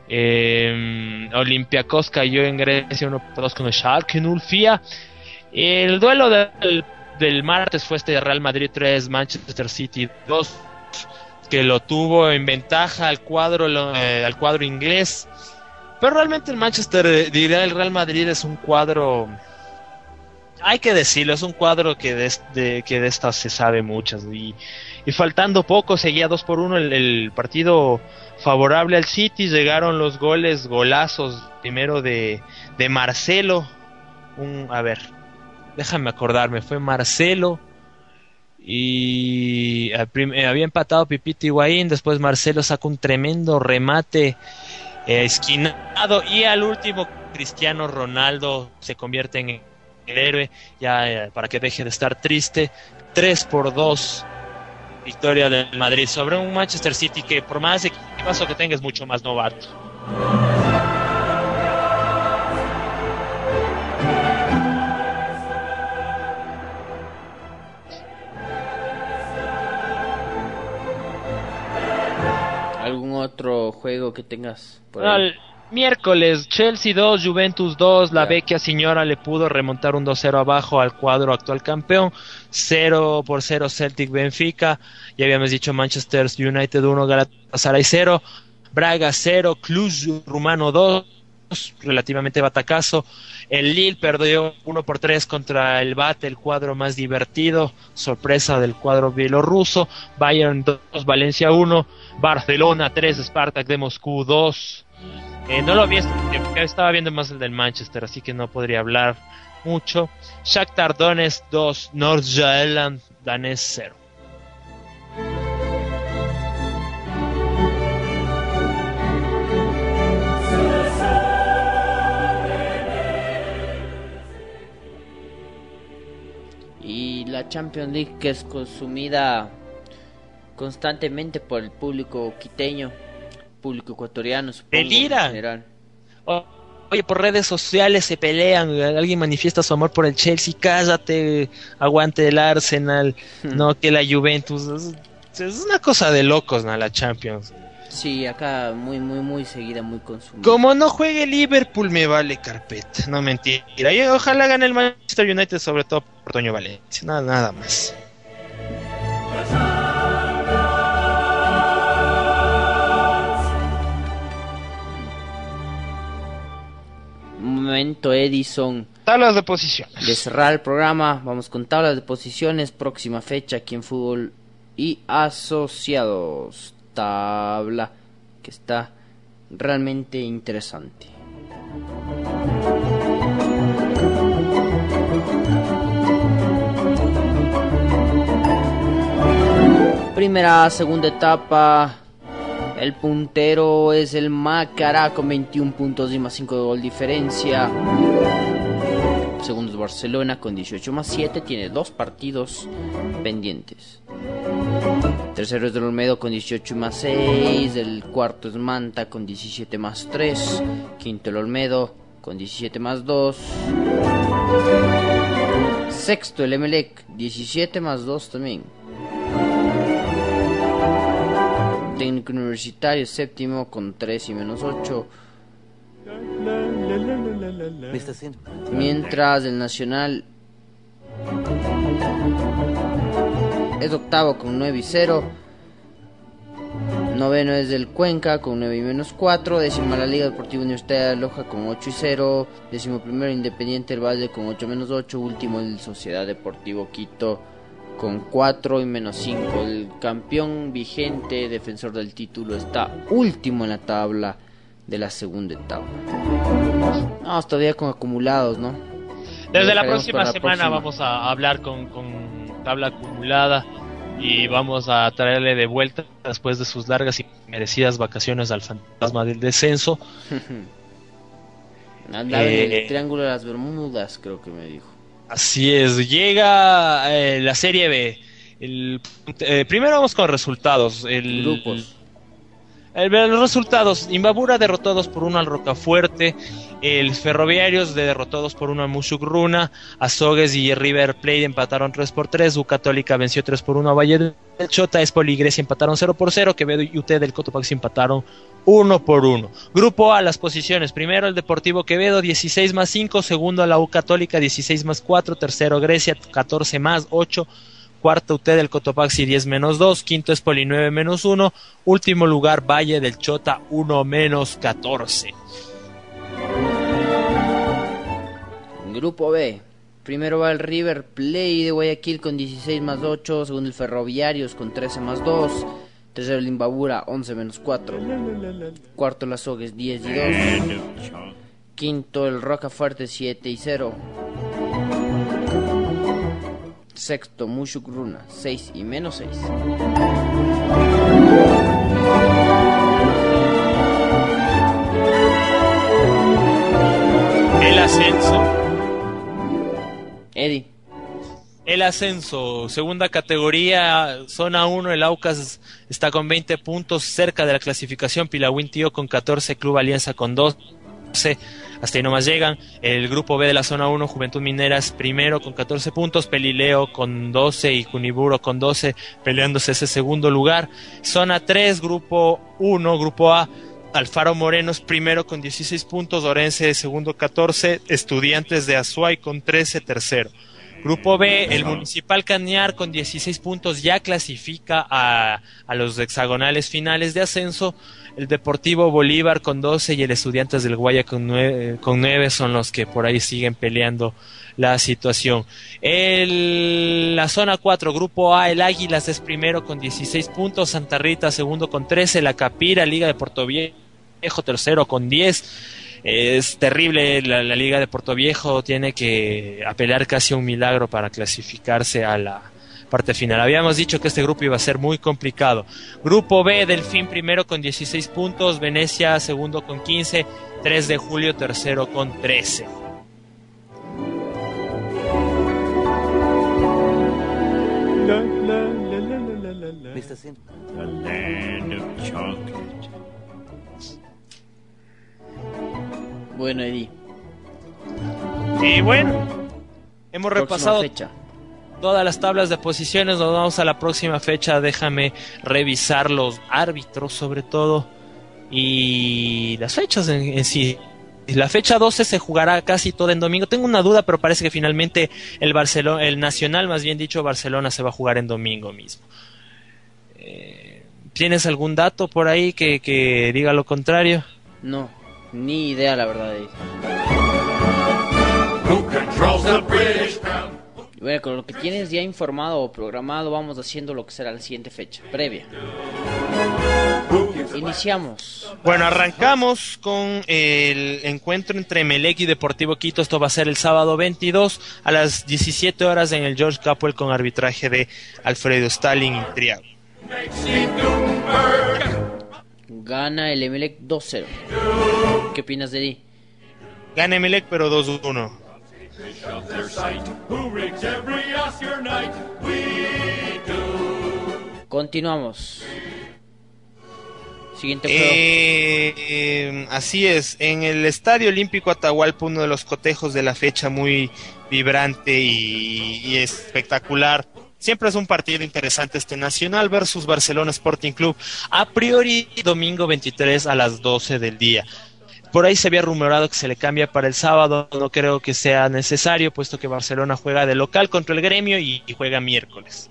Eh, Olympiacos cayó en Grecia 1 por 2 con el Schalke 04. El duelo del, del martes fue este Real Madrid 3, Manchester City 2, que lo tuvo en ventaja al cuadro, eh, al cuadro inglés. Pero realmente el Manchester, eh, diría el Real Madrid, es un cuadro. Hay que decirlo, es un cuadro que de, de- que de estas se sabe muchas. Y, faltando poco, seguía 2 por 1 el, partido favorable al City. Llegaron los goles, golazos. Primero de, de Marcelo. Un, a ver, déjame acordarme, fue Marcelo. Y prim- eh, había empatado Pipita Higuaín. Después Marcelo sacó un tremendo remate eh, esquinado. Y al último, Cristiano Ronaldo se convierte en el héroe. Ya eh, para que deje de estar triste. 3 por 2 victoria del Madrid sobre un Manchester City que por más equipazo que tenga es mucho más novato. ¿Algún otro juego que tengas por ahí? Miércoles, Chelsea 2, Juventus 2, la vecchia señora le pudo remontar un 2-0 abajo al cuadro actual campeón, 0 por 0 Celtic Benfica, ya habíamos dicho Manchester United 1, Galatasaray 0, Braga 0, Cluj Rumano 2, relativamente batacazo. El Lille perdió 1 por 3 contra el BAT, el cuadro más divertido. Sorpresa del cuadro bielorruso. Bayern 2, Valencia 1. Barcelona 3, Spartak de Moscú 2. Eh, no lo vi, porque estaba viendo más el del Manchester, así que no podría hablar mucho. Shakhtar Donetsk 2, Nordsjælland danés 0. Y la Champions League que es consumida constantemente por el público quiteño, público ecuatoriano, supongo. O- Oye, por redes sociales se pelean, alguien manifiesta su amor por el Chelsea, cállate, aguante el Arsenal, no que la Juventus. Es, es una cosa de locos, ¿no? La Champions. Sí, acá muy, muy, muy seguida, muy consumida. Como no juegue Liverpool, me vale carpeta, no mentira. Y ojalá gane el Manchester United, sobre todo por Toño Valencia, nada, nada más. Momento Edison Tablas de posiciones. de cerrar el programa. Vamos con tablas de posiciones. Próxima fecha aquí en fútbol y asociados. Tabla que está realmente interesante. Primera, segunda etapa. El puntero es el Macará con 21 puntos y más 5 de gol diferencia. Segundo es Barcelona con 18 más 7. Tiene dos partidos pendientes. Tercero es del Olmedo con 18 más 6. El cuarto es Manta con 17 más 3. Quinto el Olmedo con 17 más 2. Sexto el Emelec 17 más 2 también. Técnico Universitario séptimo con 3 y menos 8. Mientras el Nacional es octavo con 9 y 0. Noveno es del Cuenca con 9 y menos 4. Décima la Liga Deportiva Universitaria de Loja con 8 y 0. Décimo primero Independiente del Valle con 8 menos 8. Último el Sociedad Deportivo Quito con 4 y menos 5. El campeón vigente, defensor del título, está último en la tabla de la segunda etapa. Vamos todavía con acumulados, ¿no? Desde la próxima la semana próxima. vamos a hablar con, con tabla acumulada y vamos a traerle de vuelta después de sus largas y merecidas vacaciones al fantasma del descenso. Andaba en Eh. el Triángulo de las Bermudas, creo que me dijo. Así es, llega eh, la Serie B. El, eh, primero vamos con resultados. El, Grupos. el- los resultados: Imbabura derrotó 2 por 1 al Rocafuerte. El Ferroviarios derrotó 2 por 1 al Mushugruna. Azogues y River Plate empataron 3 por 3. U Católica venció 3 por 1 a Valle del Chota. Espoli y Grecia empataron 0 por 0. Quevedo y UT del Cotopaxi empataron 1 por 1. Grupo A, las posiciones. Primero el Deportivo Quevedo, 16 más 5. Segundo la U Católica, 16 más 4. Tercero Grecia, 14 más 8. Cuarto UT del Cotopaxi, 10 menos 2. Quinto Espoli, 9 menos 1. Último lugar Valle del Chota, 1 menos 14. Grupo B. Primero va el River Play de Guayaquil con 16 más 8. Segundo el Ferroviarios con 13 más 2. Tercero el Imbabura 11 menos 4. Cuarto las Sogues 10 y 2. Quinto el Rocafuerte 7 y 0. Sexto Mushukruna 6 y menos 6. El ascenso. Eddie. El ascenso, segunda categoría, zona 1, el Aucas está con 20 puntos cerca de la clasificación, Pilahuín Tío con 14, Club Alianza con 12, hasta ahí nomás llegan. El grupo B de la zona 1, Juventud Mineras primero con 14 puntos, Pelileo con 12 y Cuniburo con 12 peleándose ese segundo lugar. Zona 3, grupo 1, grupo A, Alfaro Morenos primero con 16 puntos, Orense segundo 14, Estudiantes de Azuay con 13 tercero. Grupo B, el Municipal Cañar con 16 puntos ya clasifica a, a los hexagonales finales de ascenso. El Deportivo Bolívar con 12 y el Estudiantes del Guaya con 9, con 9 son los que por ahí siguen peleando la situación. El, la zona 4, Grupo A, el Águilas es primero con 16 puntos, Santa Rita segundo con 13, la Capira, Liga de Puerto Viejo tercero con 10. Es terrible, la, la Liga de Puerto Viejo tiene que apelar casi a un milagro para clasificarse a la parte final. Habíamos dicho que este grupo iba a ser muy complicado. Grupo B, Delfín primero con 16 puntos, Venecia segundo con 15, 3 de julio tercero con 13. Bueno, Eddie. Y bueno, hemos Próxima repasado fecha. todas las tablas de posiciones. Nos vamos a la próxima fecha. Déjame revisar los árbitros, sobre todo, y las fechas en, en sí. La fecha 12 se jugará casi todo en domingo. Tengo una duda, pero parece que finalmente el Barcelona, el Nacional, más bien dicho, Barcelona se va a jugar en domingo mismo. Eh, ¿Tienes algún dato por ahí que, que diga lo contrario? No, ni idea la verdad. Eddie. Bueno, con lo que tienes ya informado o programado, vamos haciendo lo que será la siguiente fecha, previa. Iniciamos. Bueno, arrancamos con el encuentro entre Melec y Deportivo Quito. Esto va a ser el sábado 22 a las 17 horas en el George Capwell con arbitraje de Alfredo Stalin y Triago. Gana el Emelec 2-0. ¿Qué opinas de Eddie? Gana Melec, pero 2-1. Continuamos. Siguiente juego. Eh, eh, así es, en el Estadio Olímpico Atahualpa, uno de los cotejos de la fecha muy vibrante y, y espectacular, siempre es un partido interesante este Nacional versus Barcelona Sporting Club. A priori, domingo 23 a las 12 del día. Por ahí se había rumorado que se le cambia para el sábado, no creo que sea necesario, puesto que Barcelona juega de local contra el gremio y, juega miércoles.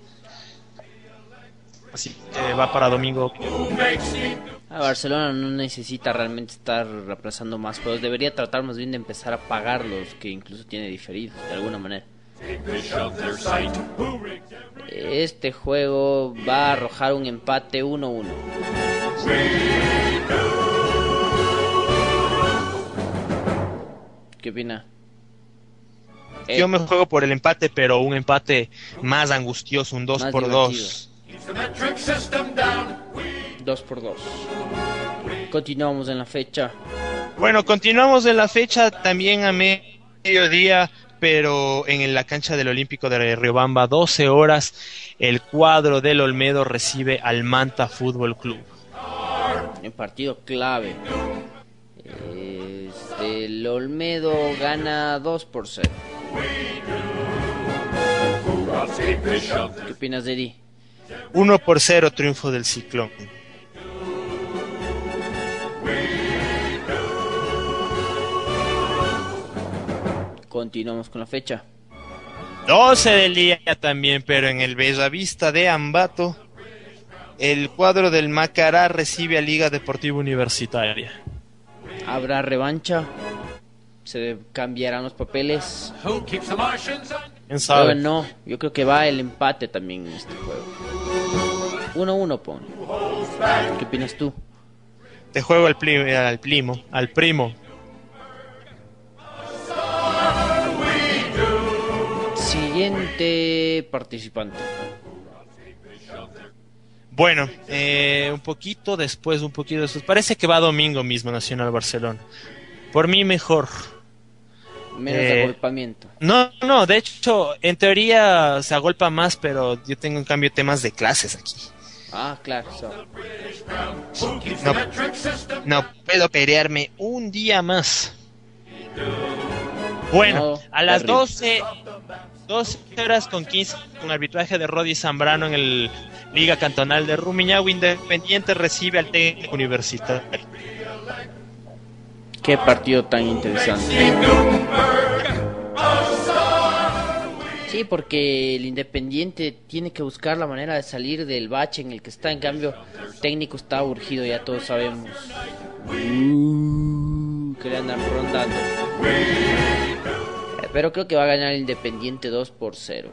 Así que va para domingo. A Barcelona no necesita realmente estar aplazando más juegos. Debería tratar más bien de empezar a pagar los que incluso tiene diferidos, de alguna manera. Este juego va a arrojar un empate 1-1. ¿Qué opina? Eh, Yo me juego por el empate, pero un empate más angustioso, un 2 Más por 2 2 por 2. Continuamos en la fecha. Bueno, continuamos en la fecha también a mediodía, pero en la cancha del Olímpico de Riobamba, 12 horas, el cuadro del Olmedo recibe al Manta Fútbol Club. En partido clave. Este, el Olmedo gana 2 por 0. ¿Qué opinas de Di? 1 por 0 triunfo del Ciclón. Continuamos con la fecha. 12 del día también, pero en el Bellavista de Ambato, el cuadro del Macará recibe a Liga Deportiva Universitaria. Habrá revancha. Se cambiarán los papeles. ¿Quién sabe? Pero no, yo creo que va el empate también en este juego. 1-1 pone. ¿Qué opinas tú? Te juego al, pli- al primo, al primo. Siguiente participante. Bueno, eh, un poquito después, un poquito después. Parece que va domingo mismo Nacional Barcelona. Por mí mejor. Menos Eh, agolpamiento. No, no, de hecho, en teoría se agolpa más, pero yo tengo en cambio temas de clases aquí. Ah, claro. so. No, no puedo pelearme un día más. Bueno, No, a las terrible. 12, 12 horas con 15, con arbitraje de Rodi Zambrano en el Liga Cantonal de Rumiñahui, Independiente recibe al técnico universitario. Qué partido tan interesante. Sí, porque el Independiente tiene que buscar la manera de salir del bache en el que está. En cambio, el técnico está urgido, ya todos sabemos. Uh, que le andan rondando. Eh, Pero creo que va a ganar Independiente 2 por 0.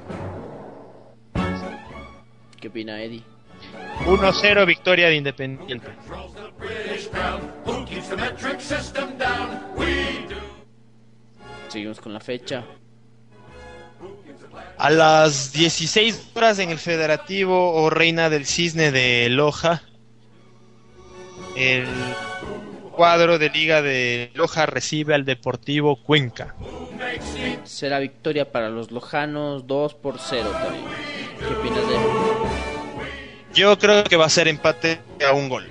¿Qué opina Eddie? 1-0 victoria de Independiente. Seguimos con la fecha. A las 16 horas en el Federativo o Reina del Cisne de Loja, el cuadro de Liga de Loja recibe al Deportivo Cuenca. Será victoria para los lojanos 2 por 0 también. ¿Qué opinas de Yo creo que va a ser empate a un gol.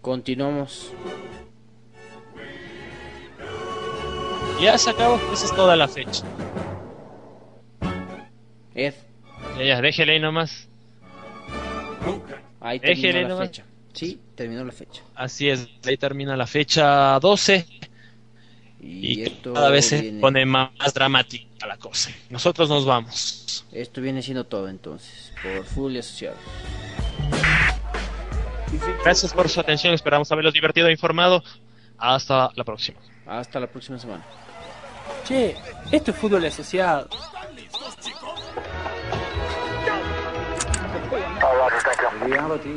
Continuamos. Ya se acabó, esa es toda la fecha. Ed, Ya, ya, déjele ahí nomás. Ahí terminó la fecha. Sí, terminó la fecha. Así es, ahí termina la fecha 12 Y, y esto cada vez se pone más dramática la cosa. Nosotros nos vamos. Esto viene siendo todo entonces, por Full y Asociados. Gracias por su atención, esperamos haberlos divertido e informado. Hasta la próxima. Hasta la próxima semana. Che, esto es fútbol asociado. reality.